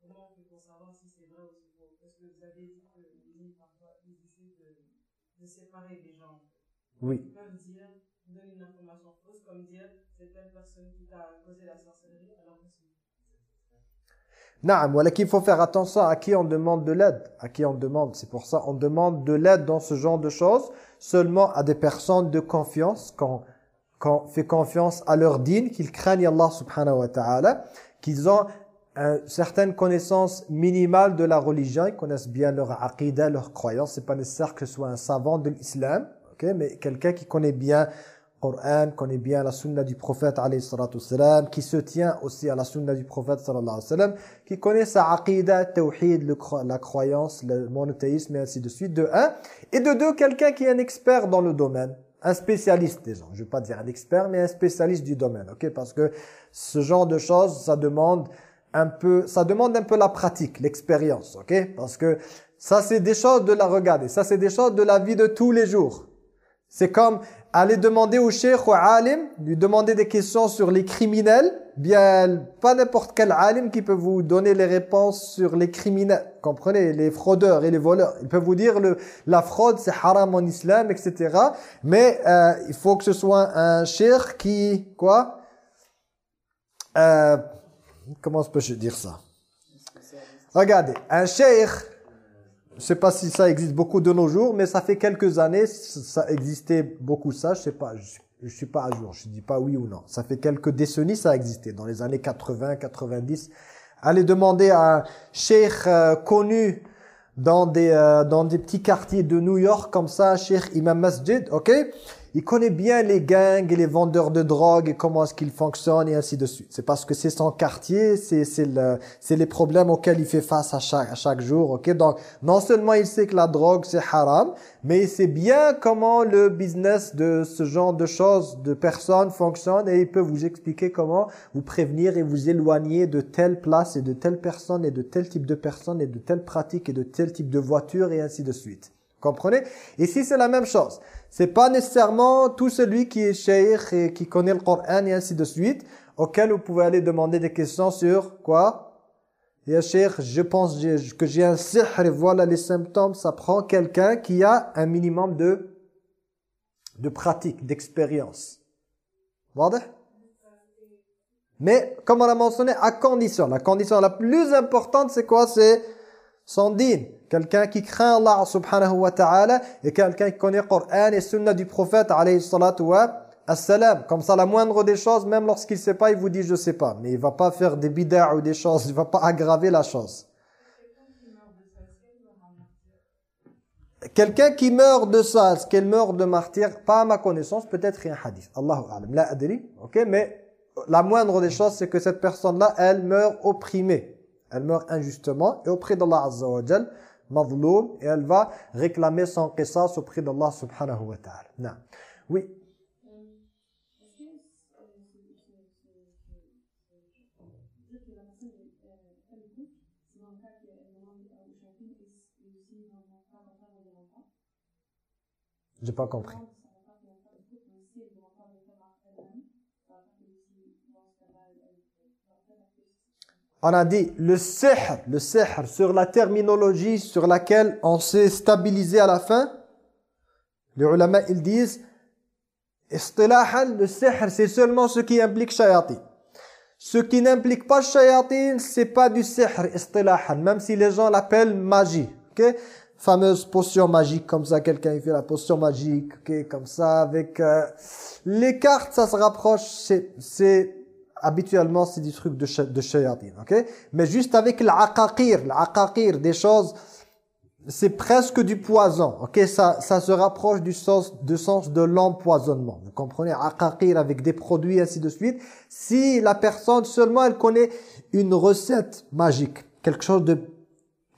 comment on fait pour savoir si c'est vrai ou c'est faux? Parce que vous avez dit que de séparer des gens. Oui. Ils peuvent dire, donner une information fausse, comme dire, c'est telle personne qui t'a causé la sorcellerie, alors que c'est Non, voilà qu'il faut faire attention à qui on demande de l'aide, à qui on demande. C'est pour ça on demande de l'aide dans ce genre de choses seulement à des personnes de confiance, quand on fait confiance à leur dîne, qu'ils craignent Allah subhanahu wa ta'ala, qu'ils ont une certaine connaissance minimale de la religion, ils connaissent bien leur aqidah, leur croyance. C'est pas nécessaire que ce soit un savant de l'islam, ok, mais quelqu'un qui connaît bien Coran, connaît bien la sunna du prophète qui se tient aussi à la sunna du prophète qui connaît sa aqidah, tawhid, la croyance, le monothéisme et ainsi de suite, de un. Et de deux, quelqu'un qui est un expert dans le domaine un spécialiste disons, je ne vais pas dire un expert, mais un spécialiste du domaine, ok? Parce que ce genre de choses, ça demande un peu, ça demande un peu la pratique, l'expérience, ok? Parce que ça, c'est des choses de la regarder. Ça, c'est des choses de la vie de tous les jours. C'est comme aller demander au cheikh ou alim, lui demander des questions sur les criminels. Bien, pas n'importe quel alim qui peut vous donner les réponses sur les criminels. Comprenez, les fraudeurs et les voleurs. Il peut vous dire le, la fraude, c'est haram en islam, etc. Mais euh, il faut que ce soit un cheikh qui, quoi euh, Comment peux-je dire ça? Regardez, un cheikh, je sais pas si ça existe beaucoup de nos jours, mais ça fait quelques années, ça existait beaucoup ça, je sais pas, je, suis pas à jour, je dis pas oui ou non. Ça fait quelques décennies, ça existait, dans les années 80, 90. Allez demander à un cheikh euh, connu dans des, euh, dans des petits quartiers de New York, comme ça, cheikh Imam Masjid, ok? Il connaît bien les gangs et les vendeurs de drogue et comment est-ce qu'ils fonctionnent et ainsi de suite. C'est parce que c'est son quartier, c'est les problèmes auxquels il fait face à chaque, à chaque jour. ok? Donc, non seulement il sait que la drogue c'est haram, mais il sait bien comment le business de ce genre de choses, de personnes fonctionne et il peut vous expliquer comment vous prévenir et vous éloigner de telle place et de telle personne et de tel type de personne et de telle pratique et de tel type de voiture et ainsi de suite. Comprenez? Ici, c'est la même chose. C'est pas nécessairement tout celui qui est cheikh et qui connaît le Coran et ainsi de suite, auquel vous pouvez aller demander des questions sur quoi? Ya cheikh, je pense que j'ai un sihr voilà les symptômes. Ça prend quelqu'un qui a un minimum de, de pratique, d'expérience. Voilà mais, comme on a mentionné, à condition. La condition la plus importante, c'est quoi? C'est son dîne. Quelqu'un qui craint Allah subhanahu wa ta'ala et quelqu'un qui connaît Coran et Sunna du prophète alayhi salatu wa salam Comme ça, la moindre des choses, même lorsqu'il ne sait pas, il vous dit je ne sais pas. Mais il ne va pas faire des bid'ah ou des choses, il ne va pas aggraver la chose. Quelqu'un qui meurt de ça, est-ce qu'elle meurt de martyr? Pas à ma connaissance, peut-être il un hadith. Allahu alam, la adri, ok Mais la moindre des choses, c'est que cette personne-là, elle meurt opprimée. Elle meurt injustement et auprès d'Allah Azza wa mazloum et elle va réclamer son qisas auprès d'Allah subhanahu wa ta'ala. Oui. J'ai pas compris. On a dit le sihr, le sihr sur la terminologie sur laquelle on s'est stabilisé à la fin. Les ulama ils disent istilahan le sihr c'est seulement ce qui implique shayatin. Ce qui n'implique pas shayatin, c'est pas du sihr istilahan même si les gens l'appellent magie. OK? Fameuse potion magique comme ça quelqu'un fait la potion magique OK comme ça avec euh, les cartes ça se rapproche c'est habituellement c'est du truc de, de shayatin, ok? Mais juste avec l'aqaqir, l'aqaqir, des choses, c'est presque du poison, ok? Ça, ça se rapproche du sens, du sens de l'empoisonnement, vous comprenez? Aqaqir avec des produits, ainsi de suite. Si la personne seulement, elle connaît une recette magique, quelque chose de,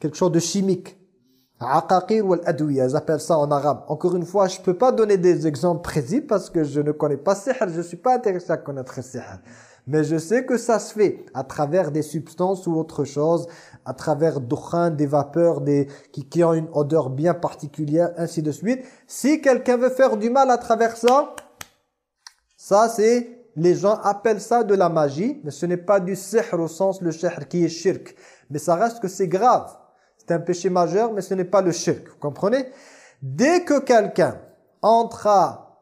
quelque chose de chimique, Aqaqir ou al-adwiya, ils appellent ça en arabe. Encore une fois, je peux pas donner des exemples précis parce que je ne connais pas sihr, je suis pas intéressé à connaître sihr. Mais je sais que ça se fait à travers des substances ou autre chose, à travers dukhan, des vapeurs des, qui, qui ont une odeur bien particulière, ainsi de suite. Si quelqu'un veut faire du mal à travers ça, ça c'est, les gens appellent ça de la magie, mais ce n'est pas du sihr au sens le sihr qui est shirk. Mais ça reste que c'est grave. C'est un péché majeur, mais ce n'est pas le shirk. Vous comprenez? Dès que quelqu'un entre à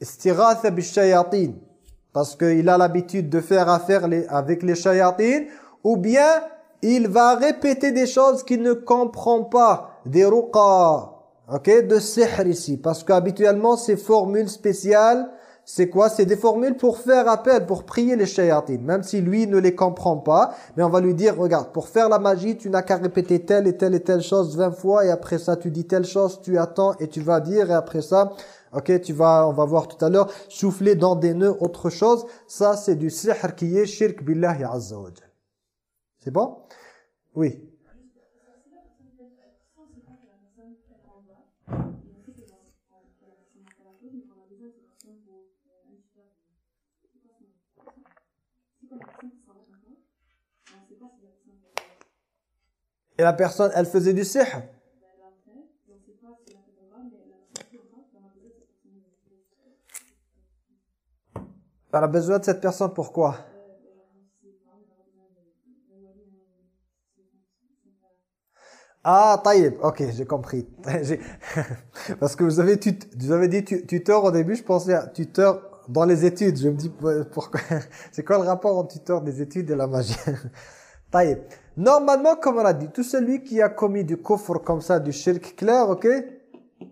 istiratha bishayatin, parce qu'il a l'habitude de faire affaire avec les shayatines, ou bien il va répéter des choses qu'il ne comprend pas, des ruqa, ok, de sihr ici, parce qu'habituellement ces formules spéciales, c'est quoi? C'est des formules pour faire appel, pour prier les shayatines, même si lui ne les comprend pas, mais on va lui dire, regarde, pour faire la magie, tu n'as qu'à répéter telle et telle et telle chose 20 fois, et après ça tu dis telle chose, tu attends et tu vas dire, et après ça, Ok, tu vas, on va voir tout à l'heure, souffler dans des nœuds, autre chose. Ça, c'est du sihr qui est shirk billahi azza C'est bon? Oui. Et la personne, elle faisait du sihr? Elle a besoin de cette personne, pourquoi? Ah, taïb, ok, j'ai compris. Parce que vous avez, vous avez dit tuteur au début, je pensais à tuteur dans les études. Je me dis, pourquoi? C'est quoi le rapport entre tuteur des études et la magie? Taïb. Normalement, comme on a dit, tout celui qui a commis du kufr comme ça, du shirk clair, ok?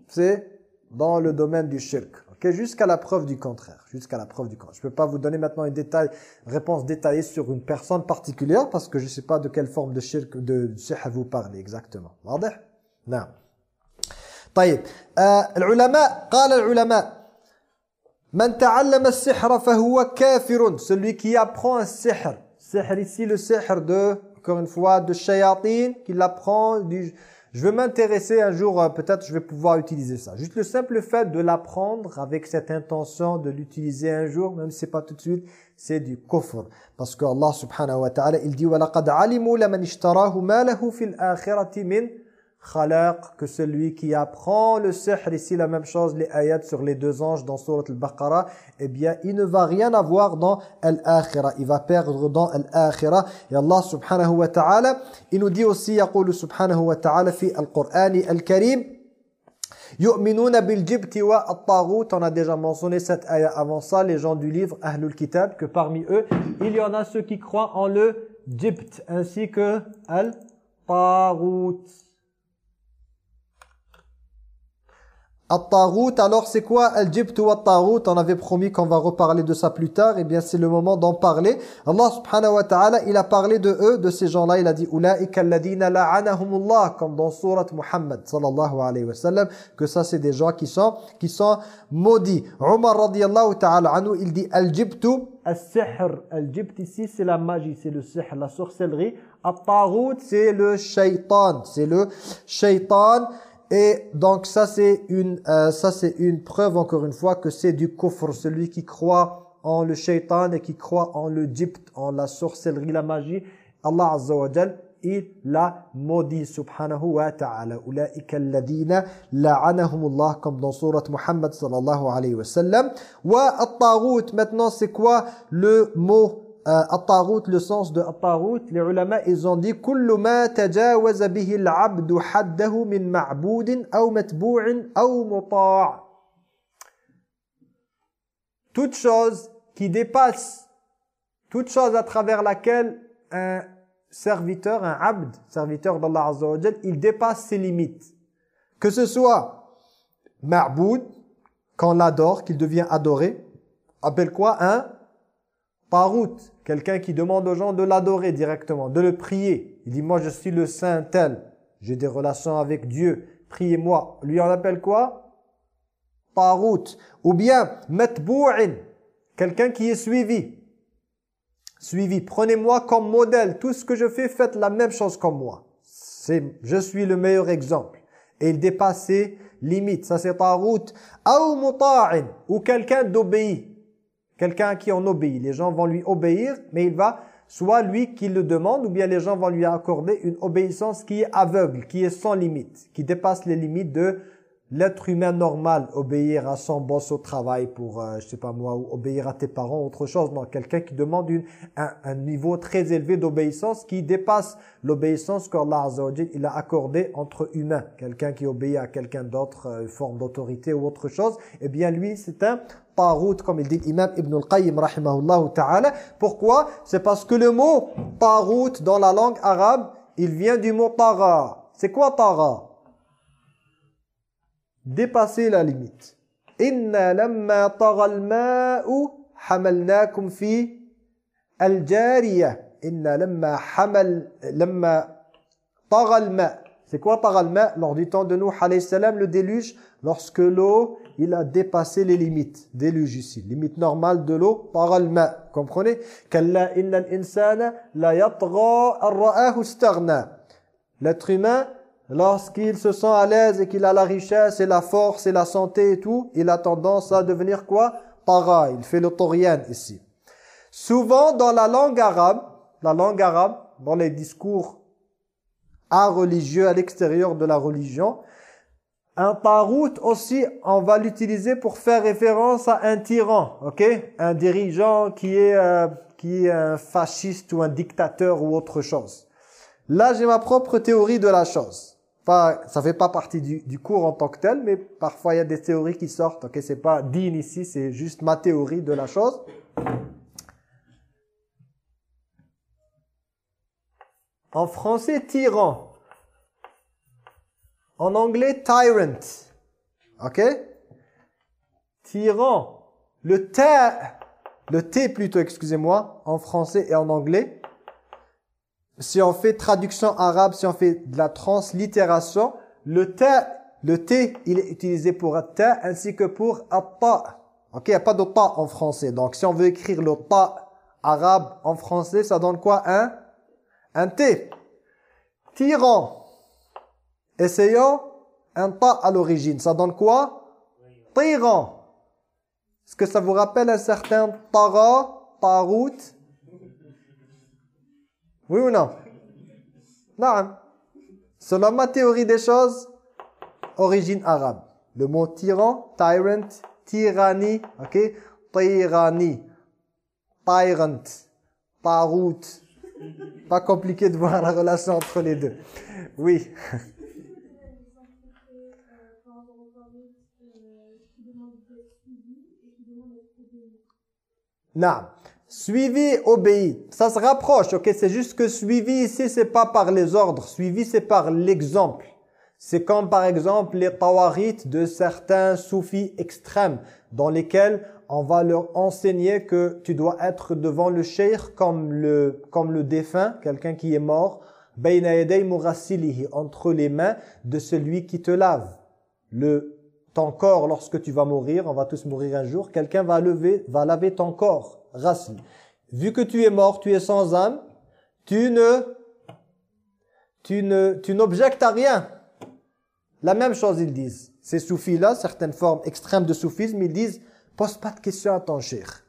C'est dans le domaine du shirk jusqu'à la preuve du contraire. Jusqu'à la preuve du contraire. Je ne peux pas vous donner maintenant une détail, réponse détaillée sur une personne particulière parce que je ne sais pas de quelle forme de shirk, de sihr vous parlez exactement. واضح؟ نعم. طيب. العلماء قال العلماء من تعلم السحر فهو كافر. Celui qui apprend un sihr. Sihr ici le sihr de, encore une fois, de shayatin, qui l'apprend du je veux m'intéresser un jour, euh, peut-être je vais pouvoir utiliser ça. Juste le simple fait de l'apprendre avec cette intention de l'utiliser un jour, même si c'est pas tout de suite, c'est du kufr. Parce que Allah subhanahu wa ta'ala, il dit وَلَقَدْ عَلِمُوا لَمَنْ اشْتَرَاهُ مَا لَهُ فِي الْآخِرَةِ مِنْ khalaq, que celui qui apprend le sihr, ici la même chose, les ayats sur les deux anges dans Surat al-Baqarah, eh bien, il ne va rien avoir dans l'akhirah. Il va perdre dans l'akhirah. Et Allah subhanahu wa ta'ala, il nous dit aussi, يقول subhanahu wa ta'ala fi al-Qur'an al-Karim, يؤمنون بالجبت والطاغوت on a déjà mentionné cette ayah avant ça les gens du livre Ahlul Kitab que parmi eux il y en a ceux qui croient en le jibt ainsi que al-taghut At-Taghut, alors c'est quoi? Al-Jibt ou At-Taghut On avait promis qu'on va reparler de ça plus tard. Eh bien, c'est le moment d'en parler. Allah subhanahu wa ta'ala, il a parlé de eux, de ces gens-là. Il a dit « Ulaika alladhina la'anahumullah » comme dans surat Muhammad sallallahu alayhi wa sallam, que ça c'est des gens qui sont, qui sont maudits. Omar radiyallahu ta'ala anhu, il dit « Al-Jibtu Al-Sihr » Al-Jibt ici, c'est la magie, c'est le sihr, la sorcellerie. At-Taghut, c'est le shaitan. C'est le shaitan. Et donc ça c'est une euh, ça c'est une preuve encore une fois que c'est du kufr, celui qui croit en le shaitan et qui croit en le jibt, en la sorcellerie, la magie. Allah Azza wa Jal, il l'a maudit subhanahu wa ta'ala. Ulaika alladhina la'anahumullah comme dans surat Muhammad sallallahu alayhi wa sallam. Wa at-taghut, maintenant c'est quoi le mot at le sens de at les ulama ils ont dit kullu ma tajawaza bihi al-'abd haddahu min ma'bud aw matbu'in aw muta' toute chose qui dépasse toute chose à travers laquelle un serviteur un abd serviteur d'Allah azza wa il dépasse ses limites. Que ce soit ma'boud quand l'adore qu'il devient adoré appelle quoi un Parout, quelqu'un qui demande aux gens de l'adorer directement, de le prier. Il dit, moi je suis le saint tel, j'ai des relations avec Dieu, priez-moi. Lui on appelle quoi? Parout. Ou bien, metbou'in, quelqu'un qui est suivi. Suivi, prenez-moi comme modèle, tout ce que je fais, faites la même chose comme moi. C'est, je suis le meilleur exemple. Et il dépasse limites, ça c'est parout. Ou quelqu'un d'obéi Quelqu'un à qui on obéit. Les gens vont lui obéir, mais il va, soit lui qui le demande, ou bien les gens vont lui accorder une obéissance qui est aveugle, qui est sans limite, qui dépasse les limites de l'être humain normal, obéir à son boss au travail pour, euh, je sais pas moi, ou obéir à tes parents, autre chose. Non, quelqu'un qui demande une, un, niveau très élevé d'obéissance qui dépasse l'obéissance qu'Allah il a accordé entre humains. Quelqu'un qui obéit à quelqu'un d'autre, euh, forme d'autorité ou autre chose, eh bien lui, c'est un tarout, comme il dit l'imam Ibn al-Qayyim, rahimahullah ta'ala. Pourquoi? C'est parce que le mot tarout dans la langue arabe, il vient du mot tara. C'est quoi tara? Dépasser la limite. Inna lamma tagha al-ma'u hamalnakum fi al-jariya. Inna lamma hamal lamma tagha al-ma'. C'est quoi tagha al-ma' Lors du temps de Nuh alayhi salam, le déluge, lorsque l'eau, il a dépassé les limites. Déluge ici, limite normale de l'eau, tagha al-ma'. Comprenez? Kalla inna al-insana la yatgha ar-ra'ahu. L'être humain lorsqu'il se sent à l'aise et qu'il a la richesse et la force et la santé et tout, il a tendance à devenir quoi? Para, il fait le ici. Souvent dans la langue arabe, la langue arabe, dans les discours à religieux à l'extérieur de la religion, un parout aussi, on va l'utiliser pour faire référence à un tyran, ok? Un dirigeant qui est, euh, qui est un fasciste ou un dictateur ou autre chose. Là, j'ai ma propre théorie de la chose. Pas, ça fait pas partie du, du, cours en tant que tel, mais parfois il y a des théories qui sortent. Ok, c'est pas din ici, c'est juste ma théorie de la chose. En français, tyran. En anglais, tyrant. Ok? Tyran. Le T, le T plutôt, excusez-moi, en français et en anglais, si on fait traduction arabe, si on fait de la translittération, le ta, le t, il est utilisé pour ta ainsi que pour ta. Ok, il n'y a pas de ta en français. Donc, si on veut écrire le ta arabe en français, ça donne quoi? Un Un t. Tyran. Essayons un ta à l'origine. Ça donne quoi? Tyran. Est-ce que ça vous rappelle un certain tara, tarout? Oui ou non? Non. Selon ma théorie des choses, origine arabe. Le mot tyran, tyrant, tyrannie, ok? Tyrannie, tyrant, tarout. Pas compliqué de voir la relation entre les deux. Oui. Non. Suivi, obéi. Ça se rapproche, ok C'est juste que suivi ici, c'est pas par les ordres. Suivi, c'est par l'exemple. C'est comme par exemple les tawarites de certains soufis extrêmes dans lesquels on va leur enseigner que tu dois être devant le cheikh comme le, comme le défunt, quelqu'un qui est mort, entre les mains de celui qui te lave. Le, ton corps, lorsque tu vas mourir, on va tous mourir un jour, quelqu'un va lever, va laver ton corps Vu que tu es mort, tu es sans âme, tu ne tu ne tu n'objectes à rien. La même chose ils disent. Ces soufis-là, certaines formes extrêmes de soufisme, ils disent pose pas de questions à ton cher.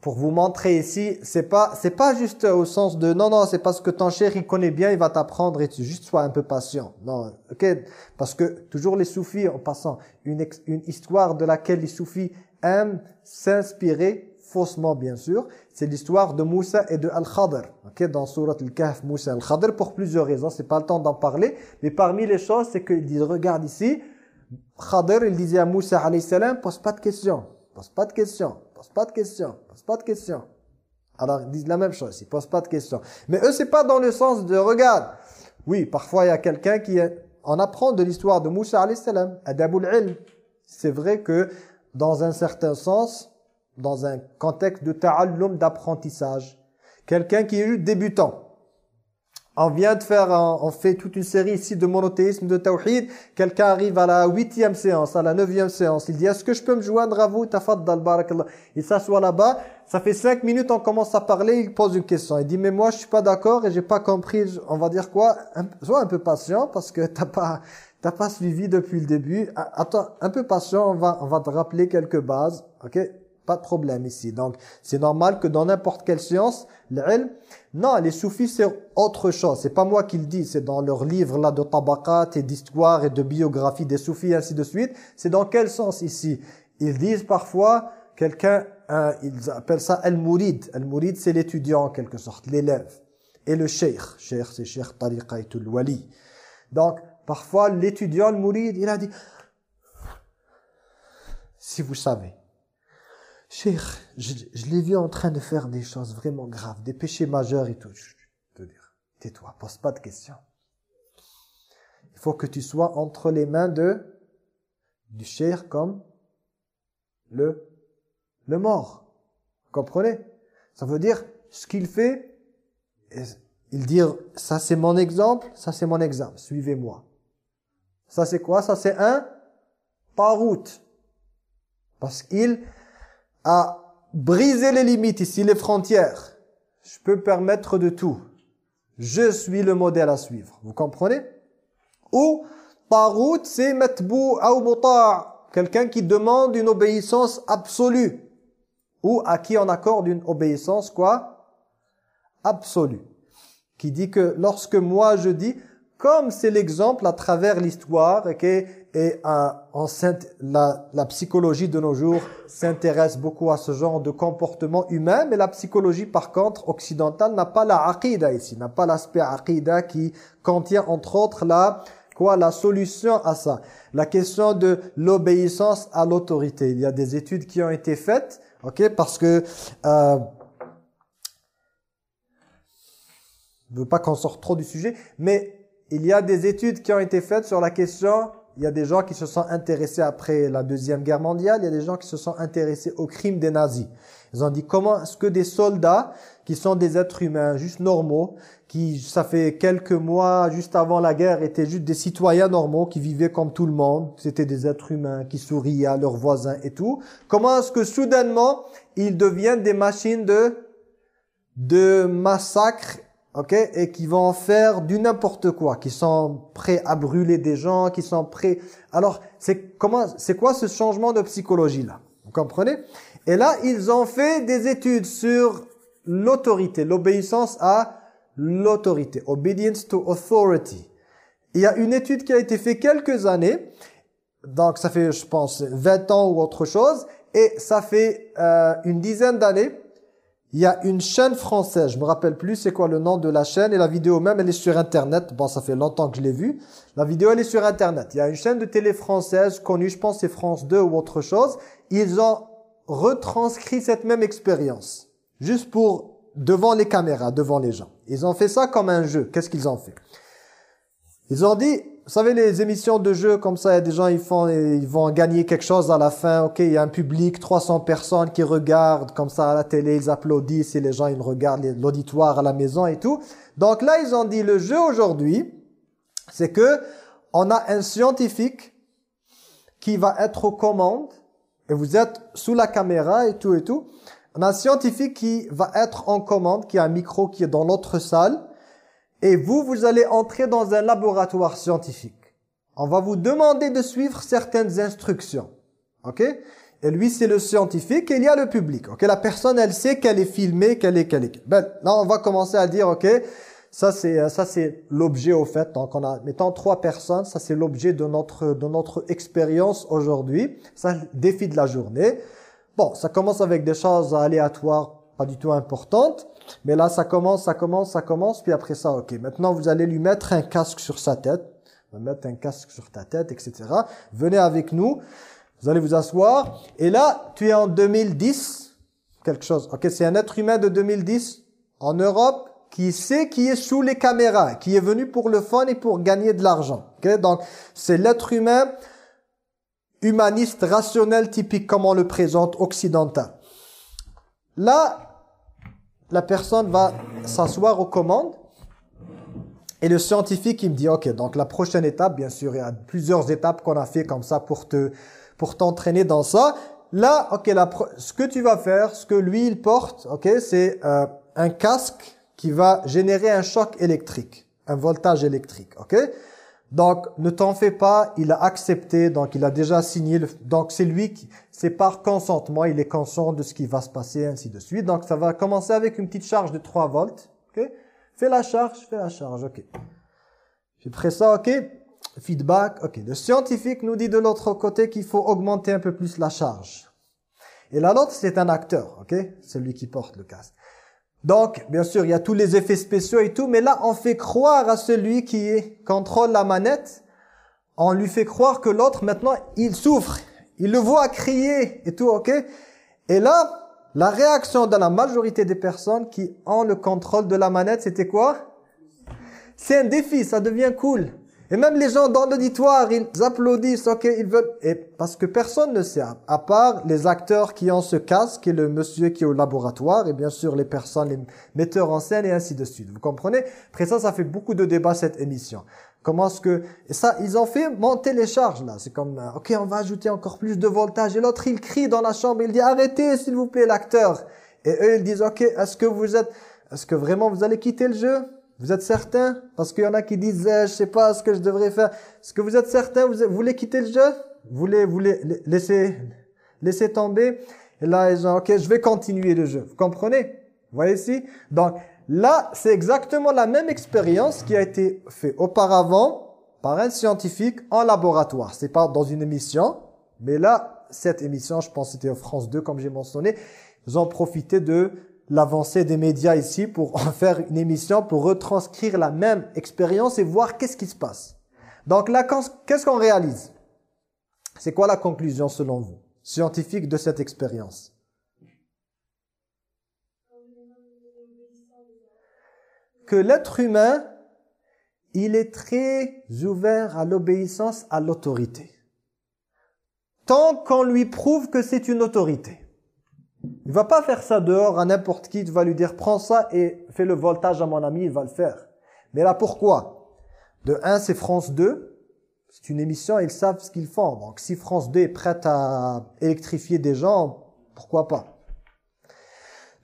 Pour vous montrer ici, c'est pas c'est pas juste au sens de non non, c'est parce que ton cher il connaît bien, il va t'apprendre et tu juste sois un peu patient. Non, OK, parce que toujours les soufis en passant une une histoire de laquelle les soufis aiment s'inspirer faussement bien sûr, c'est l'histoire de Moussa et de Al-Khadr. Okay? Dans Surat Al-Kahf, Moussa et Al-Khadr, pour plusieurs raisons, c'est pas le temps d'en parler, mais parmi les choses, c'est qu'il dit, regarde ici, Khadr, il disait à Moussa alayhi salam, pose pas de questions, pose pas de questions, pose pas de questions, pose pas de questions. Alors ils disent la même chose, ils posent pas de questions. Mais eux, c'est pas dans le sens de, regarde, oui, parfois il y a quelqu'un qui en apprend de l'histoire de Moussa alayhi salam, Adabul Ilm. C'est vrai que dans un certain sens, dans un contexte de ta'allum, d'apprentissage, quelqu'un qui est juste débutant, on vient de faire, on fait toute une série ici de monothéisme, de tawhid. Quelqu'un arrive à la huitième séance, à la neuvième séance. Il dit, est-ce que je peux me joindre à vous? Tafaddal, barakallah. Il s'assoit là-bas. Ça fait cinq minutes, on commence à parler. Il pose une question. Il dit, mais moi, je suis pas d'accord et j'ai pas compris. On va dire quoi? Sois un peu patient parce que t'as pas, t'as pas suivi depuis le début. Attends, un peu patient. On va, on va te rappeler quelques bases. Ok? Pas de problème ici. Donc, c'est normal que dans n'importe quelle science, l'ilm, non, les soufis, c'est autre chose. C'est pas moi qui le dis, c'est dans leur livre là de tabaqat et d'histoire et de biographie des soufis, ainsi de suite. C'est dans quel sens ici? Ils disent parfois, quelqu'un, ils appellent ça al-mourid. Al-mourid, c'est l'étudiant en quelque sorte, l'élève. Et le sheikh. Sheikh, c'est sheikh tariqaitul wali. Donc, parfois, l'étudiant, le mourid, il a dit, si vous savez, Cheikh, je, l'ai vu en train de faire des choses vraiment graves, des péchés majeurs et tout. Je te dire, tais-toi, pose pas de questions. Il faut que tu sois entre les mains de du cheikh comme le, le mort. Vous comprenez? Ça veut dire, ce qu'il fait, il dit, ça c'est mon exemple, ça c'est mon exemple, suivez-moi. Ça c'est quoi? Ça c'est un route. Parce qu'il à briser les limites ici, les frontières. Je peux permettre de tout. Je suis le modèle à suivre. Vous comprenez? Ou, tarout, c'est metbou ou Quelqu'un qui demande une obéissance absolue. Ou à qui on accorde une obéissance, quoi? Absolue. Qui dit que lorsque moi je dis, comme c'est l'exemple à travers l'histoire, et en la, la, psychologie de nos jours s'intéresse beaucoup à ce genre de comportement humain, mais la psychologie par contre occidentale n'a pas la aqida ici, n'a pas l'aspect aqida qui contient entre autres la quoi la solution à ça. La question de l'obéissance à l'autorité. Il y a des études qui ont été faites, ok, parce que euh, je veux pas qu'on sorte trop du sujet, mais il y a des études qui ont été faites sur la question il y a des gens qui se sont intéressés après la Deuxième Guerre mondiale, il y a des gens qui se sont intéressés aux crimes des nazis. Ils ont dit comment est-ce que des soldats qui sont des êtres humains juste normaux, qui ça fait quelques mois juste avant la guerre étaient juste des citoyens normaux qui vivaient comme tout le monde, c'était des êtres humains qui souriaient à leurs voisins et tout. Comment est-ce que soudainement ils deviennent des machines de de massacre ok, et qui vont faire du n'importe quoi, qui sont prêts à brûler des gens, qui sont prêts. Alors, c'est comment, c'est quoi ce changement de psychologie là Vous comprenez? Et là, ils ont fait des études sur l'autorité, l'obéissance à l'autorité, obedience to authority. Il y a une étude qui a été faite quelques années, donc ça fait, je pense, 20 ans ou autre chose, et ça fait euh, une dizaine d'années il y a une chaîne française, je me rappelle plus c'est quoi le nom de la chaîne et la vidéo même elle est sur internet. Bon, ça fait longtemps que je l'ai vue. La vidéo elle est sur internet. Il y a une chaîne de télé française connue, je pense c'est France 2 ou autre chose. Ils ont retranscrit cette même expérience juste pour devant les caméras, devant les gens. Ils ont fait ça comme un jeu. Qu'est-ce qu'ils ont fait? Ils ont dit vous savez, les émissions de jeux comme ça, il y a des gens, ils, font, ils vont gagner quelque chose à la fin. Ok, il y a un public, 300 personnes qui regardent comme ça à la télé, ils applaudissent et les gens, ils regardent l'auditoire à la maison et tout. Donc là, ils ont dit, le jeu aujourd'hui, c'est que on a un scientifique qui va être aux commandes et vous êtes sous la caméra et tout et tout. On a un scientifique qui va être en commande, qui a un micro qui est dans l'autre salle et vous, vous allez entrer dans un laboratoire scientifique. On va vous demander de suivre certaines instructions. OK? Et lui, c'est le scientifique et il y a le public. OK? La personne, elle sait qu'elle est filmée, qu'elle est... Qu'elle est... Ben, là, on va commencer à dire, OK? Ça c'est ça c'est l'objet au fait donc on a mettons trois personnes ça c'est l'objet de notre de notre expérience aujourd'hui ça défi de la journée Bon, ça commence avec des choses aléatoires, pas du tout importantes. Mais là, ça commence, ça commence, ça commence. Puis après ça, ok. Maintenant, vous allez lui mettre un casque sur sa tête. On va mettre un casque sur ta tête, etc. Venez avec nous. Vous allez vous asseoir. Et là, tu es en 2010. Quelque chose. Ok, c'est un être humain de 2010 en Europe qui sait qui est sous les caméras, qui est venu pour le fun et pour gagner de l'argent. Ok, donc c'est l'être humain humaniste, rationnel, typique comme on le présente occidental. Là, la personne va s'asseoir aux commandes et le scientifique, il me dit, ok, donc la prochaine étape, bien sûr, il y a plusieurs étapes qu'on a fait comme ça pour te pour t'entraîner dans ça. Là, ok, la, ce que tu vas faire, ce que lui, il porte, ok, c'est euh, un casque qui va générer un choc électrique, un voltage électrique, ok? Donc, ne t'en fais pas, il a accepté, donc il a déjà signé. Le, donc, c'est lui qui, c'est par consentement, il est conscient de ce qui va se passer, ainsi de suite. Donc, ça va commencer avec une petite charge de 3 volts. ok? Fais la charge, fais la charge, ok. J'ai pris ça, ok? Feedback, ok. Le scientifique nous dit de l'autre côté qu'il faut augmenter un peu plus la charge. Et là, l'autre, c'est un acteur, ok? Celui qui porte le casque. Donc, bien sûr, il y a tous les effets spéciaux et tout, mais là, on fait croire à celui qui contrôle la manette, on lui fait croire que l'autre, maintenant, il souffre, il le voit crier et tout, ok? Et là, la réaction de la majorité des personnes qui ont le contrôle de la manette, c'était quoi? C'est un défi, ça devient cool. Et même les gens dans l'auditoire, ils applaudissent, ok, ils veulent... Et parce que personne ne sait, à part les acteurs qui ont ce casque et le monsieur qui est au laboratoire, et bien sûr les personnes, les metteurs en scène et ainsi de suite. Vous comprenez? Après ça, ça fait beaucoup de débats cette émission. Comment est-ce que... Et ça, ils ont fait monter les charges là. C'est comme, euh, ok, on va ajouter encore plus de voltage. Et l'autre, il crie dans la chambre, il dit, arrêtez s'il vous plaît l'acteur. Et eux, ils disent, ok, est-ce que vous êtes... Est-ce que vraiment vous allez quitter le jeu? Vous êtes certain? Parce qu'il y en a qui disent eh, je sais pas ce que je devrais faire. Est-ce que vous êtes certain? Vous, voulez quitter le jeu? Vous voulez, vous laisser, laisser tomber? Et là, ils ont, ok, je vais continuer le jeu. Vous comprenez? Vous voyez ici? Donc là, c'est exactement la même expérience qui a été faite auparavant par un scientifique en laboratoire. C'est pas dans une émission, mais là, cette émission, je pense c'était France 2, comme j'ai mentionné, ils ont profité de l'avancée des médias ici pour en faire une émission pour retranscrire la même expérience et voir qu'est-ce qui se passe. Donc là, qu'est-ce qu'on réalise? C'est quoi la conclusion selon vous, scientifique de cette expérience? Que l'être humain, il est très ouvert à l'obéissance à l'autorité. Tant qu'on lui prouve que c'est une autorité. Il va pas faire ça dehors à n'importe qui. Tu vas lui dire, prends ça et fais le voltage à mon ami, il va le faire. Mais là, pourquoi? De un, c'est France 2. C'est une émission, ils savent ce qu'ils font. Donc, si France 2 est prête à électrifier des gens, pourquoi pas?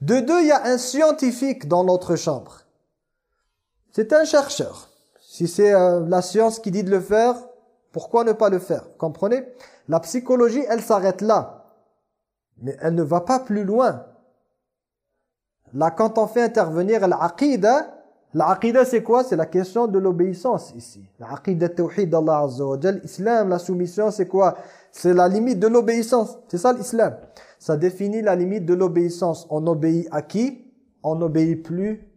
De deux, il y a un scientifique dans notre chambre. C'est un chercheur. Si c'est euh, la science qui dit de le faire, pourquoi ne pas le faire? Comprenez? La psychologie, elle s'arrête là. Mais elle ne va pas plus loin. Là, quand on fait intervenir l'aqidah, l'aqidah c'est quoi? C'est la question de l'obéissance ici. L'aqidah tawhid d'Allah Azza wa Islam, la soumission c'est quoi? C'est la limite de l'obéissance. C'est ça l'islam. Ça définit la limite de l'obéissance. On obéit à qui? On n'obéit plus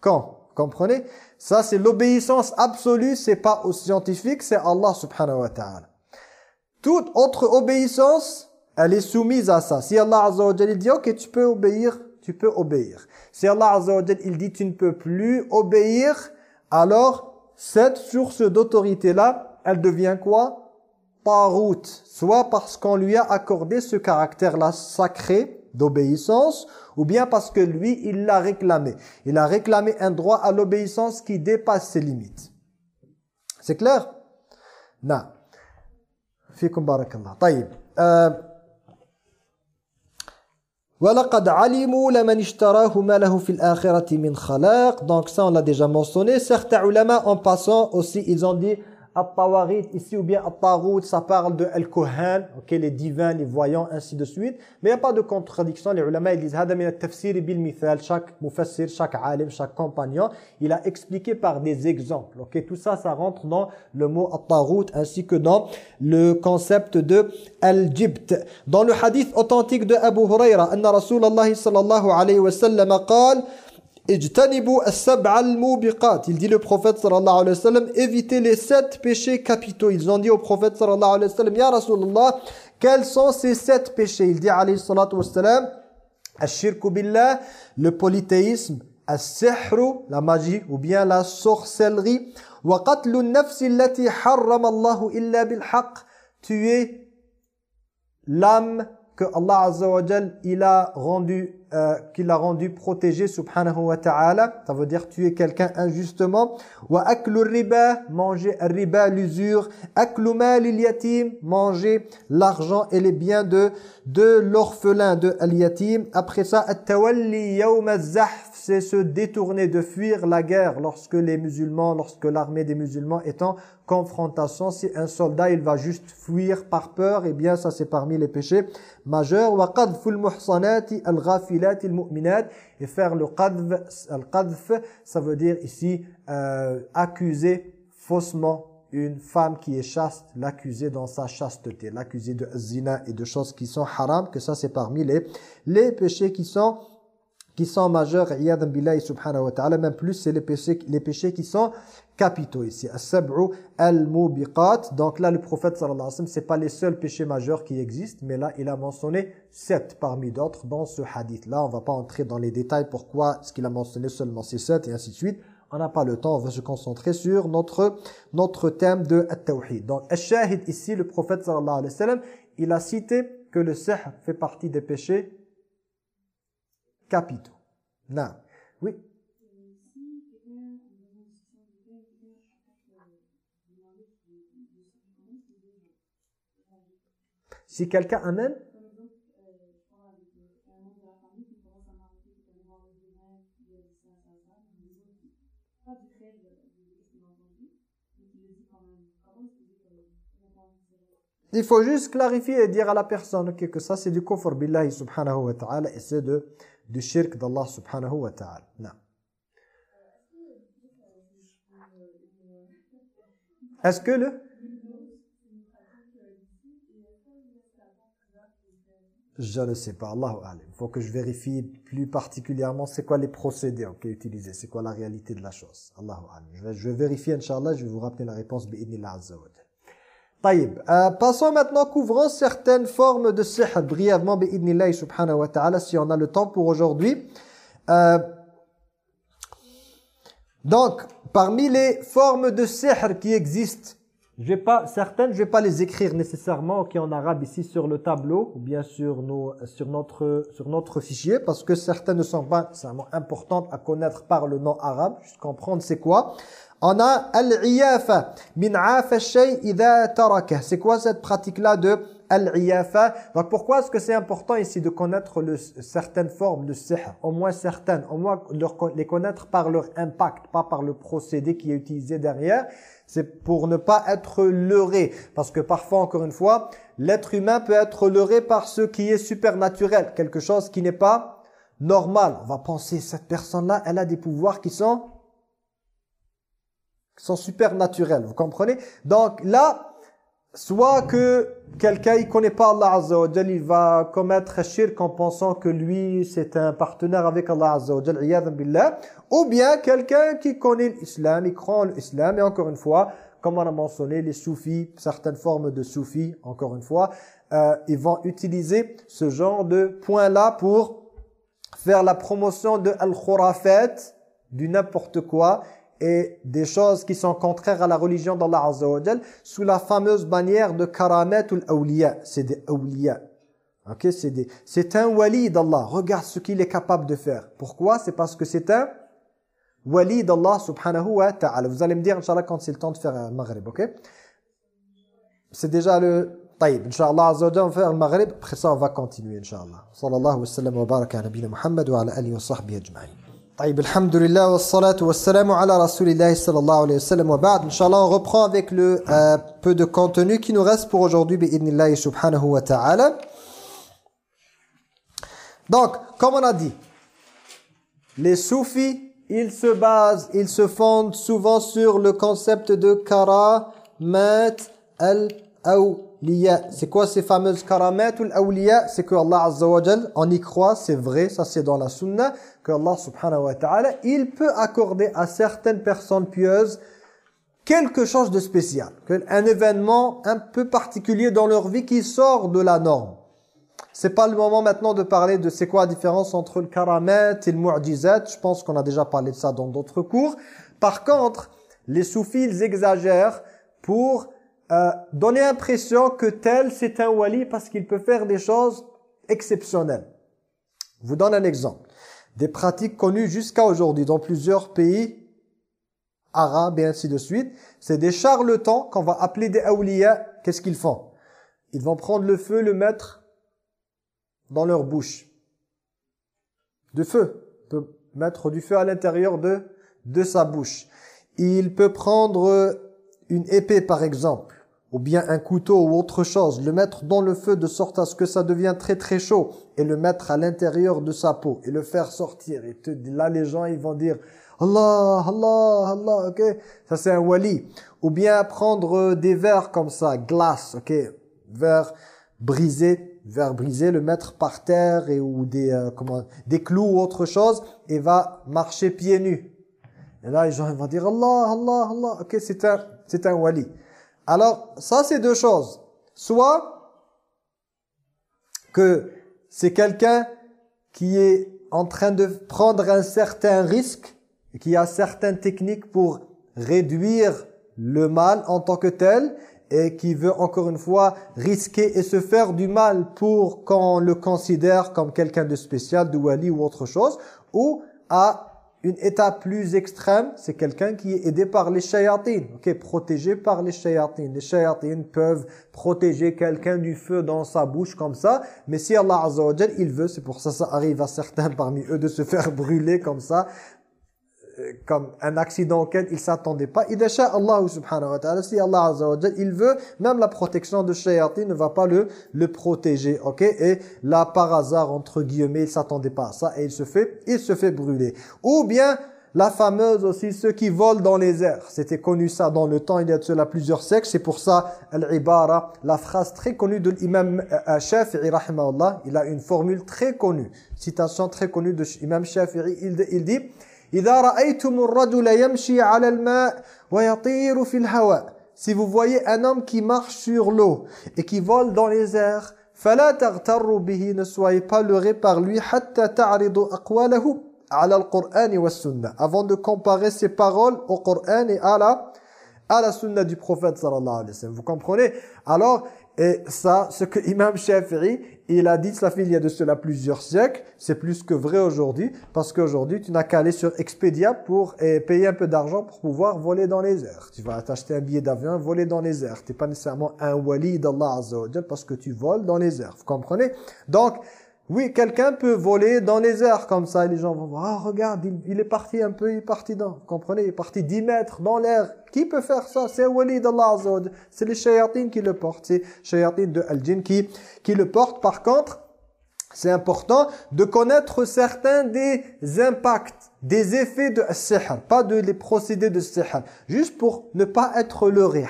quand? Comprenez? Ça c'est l'obéissance absolue, c'est pas aux scientifiques, c'est Allah subhanahu wa ta'ala. Toute autre obéissance, elle est soumise à ça. Si Allah Azza wa dit OK, tu peux obéir, tu peux obéir. Si Allah Azza wa il dit tu ne peux plus obéir, alors cette source d'autorité là, elle devient quoi? Tarout, soit parce qu'on lui a accordé ce caractère là sacré d'obéissance ou bien parce que lui, il l'a réclamé. Il a réclamé un droit à l'obéissance qui dépasse ses limites. C'est clair? Non. Fikum barakallah. Taïb. Euh, donc ça on l'a déjà mentionné. Certains ulama en passant aussi, ils ont dit At-Tawarit ici ou bien At-Tarout, ça parle de Al-Kohan, ok, les divins, les voyants, ainsi de suite. Mais il n'y a pas de contradiction. Les ulama ils disent Hada min tafsir bil mithal. Chaque mufassir, chaque alim, chaque compagnon, il a expliqué par des exemples. Ok, tout ça, ça rentre dans le mot At-Tarout ainsi que dans le concept de Al-Jibt. Dans le hadith authentique de Abu Huraira, anna Rasulallah sallallahu alayhi wa sallam قال il dit le prophète sallallahu alayhi wa sallam évitez les sept péchés capitaux. Ils ont dit au prophète sallallahu alayhi wa sallam Ya Rasulallah, quels sont ces sept péchés? Il dit alayhi salatu wa sallam billah, le polythéisme, as-sihru, la magie ou bien la sorcellerie, wa qatlu nafsi allati harrama Allahu illa bil haqq, tuer l'âme que Allah Azza wa il a rendu euh, qu'il a rendu protégé subhanahu wa ta'ala. Ça veut dire tuer quelqu'un injustement. Wa aklu riba manger riba l'usure. Aklu mal yatim manger l'argent et les biens de de l'orphelin de al yatim après ça at-tawalli yawm az-zahf c'est se détourner de fuir la guerre lorsque les musulmans lorsque l'armée des musulmans est en confrontation. Si un soldat il va juste fuir par peur eh bien ça c'est parmi les péchés majeurs. Et faire le qadf ça veut dire ici euh, accuser faussement une femme qui est chaste, l'accuser dans sa chasteté, l'accuser de zina et de choses qui sont haram, que ça c'est parmi les, les péchés qui sont qui sont majeurs, billahi subhanahu wa ta'ala, même plus, c'est les péchés, les péchés qui sont capitaux ici. Al-mubiqat. Donc là, le prophète sallallahu alayhi wa sallam, c'est pas les seuls péchés majeurs qui existent, mais là, il a mentionné sept parmi d'autres dans ce hadith. Là, on va pas entrer dans les détails pourquoi ce qu'il a mentionné seulement ces sept et ainsi de suite. On n'a pas le temps, on va se concentrer sur notre, notre thème de at-tawhid. Donc, al-shahid ici, le prophète sallallahu alayhi wa sallam, il a cité que le sihr fait partie des péchés capitaux. Non. Oui. Si quelqu'un amène Il faut juste clarifier et dire à la personne que ça c'est du kufr billahi subhanahu wa ta'ala et c'est de du shirk d'Allah subhanahu wa ta'ala. Est-ce que le... Je ne sais pas, Allah Il faut que je vérifie plus particulièrement c'est quoi les procédés est utilisés, c'est quoi la réalité de la chose. Allah je vais, je vais vérifier, Inch'Allah, je vais vous rappeler la réponse bi'idnillah azza wa. Euh, passons maintenant, couvrant certaines formes de sihr, brièvement, bi'idnillahi subhanahu wa ta'ala, si on a le temps pour aujourd'hui. Euh, donc, parmi les formes de sihr qui existent, je vais pas, certaines, je vais pas les écrire nécessairement qui en arabe ici sur le tableau, ou bien sur, nos, sur, notre, sur notre fichier, parce que certaines ne sont pas nécessairement importantes à connaître par le nom arabe, juste comprendre c'est quoi. On a al-iyafa min afa shay. C'est quoi cette pratique-là de al-iyafa Donc pourquoi est-ce que c'est important ici de connaître le, certaines formes de sihr Au moins certaines, au moins les connaître par leur impact, pas par le procédé qui est utilisé derrière? C'est pour ne pas être leurré. Parce que parfois, encore une fois, l'être humain peut être leurré par ce qui est supernaturel. Quelque chose qui n'est pas normal. On va penser, cette personne-là, elle a des pouvoirs qui sont sont super naturels, vous comprenez? Donc là, soit que quelqu'un il connaît pas Allah Azza il va commettre shirk en pensant que lui c'est un partenaire avec Allah Azza wa billah, ou bien quelqu'un qui connaît l'islam, il croit en l'islam et encore une fois, comme on a mentionné les soufis, certaines formes de soufis, encore une fois, euh, ils vont utiliser ce genre de points-là pour faire la promotion de al-khurafat, du n'importe quoi et des choses qui sont contraires à la religion d'Allah Azza wa sous la fameuse bannière de karamat ou awliya. C'est des awliya. Ok, c'est des c'est un wali d'Allah. Regarde ce qu'il est capable de faire. Pourquoi C'est parce que c'est un wali d'Allah subhanahu wa ta'ala. Vous allez me dire inchallah quand c'est le temps de faire un maghrib, OK C'est déjà le طيب ان شاء الله عز وجل faire le maghrib après ça on va continuer inchallah. Sallallahu wa sallam wa baraka ala nabiyina Muhammad wa ala alihi wa sahbihi ajma'in. طيب الحمد لله والصلاة والسلام على رسول الله صلى الله عليه وسلم وبعد Inch'Allah on reprend avec le euh, peu de contenu qui nous reste pour aujourd'hui bi'idnillahi subhanahu wa ta'ala Donc comme on a dit les soufis ils se basent ils se fondent souvent sur le concept de karamat al-awliya c'est quoi ces fameuses karamat al-awliya c'est que Allah azza on y croit c'est vrai ça c'est dans la sunna que Allah subhanahu wa ta'ala, il peut accorder à certaines personnes pieuses quelque chose de spécial, un événement un peu particulier dans leur vie qui sort de la norme. C'est pas le moment maintenant de parler de c'est quoi la différence entre le karamet et le mu'jizat. Je pense qu'on a déjà parlé de ça dans d'autres cours. Par contre, les soufis, ils exagèrent pour euh, donner l'impression que tel c'est un wali parce qu'il peut faire des choses exceptionnelles. Je vous donne un exemple des pratiques connues jusqu'à aujourd'hui dans plusieurs pays arabes et ainsi de suite. C'est des charlatans qu'on va appeler des awliya. Qu'est-ce qu'ils font? Ils vont prendre le feu, le mettre dans leur bouche. De feu. Peut mettre du feu à l'intérieur de, de sa bouche. Il peut prendre une épée par exemple ou bien un couteau ou autre chose, le mettre dans le feu de sorte à ce que ça devienne très très chaud et le mettre à l'intérieur de sa peau et le faire sortir. Et là les gens ils vont dire Allah, Allah, Allah, ok, ça c'est un wali. Ou bien prendre des verres comme ça, glace, ok, verre brisé, verre brisé, le mettre par terre et ou des euh, comment, des clous ou autre chose et va marcher pieds nus. Et là les gens ils vont dire Allah, Allah, Allah, ok, c'est un un wali. Alors, ça c'est deux choses. Soit que c'est quelqu'un qui est en train de prendre un certain risque, qui a certaines techniques pour réduire le mal en tant que tel, et qui veut encore une fois risquer et se faire du mal pour qu'on le considère comme quelqu'un de spécial, de wali ou autre chose, ou à une étape plus extrême, c'est quelqu'un qui est aidé par les shayatines, ok, protégé par les shayatines. Les shayatines peuvent protéger quelqu'un du feu dans sa bouche comme ça, mais si Allah Azza wa il veut, c'est pour ça ça arrive à certains parmi eux de se faire brûler comme ça, comme un accident auquel ils s'attendaient pas. Allah subhanahu wa ta'ala, si Allah azza il veut, même la protection de shayatin ne va pas le, le protéger, ok? Et là, par hasard, entre guillemets, il s'attendait pas à ça et il se fait, il se fait brûler. Ou bien, la fameuse aussi, ceux qui volent dans les airs. C'était connu ça dans le temps, il y a de cela plusieurs siècles. C'est pour ça, al-ibara, la phrase très connue de l'imam euh, Shafi'i, rahimahullah, il a une formule très connue, citation très connue de l'imam Shafi'i, il, il dit si vous voyez un homme qui marche sur l'eau et qui vole dans les airs, ne soyez pas leurrés par lui. avant de comparer ses paroles au Coran et à la, à la sunna du prophète sallallahu alayhi wa sallam. Vous comprenez? Alors, et ça, ce que Imam Shafi'i, il a dit, cela il y a de cela plusieurs siècles, c'est plus que vrai aujourd'hui, parce qu'aujourd'hui, tu n'as qu'à aller sur Expedia pour payer un peu d'argent pour pouvoir voler dans les airs. Tu vas t'acheter un billet d'avion, voler dans les airs. Tu n'es pas nécessairement un wali d'Allah Azza parce que tu voles dans les airs. Vous comprenez? Donc, oui, quelqu'un peut voler dans les airs comme ça. Les gens vont voir, ah, regarde, il, est parti un peu, il est parti dans, vous comprenez, il est parti 10 mètres dans l'air. Qui peut faire ça? C'est wali d'Allah C'est les shayatines qui le portent. C'est shayatines de al-jinn qui, qui le portent. Par contre, c'est important de connaître certains des impacts, des effets de sihr, pas de les procédés de sihr, juste pour ne pas être leurré.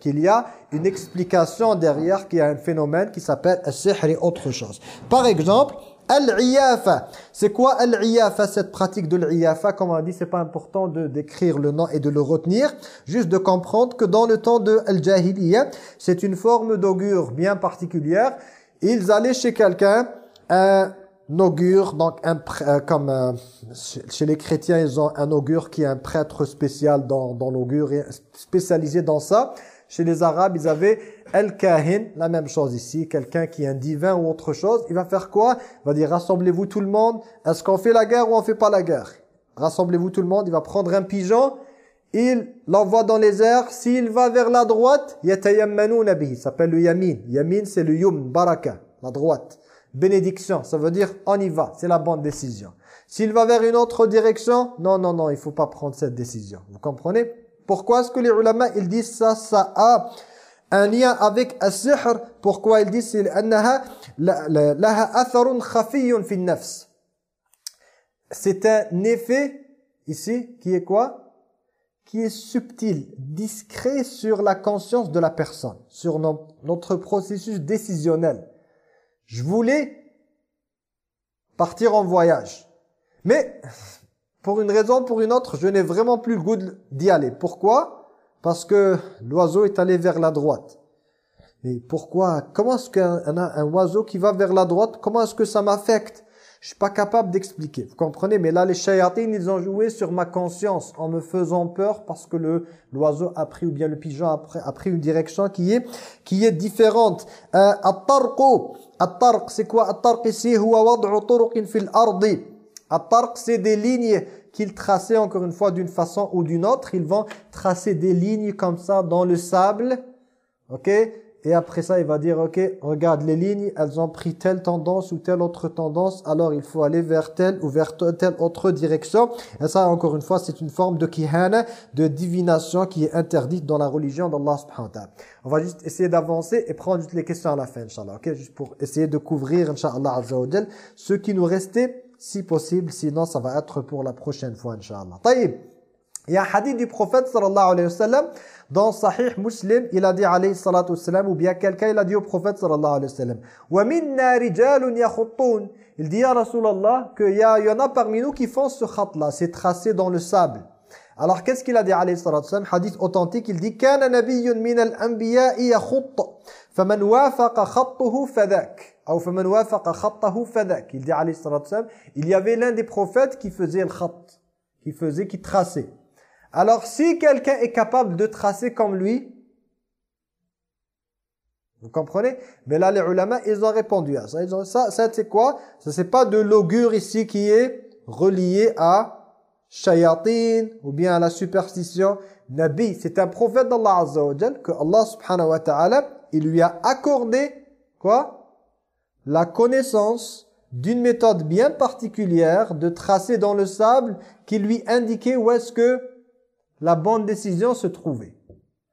Qu'il y a une explication derrière, qu'il y a un phénomène qui s'appelle sihr et autre chose. Par exemple, Al-Iyafa. C'est quoi Al-Iyafa Cette pratique de l'Iyafa, comme on a dit, c'est pas important de décrire le nom et de le retenir. Juste de comprendre que dans le temps de Al-Jahiliya, c'est une forme d'augure bien particulière ils allaient chez quelqu'un, un augure, donc euh, comme euh, chez les chrétiens, ils ont un augure qui est un prêtre spécial dans, dans l'augure, spécialisé dans ça. Chez les Arabes, ils avaient El-Kahin, la même chose ici, quelqu'un qui est un divin ou autre chose. Il va faire quoi? Il va dire, rassemblez-vous tout le monde. Est-ce qu'on fait la guerre ou on fait pas la guerre? Rassemblez-vous tout le monde. Il va prendre un pigeon, il l'envoie dans les airs. S'il va vers la droite, yatayammanu nabi. Il s'appelle le yamin. Yamin, c'est le yum, baraka, la droite. bénédiction. Ça veut dire on y va, c'est la bonne décision. S'il va vers une autre direction, non, non, non, il faut pas prendre cette décision. Vous comprenez? Pourquoi est-ce que les ulama, ils disent ça, ça a un lien avec as-sihr? Pourquoi ils disent c'est C'est un effet ici qui est quoi? Qui est subtil, discret sur la conscience de la personne, sur notre processus décisionnel. Je voulais partir en voyage. Mais, pour une raison ou pour une autre, je n'ai vraiment plus le goût d'y aller. Pourquoi? Parce que l'oiseau est allé vers la droite. Mais pourquoi? Comment est-ce qu'un un, oiseau qui va vers la droite, comment est-ce que ça m'affecte? Je suis pas capable d'expliquer. Vous comprenez? Mais là, les shayatines, ils ont joué sur ma conscience en me faisant peur parce que l'oiseau a pris, ou bien le pigeon a pris, une direction qui est, qui est différente. Euh, c'est quoi? At-tarq ici Huwa wad'u turuqin fil ardi. At-tarq, c'est des lignes qu'ils traçaient encore une fois d'une façon ou d'une autre. Ils vont tracer des lignes comme ça dans le sable. OK? Et après ça, il va dire, ok, regarde les lignes, elles ont pris telle tendance ou telle autre tendance, alors il faut aller vers telle ou vers telle autre direction. Et ça, encore une fois, c'est une forme de kihana, de divination qui est interdite dans la religion d'Allah subhanahu wa ta'ala. On va juste essayer d'avancer et prendre juste les questions à la fin, Inch'Allah, ok? Juste pour essayer de couvrir, Inch'Allah ce qui nous restait, si possible, sinon ça va être pour la prochaine fois, Inch'Allah. Taïb, il y a un hadith du prophète, sallallahu alayhi wa sallam, dans Sahih Muslim, il a dit, alayhi salatu wa sallam, ou bien quelqu'un, il a dit au prophète, sallallahu alayhi wa sallam, « Wa minna » Il dit, « Ya Rasulallah, qu'il y, y en a parmi nous qui font ce khat-là, c'est tracé dans le sable. » Alors qu'est-ce qu'il a dit alayhi salatu hadith authentique, il dit kana nabiyyun min al-anbiya'i. فَمَنْ وَافَقَ خَطُّهُ فَذَاكَ أو فَمَنْ وَافَقَ خَطَّهُ فَذَاكَ Il dit alayhi salatu wassalam, il y avait l'un des prophètes qui faisait le khat, qui faisait, qui traçait. Alors, si quelqu'un est capable de tracer comme lui, vous comprenez Mais là, les ulama, ils ont répondu à ça. Ils ont, ça, ça c'est quoi Ça, c'est pas de l'augure ici qui est relié à shayatin ou bien à la superstition. Nabi, c'est un prophète d'Allah Azza wa que Allah subhanahu wa ta'ala, il lui a accordé, quoi? La connaissance d'une méthode bien particulière de tracer dans le sable qui lui indiquait où est-ce que la bonne décision se trouvait.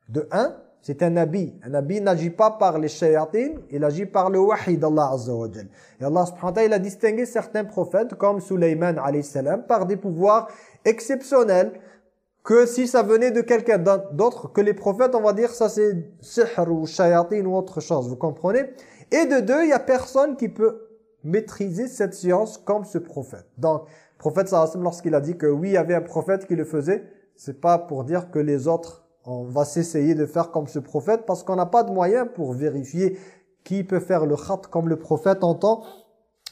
De un, c'est un nabi. Un nabi n'agit pas par les shayatines, il agit par le wahi d'Allah Azza Et Allah subhanahu wa ta'ala, a distingué certains prophètes, comme Sulaiman alayhi salam, par des pouvoirs exceptionnels, que si ça venait de quelqu'un d'autre, que les prophètes, on va dire, ça c'est sihr ou shayatin ou autre chose, vous comprenez? Et de deux, il y a personne qui peut maîtriser cette science comme ce prophète. Donc, le prophète sallallahu lorsqu'il a dit que oui, il y avait un prophète qui le faisait, c'est pas pour dire que les autres, on va s'essayer de faire comme ce prophète parce qu'on n'a pas de moyens pour vérifier qui peut faire le khat comme le prophète entend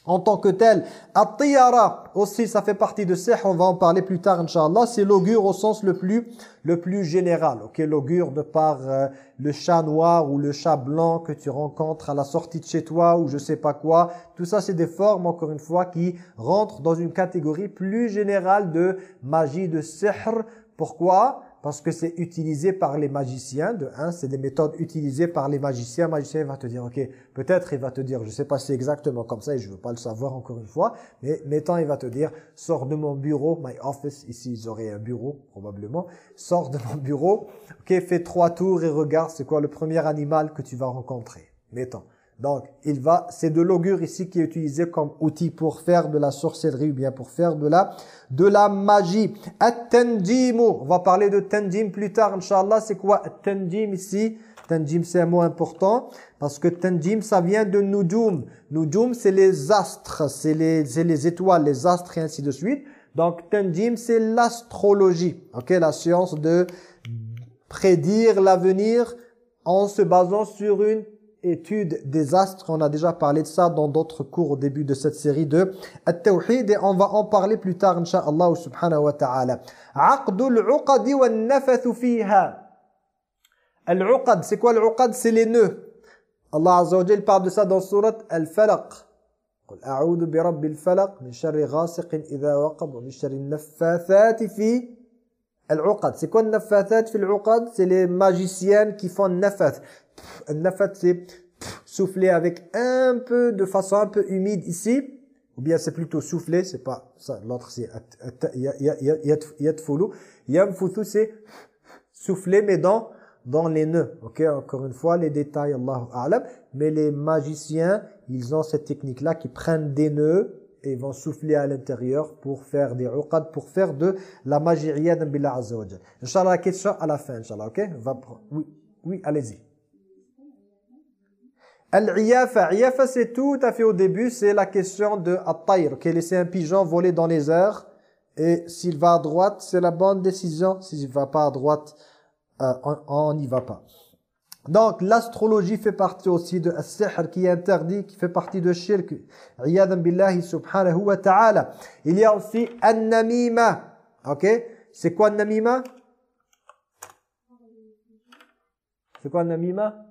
en tant que tel. At-tiyara aussi ça fait partie de ça, on va en parler plus tard inchallah, c'est l'augure au sens le plus le plus général. OK, l'augure de par euh, le chat noir ou le chat blanc que tu rencontres à la sortie de chez toi ou je sais pas quoi. Tout ça c'est des formes encore une fois qui rentrent dans une catégorie plus générale de magie de sihr pourquoi? Parce que c'est utilisé par les magiciens. De un, c'est des méthodes utilisées par les magiciens. Magicien va te dire, ok, peut-être il va te dire, je sais pas si c'est exactement comme ça et je veux pas le savoir encore une fois, mais mettons, il va te dire, sors de mon bureau, my office, ici ils auraient un bureau probablement, sors de mon bureau, ok, fais trois tours et regarde c'est quoi le premier animal que tu vas rencontrer. Mettons. Donc, il va, c'est de l'augure ici qui est utilisé comme outil pour faire de la sorcellerie ou bien pour faire de la, de la magie. At-tanjimu, on va parler de tanjim plus tard, Inch'Allah. C'est quoi at-tanjim ici? Tanjim, c'est un mot important parce que tanjim, ça vient de nujum. Nujum, c'est les astres, c'est les, les étoiles, les astres et ainsi de suite. Donc, tanjim, c'est l'astrologie, ok La science de prédire l'avenir en se basant sur une étude des astres. On a déjà parlé de ça dans d'autres cours au début de cette série de At-Tawhid et on va en parler plus tard, Inch'Allah subhanahu wa ta'ala. Aqdul uqad wa nafathu fiha. Al-uqad, c'est quoi l'uqad C'est les nœuds. Allah Azza wa Jalla parle de ça dans surat Al-Falaq. قل أعوذ برب الفلق من شر غاسق إذا وقب ومن شر النفاثات في Al-uqad, c'est quoi naffathat fil uqad? C'est les magiciennes qui font nafat. Nafat, c'est souffler avec un peu, de façon un peu humide ici. Ou bien c'est plutôt souffler, c'est pas ça. L'autre, c'est yatfulu. Yamfutu, c'est souffler, mais dans, dans les nœuds. Ok, encore une fois, les détails, Allahu A'lam. Mais les magiciens, ils ont cette technique-là qui prennent des nœuds et vont souffler à l'intérieur pour faire des uqad, pour faire de la magie riyadan billah azza wa Inch'Allah, la question à la fin, Inch'Allah, ok? Va Oui, oui allez-y. Al-iyafa, iyafa c'est tout à fait au début, c'est la question de at-tayr, ok? Laisser un pigeon voler dans les airs et s'il va à droite, c'est la bonne décision. S'il ne va pas à droite, euh, on n'y va pas. Donc, l'astrologie fait partie aussi de sihr qui est interdit, qui fait partie de shirk. Iyadan billahi subhanahu wa ta'ala. Il y a aussi an-namima. Ok? C'est quoi an-namima? C'est quoi an-namima?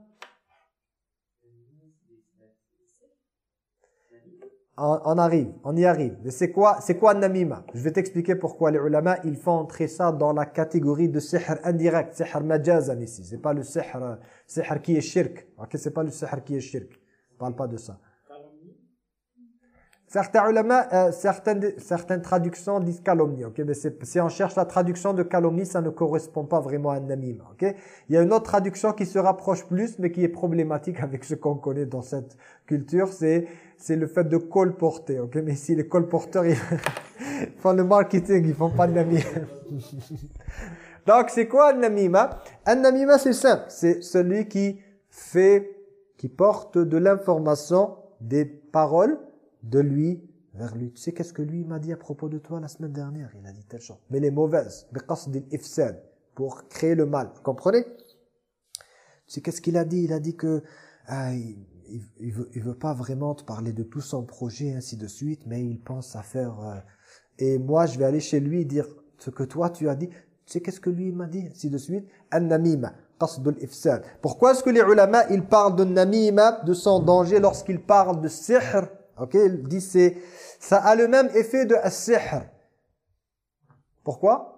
On, arrive, on y arrive. Mais c'est quoi, c'est quoi namima? Je vais t'expliquer pourquoi les ulama, ils font entrer ça dans la catégorie de sihr indirect, sihr majazan ici. C'est pas le sihr, sihr qui est shirk. Ok, c'est pas le sihr qui est shirk. On parle pas de ça. Certains ulama, euh, certaines, certaines traductions disent calomnie. ok? Mais si on cherche la traduction de calomnie, ça ne correspond pas vraiment à un namima. ok? Il y a une autre traduction qui se rapproche plus, mais qui est problématique avec ce qu'on connaît dans cette culture. C'est c'est le fait de colporter. ok? Mais si les colporteurs ils font le marketing, ils font pas de namima. Donc c'est quoi un namima Un namima c'est simple. C'est celui qui fait, qui porte de l'information, des paroles de lui vers lui. Tu sais qu'est-ce que lui m'a dit à propos de toi la semaine dernière? Il a dit telle chose. Mais les mauvaises, pour créer le mal. Vous comprenez? Tu sais qu'est-ce qu'il a dit? Il a dit que ah, il, veut, il veut pas vraiment te parler de tout son projet, ainsi de suite, mais il pense à faire... Euh, et moi, je vais aller chez lui dire ce que toi, tu as dit. Tu sais qu'est-ce que lui m'a dit, ainsi de suite? An-namima. Pourquoi est-ce que les ulama, ils parlent de namima, de son danger, lorsqu'ils parlent de sihr? Ok, il dit c'est ça a le même effet de as-sihr. Pourquoi?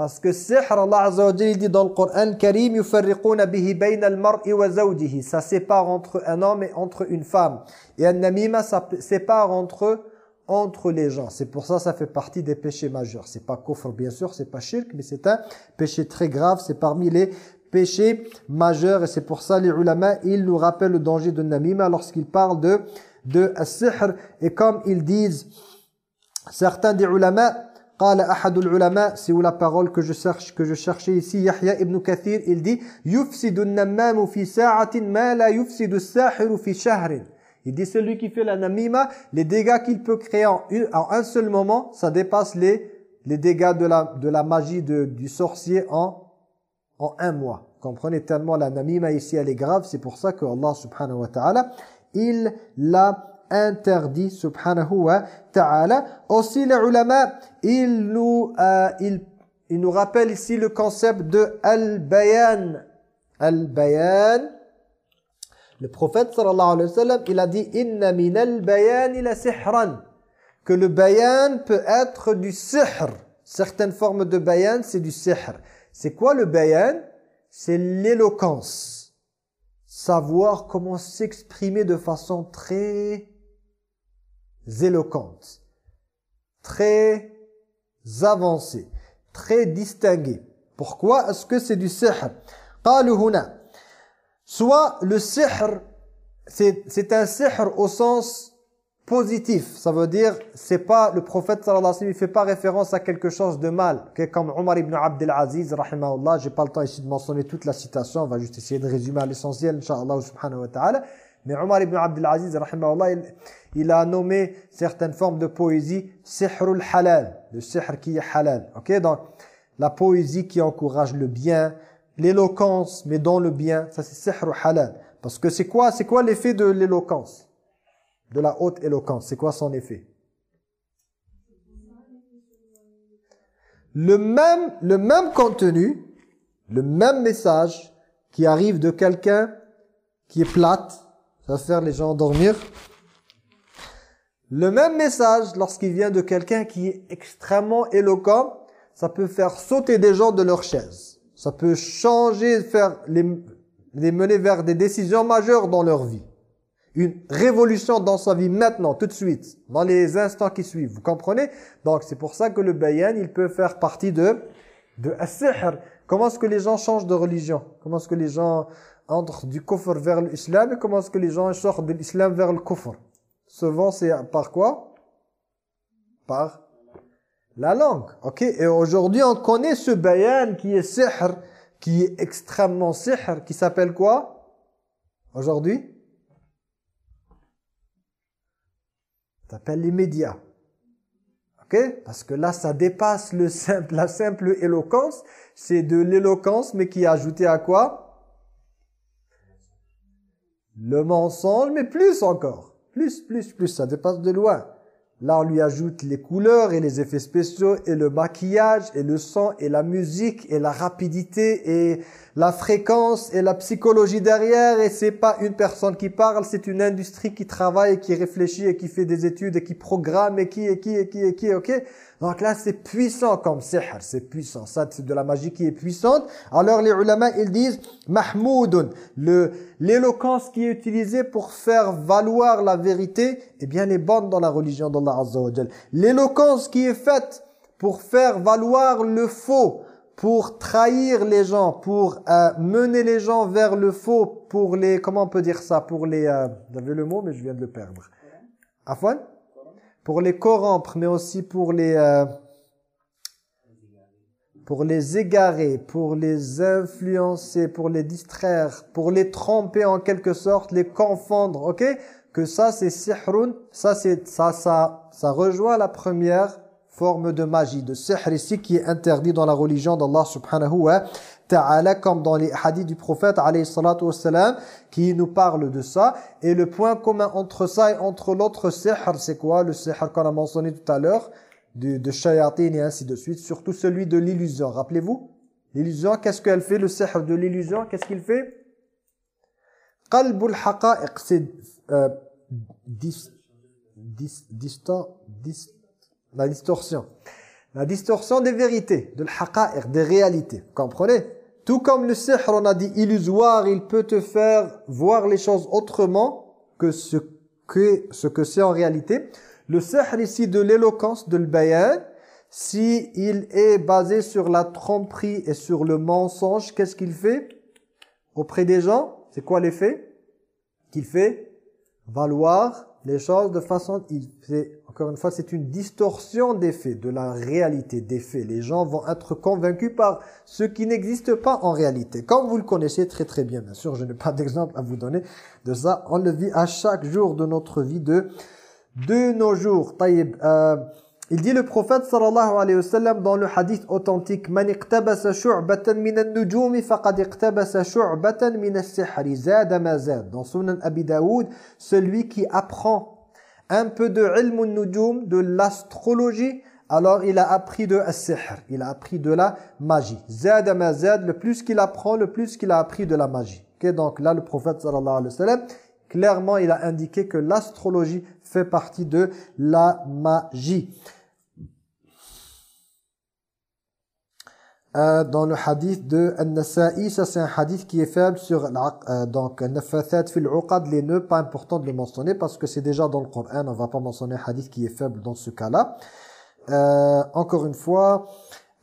Parce que sihr, Allah Azza wa dit dans le Coran Karim yufarriquna bihi bayna al-mar'i wa zawjihi. Ça sépare entre un homme et entre une femme. Et un-namima ça sépare entre entre les gens. C'est pour ça ça fait partie des péchés majeurs. C'est pas kufr bien sûr, c'est pas shirk, mais c'est un péché très grave, c'est parmi les péchés majeurs et c'est pour ça les ulama, ils nous rappellent le danger de namima lorsqu'ils parlent de de as-sihr et comme ils disent certains des ulama قال أحد العلماء c'est où la parole que je cherche que je cherchais ici Yahya ibn Kathir il dit يفسد النمام في ساعة ما لا يفسد الساحر في شهر il dit celui qui fait la namima les dégâts qu'il peut créer en, une, en un seul moment ça dépasse les les dégâts de la de la magie de, du sorcier en en un mois comprenez tellement la namima ici elle est grave c'est pour ça que Allah subhanahu wa ta'ala il l'a interdit subhanahu wa ta'ala. Aussi les ulama, ils nous, euh, ils, ils nous rappellent ici le concept de al-bayan. Al-bayan. Le prophète sallallahu alayhi wa sallam, il a dit inna min al-bayan ila sihran. Que le bayan peut être du sihr. Certaines formes de bayan, c'est du sihr. C'est quoi le bayan? C'est l'éloquence savoir comment s'exprimer de façon très éloquente, très avancée, très distinguée. Pourquoi est-ce que c'est du sihr? Soit le sihr, c'est un sihr au sens positif. Ça veut dire, c'est pas le prophète sallallahu alayhi wa sallam, il fait pas référence à quelque chose de mal. Comme Omar ibn Abdel Aziz, rahimahullah, j'ai pas le temps ici de mentionner toute la citation, on va juste essayer de résumer à l'essentiel, inshallah subhanahu wa ta'ala. Mais Omar ibn Abdel Aziz, il, il, a nommé certaines formes de poésie sihrul halal, le sihr qui est halal. Ok, donc la poésie qui encourage le bien, l'éloquence, mais dans le bien, ça c'est sihrul halal. Parce que c'est quoi, c'est quoi l'effet de l'éloquence? De la haute éloquence. C'est quoi son effet? Le même, le même contenu, le même message qui arrive de quelqu'un qui est plate, ça va faire les gens dormir. Le même message, lorsqu'il vient de quelqu'un qui est extrêmement éloquent, ça peut faire sauter des gens de leur chaise. Ça peut changer, faire les, les mener vers des décisions majeures dans leur vie. Une révolution dans sa vie maintenant, tout de suite, dans les instants qui suivent. Vous comprenez? Donc c'est pour ça que le bayan, il peut faire partie de, de as-sihr. Comment est-ce que les gens changent de religion? Comment est-ce que les gens entrent du kufr vers l'islam et comment est-ce que les gens sortent de l'islam vers le kufr Souvent c'est par quoi? Par la langue. Ok? Et aujourd'hui on connaît ce bayan qui est sihr, qui est extrêmement sihr, qui s'appelle quoi? Aujourd'hui? S'appelle les médias. Ok? Parce que là, ça dépasse le simple, la simple éloquence. C'est de l'éloquence, mais qui est ajoutée à quoi? Le mensonge, mais plus encore. Plus, plus, plus. Ça dépasse de loin. Là, on lui ajoute les couleurs et les effets spéciaux et le maquillage et le son et la musique et la rapidité et la fréquence et la psychologie derrière. Et c'est pas une personne qui parle, c'est une industrie qui travaille qui réfléchit et qui fait des études et qui programme et qui et qui et qui et qui, ok donc là, c'est puissant comme sihr, c'est puissant. Ça, c'est de la magie qui est puissante. Alors les ulama, ils disent Mahmoudun, l'éloquence qui est utilisée pour faire valoir la vérité, eh bien, elle est bonne dans la religion d'Allah Azza wa L'éloquence qui est faite pour faire valoir le faux, pour trahir les gens, pour euh, mener les gens vers le faux, pour les, comment on peut dire ça, pour les, euh, vous avez le mot, mais je viens de le perdre. Afwan? Pour les corrompre, mais aussi pour les, euh, pour les égarer, pour les influencer, pour les distraire, pour les tromper en quelque sorte, les confondre, ok? Que ça c'est sihrun, ça c'est ça ça ça rejoint la première forme de magie, de sihr ici qui est interdit dans la religion d'Allah subhanahu wa ta'ala comme dans les hadiths du prophète alayhi qui nous parle de ça. Et le point commun entre ça et entre l'autre sihr c'est quoi? Le sihr qu'on a mentionné tout à l'heure de, de shayatin et ainsi de suite surtout celui de l'illusion. Rappelez-vous? L'illusion qu'est-ce qu'elle fait le sihr de l'illusion? Qu'est-ce qu'il fait? Qalbul haqa'iq c'est euh, la distorsion. La distorsion des vérités, de l'haqa'iq, des réalités. Comprenez? Tout comme le sihr, on a dit illusoire, il peut te faire voir les choses autrement que ce que ce que c'est en réalité. Le sihr ici de l'éloquence, de l'bayan, si il est basé sur la tromperie et sur le mensonge, qu'est-ce qu'il fait auprès des gens? C'est quoi l'effet? Qu'il fait valoir les choses de façon... Encore une fois, c'est une distorsion des faits, de la réalité des faits. Les gens vont être convaincus par ce qui n'existe pas en réalité. Comme vous le connaissez très très bien, bien sûr, je n'ai pas d'exemple à vous donner de ça. On le vit à chaque jour de notre vie de, de nos jours. Euh, il dit le prophète sallallahu alayhi wa sallam dans le hadith authentique Man iqtabasa shu'batan min an-nujumi faqad iqtabasa shu'batan min as-sihri zada ma. Dans Sunan Abi Daoud, celui qui apprend un peu de ilm nujum, de l'astrologie, alors il a appris de as-sihr, il a appris de la magie. Zad ma le plus qu'il apprend, le plus qu'il a appris de la magie. donc là, le prophète sallallahu alayhi wa sallam, clairement, il a indiqué que l'astrologie fait partie de la magie. Euh, dans le hadith de An-Nasa'i, ça c'est un hadith qui est faible sur euh, donc Nafathat fil uqad, les nœuds, pas important de le mentionner parce que c'est déjà dans le Coran, on va pas mentionner un hadith qui est faible dans ce cas-là. Euh, encore une fois,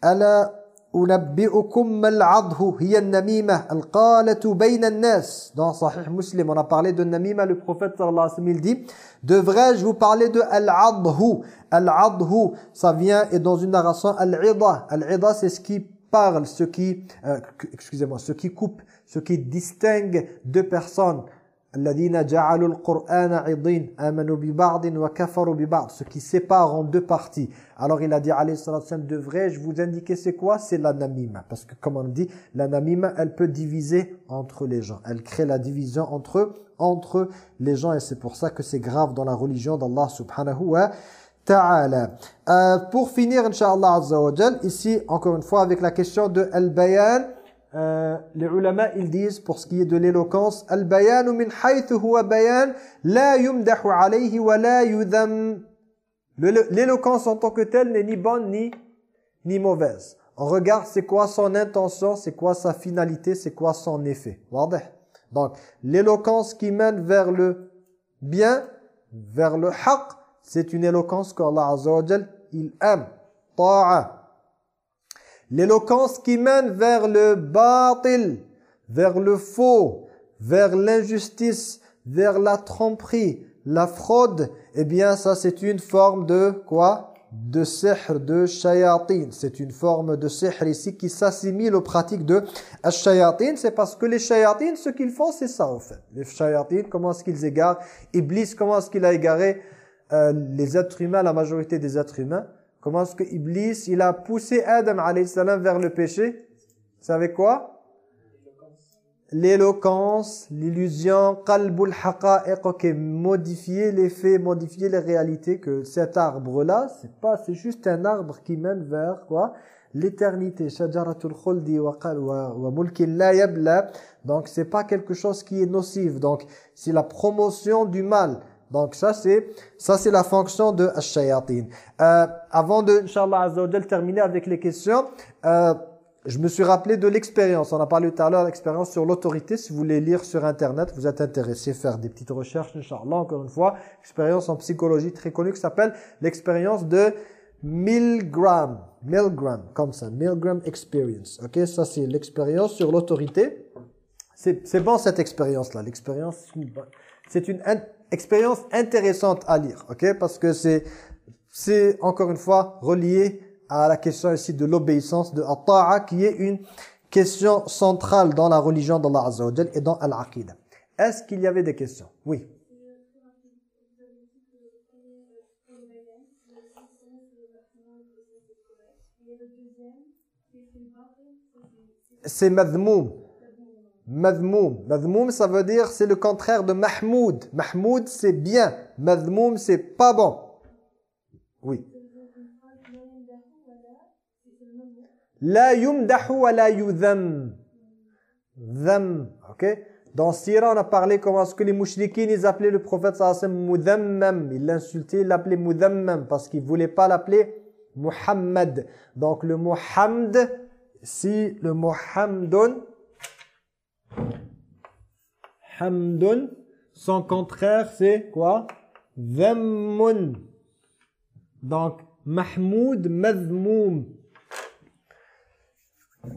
ala unabbi'ukum mal-'adhu hiya an-namima al-qalatu bayna an-nas. On a parlé de namima, le prophète sallallahu alayhi wa sallam dit devrais-je vous parler de al-'adhu Al-'adhu, ça vient et dans une narration al-'idha. Al-'idha c'est ce qui parle, ce qui, euh, excusez-moi, ce qui coupe, ce qui distingue deux personnes. Ce qui sépare en deux parties. Alors il a dit, devrais-je vous indiquer c'est quoi? C'est la namima. Parce que comme on dit, la namima, elle peut diviser entre les gens. Elle crée la division entre, entre les gens. Et c'est pour ça que c'est grave dans la religion d'Allah subhanahu wa ta'ala. Euh, pour finir, Inch'Allah Azza wa ici, encore une fois, avec la question de Al-Bayan, euh, les ulama, ils disent, pour ce qui est de l'éloquence, Al-Bayanu min haythu huwa bayan, la yumdahu alayhi wa la yudham. L'éloquence en tant que telle n'est ni bonne ni, ni mauvaise. On regarde c'est quoi son intention, c'est quoi sa finalité, c'est quoi son effet. Donc, l'éloquence qui mène vers le bien vers le haqq, c'est une éloquence qu'Allah Azza wa Jal, il aime. Ta'a. L'éloquence qui mène vers le batil, vers le faux, vers l'injustice, vers la tromperie, la fraude, eh bien ça c'est une forme de quoi? De sihr, de shayatin. C'est une forme de sihr ici qui s'assimile aux pratiques de shayatin. C'est parce que les shayatin, ce qu'ils font c'est ça en fait. Les shayatin, comment est-ce qu'ils égarent? Iblis, comment est-ce qu'il a égaré? Euh, les êtres humains, la majorité des êtres humains Comment est-ce que Iblis, il a poussé Adam salam vers le péché? Vous savez quoi? L'éloquence, l'illusion, qalbul haqa'iq, qui modifier les faits, modifier les réalités, que cet arbre-là, c'est pas, c'est juste un arbre qui mène vers quoi? L'éternité, shajaratul khuldi wa mulkin la yabla. Donc c'est pas quelque chose qui est nocif. Donc c'est la promotion du mal. Donc ça c'est ça c'est la fonction de ash-shayatin. Euh, avant de inchallah azza terminer avec les questions, euh, je me suis rappelé de l'expérience. On a parlé tout à l'heure l'expérience sur l'autorité. Si vous voulez lire sur Internet, vous êtes intéressé, faire des petites recherches, Inch'Allah, encore une fois. Expérience en psychologie très connue qui s'appelle l'expérience de Milgram. Milgram, comme ça. Milgram Experience. Ok, ça c'est l'expérience sur l'autorité. C'est bon cette expérience-là. L'expérience, c'est une expérience intéressante à lire. Ok, parce que c'est encore une fois relié à la question ici de l'obéissance, de ta'a qui est une question centrale dans la religion d'Allah Azza wa et dans Al-Aqidah. Est-ce qu'il y avait des questions? Oui. C'est madmoum. Madmoum. Madmoum, ça veut dire, c'est le contraire de mahmoud. Mahmoud, c'est bien. Madmoum, c'est pas bon. Oui. La yumdahu wa la yudham. Dham. Ok? Dans Sira, on a parlé comment est-ce que les mouchriquins, ils appelaient le prophète sallallahu mudhammam. Ils l'insultaient, ils l'appelaient mudhammam parce qu'ils ne voulaient pas l'appeler Muhammad. Donc le Muhammad, si le Muhammadun, Hamdun, son contraire c'est quoi? Dhammun. Donc Mahmoud, Madhmoum.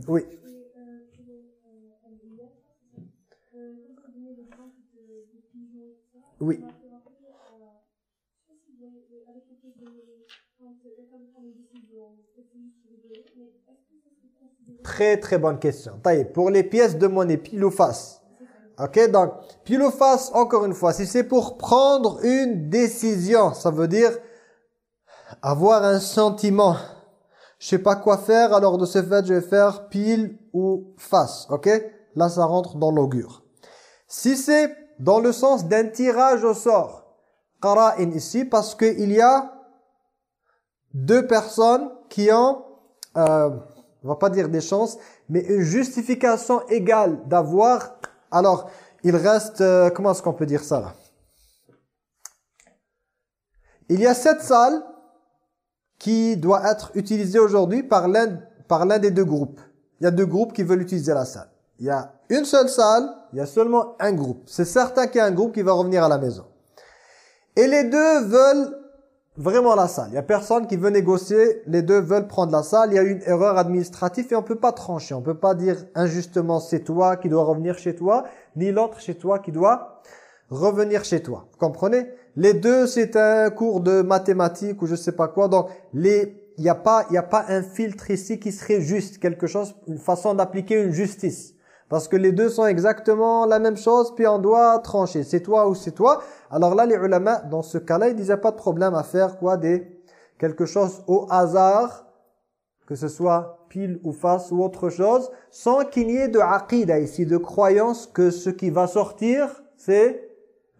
Oui. Oui. Très très bonne question. Pour les pièces de monnaie, pile ou face? Ok, donc pile ou face, encore une fois, si c'est pour prendre une décision, ça veut dire avoir un sentiment je sais pas quoi faire, alors de ce fait, je vais faire pile ou face, ok? Là, ça rentre dans l'augure. Si c'est dans le sens d'un tirage au sort, qara'in ici, parce qu'il y a deux personnes qui ont, euh, on va pas dire des chances, mais une justification égale d'avoir, alors, il reste, euh, comment est-ce qu'on peut dire ça là? Il y a sept salles qui doit être utilisé aujourd'hui par l'un des deux groupes. Il y a deux groupes qui veulent utiliser la salle. Il y a une seule salle, il y a seulement un groupe. C'est certain qu'il y a un groupe qui va revenir à la maison. Et les deux veulent vraiment la salle. Il n'y a personne qui veut négocier. Les deux veulent prendre la salle. Il y a une erreur administrative et on ne peut pas trancher. On ne peut pas dire injustement c'est toi qui dois revenir chez toi, ni l'autre chez toi qui doit revenir chez toi. Vous comprenez? Les deux, c'est un cours de mathématiques ou je sais pas quoi. Donc, les il n'y a, pas, il a pas un filtre ici qui serait juste, quelque chose, une façon d'appliquer une justice. Parce que les deux sont exactement la même chose, puis on doit trancher. C'est toi ou c'est toi. Alors là, les ulama, dans ce cas-là, ils disaient pas de problème à faire quoi des quelque chose au hasard, que ce soit pile ou face ou autre chose, sans qu'il y ait de aqidah ici, de croyance que ce qui va sortir, c'est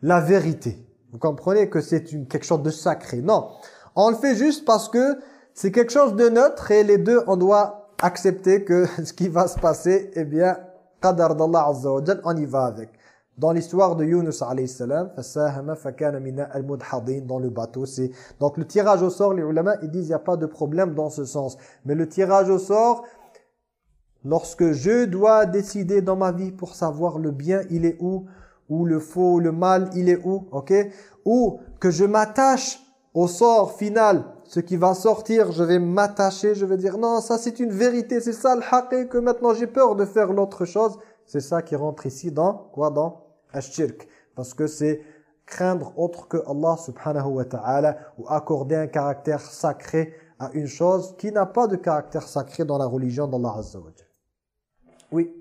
la vérité. Vous comprenez que c'est quelque chose de sacré. Non, on le fait juste parce que c'est quelque chose de neutre et les deux, on doit accepter que ce qui va se passer, eh bien, qadar d'Allah Azza wa on y va avec. Dans l'histoire de Yunus alayhi salam, dans le bateau, c'est donc le tirage au sort, les ulama, ils disent il n'y a pas de problème dans ce sens. Mais le tirage au sort, lorsque je dois décider dans ma vie pour savoir le bien, il est où ou le faux, le mal, il est où, ok? Ou que je m'attache au sort final, ce qui va sortir, je vais m'attacher, je vais dire non, ça c'est une vérité, c'est ça le haqq, que maintenant j'ai peur de faire l'autre chose. C'est ça qui rentre ici dans quoi Dans ashirk. Parce que c'est craindre autre que Allah subhanahu wa ta'ala ou accorder un caractère sacré à une chose qui n'a pas de caractère sacré dans la religion d'Allah azza wa Oui.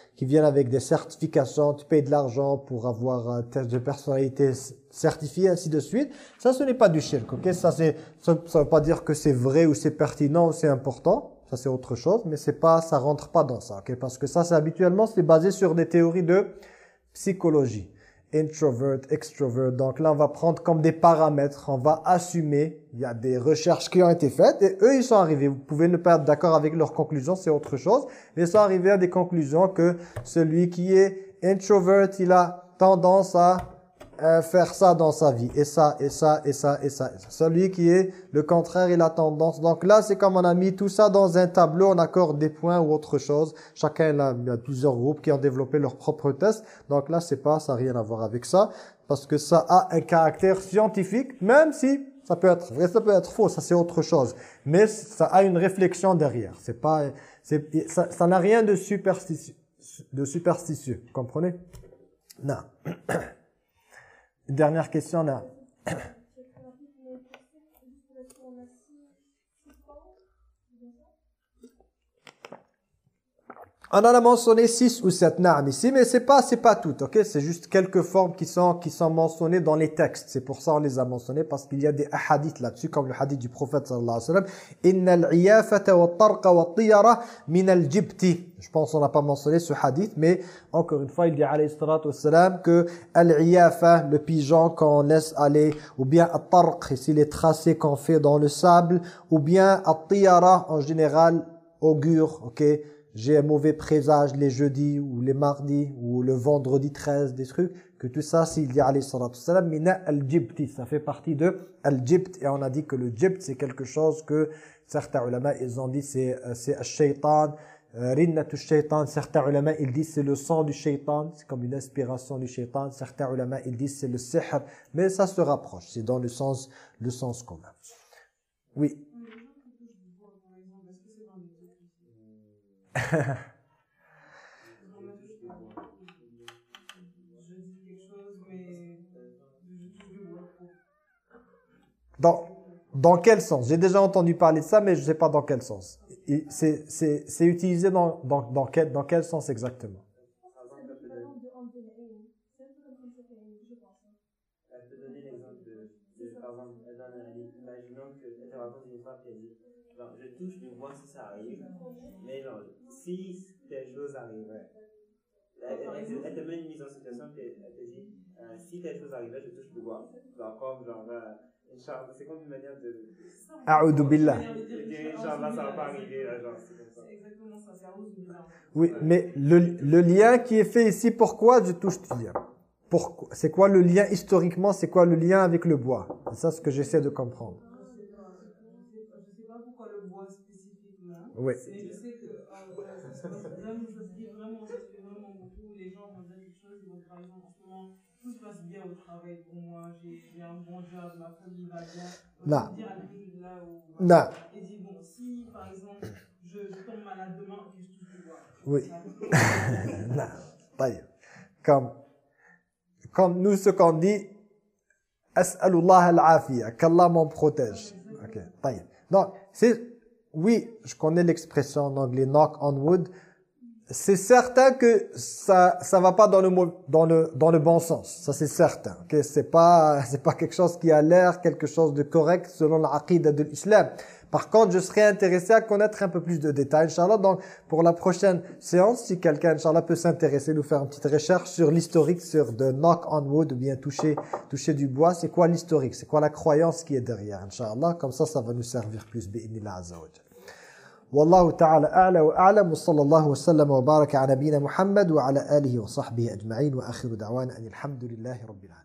qui viennent avec des certifications, tu payes de l'argent pour avoir un test de personnalité certifié, ainsi de suite. Ça, ce n'est pas du shirk, ok? Ça, c'est, veut pas dire que c'est vrai ou c'est pertinent ou c'est important. Ça, c'est autre chose, mais c'est pas, ça rentre pas dans ça, ok? Parce que ça, c'est habituellement, c'est basé sur des théories de psychologie introvert, extrovert. Donc là, on va prendre comme des paramètres, on va assumer. Il y a des recherches qui ont été faites et eux, ils sont arrivés. Vous pouvez ne pas être d'accord avec leurs conclusions, c'est autre chose. Mais ils sont arrivés à des conclusions que celui qui est introvert, il a tendance à euh, faire ça dans sa vie. Et ça, et ça, et ça, et ça, et ça. Celui qui est le contraire, il a tendance. Donc là, c'est comme on a mis tout ça dans un tableau, on accorde des points ou autre chose. Chacun, a plusieurs groupes qui ont développé leurs propres tests. Donc là, c'est pas, ça n'a rien à voir avec ça. Parce que ça a un caractère scientifique, même si ça peut être vrai, ça peut être faux, ça c'est autre chose. Mais ça a une réflexion derrière. C'est pas, ça n'a rien de superstitieux, de superstitieux. Comprenez? Non. dernière question là. On en a mentionné 6 ou 7 naam ici, mais c'est pas c'est pas tout, ok? C'est juste quelques formes qui sont qui sont mentionnées dans les textes. C'est pour ça on les a mentionnées parce qu'il y a des hadiths là-dessus, comme le hadith du prophète sallallahu alayhi wa sallam. Innal iyafata wa tarqa wa tiyara min al-jibti. Je pense on n'a pas mentionné ce hadith, mais encore une fois il dit alayhi salatu wa sallam que al-iyafa, le pigeon qu'on laisse aller, ou bien at-tarq, ici les tracés qu'on fait dans le sable, ou bien at-tiyara en général augure, ok? J'ai un mauvais présage les jeudis ou les mardis ou le vendredi 13, des trucs, que tout ça, s'il a alayhi salatu salam, mina al-jibti, ça fait partie de al-jibt, et on a dit que le jibt, c'est quelque chose que certains ulama, ils ont dit, c'est euh, c'est shaitan euh, rinnatu shaitan, certains ulama, ils disent c'est le sang du shaitan, c'est comme une inspiration du shaitan, certains ulama, ils disent c'est le sihr, mais ça se rapproche, c'est dans le sens, le sens commun. Oui. dans, dans quel sens? J'ai déjà entendu parler de ça, mais je ne sais pas dans quel sens. C'est utilisé dans, dans, dans, quel, dans quel sens exactement? Je touche je vois si ça arrive, si telle chose arrivait, elle, elle, te met une mise en situation, elle te dit, euh, si telle chose arrivait, je touche le bois. Genre, comme genre, euh, c'est comme une manière de... A'udhu billah. Inch'Allah, ça va pas arriver, genre, c'est comme ça. Exactement ça, c'est Oui, mais le, le lien qui est fait ici, pourquoi je touche le lien? C'est quoi le lien historiquement C'est quoi le lien avec le bois? C'est ça ce que j'essaie de comprendre. Oui. Mais je sais que euh, passe bien au travail pour moi, j'ai un bon job, ma famille va bien. Non. Dire là où, non. Et dire, bon, si par exemple, je, je tombe malade demain, ok, je touche le bois. Oui. non. Comme, comme nous, ce qu'on dit, As'alullah al-afiya, qu'Allah m'en protège. Ok, Donc, c'est oui, je connais l'expression en anglais knock on wood. C'est certain que ça ça va pas dans le dans le dans le bon sens. Ça c'est certain. OK, c'est pas c'est pas quelque chose qui a l'air quelque chose de correct selon l'aqidah de l'islam Par contre, je serais intéressé à connaître un peu plus de détails, Inch'Allah. Donc, pour la prochaine séance, si quelqu'un, Inch'Allah, peut s'intéresser, nous faire une petite recherche sur l'historique, sur de knock on wood, ou bien toucher, toucher du bois, c'est quoi l'historique? C'est quoi la croyance qui est derrière, Inch'Allah? Comme ça, ça va nous servir plus, bi'inillah azza والله تعالى أعلى وأعلم وصلى الله وسلم وبارك على نبينا محمد وعلى آله وصحبه أجمعين وآخر دعوانا أن الحمد لله رب العالمين.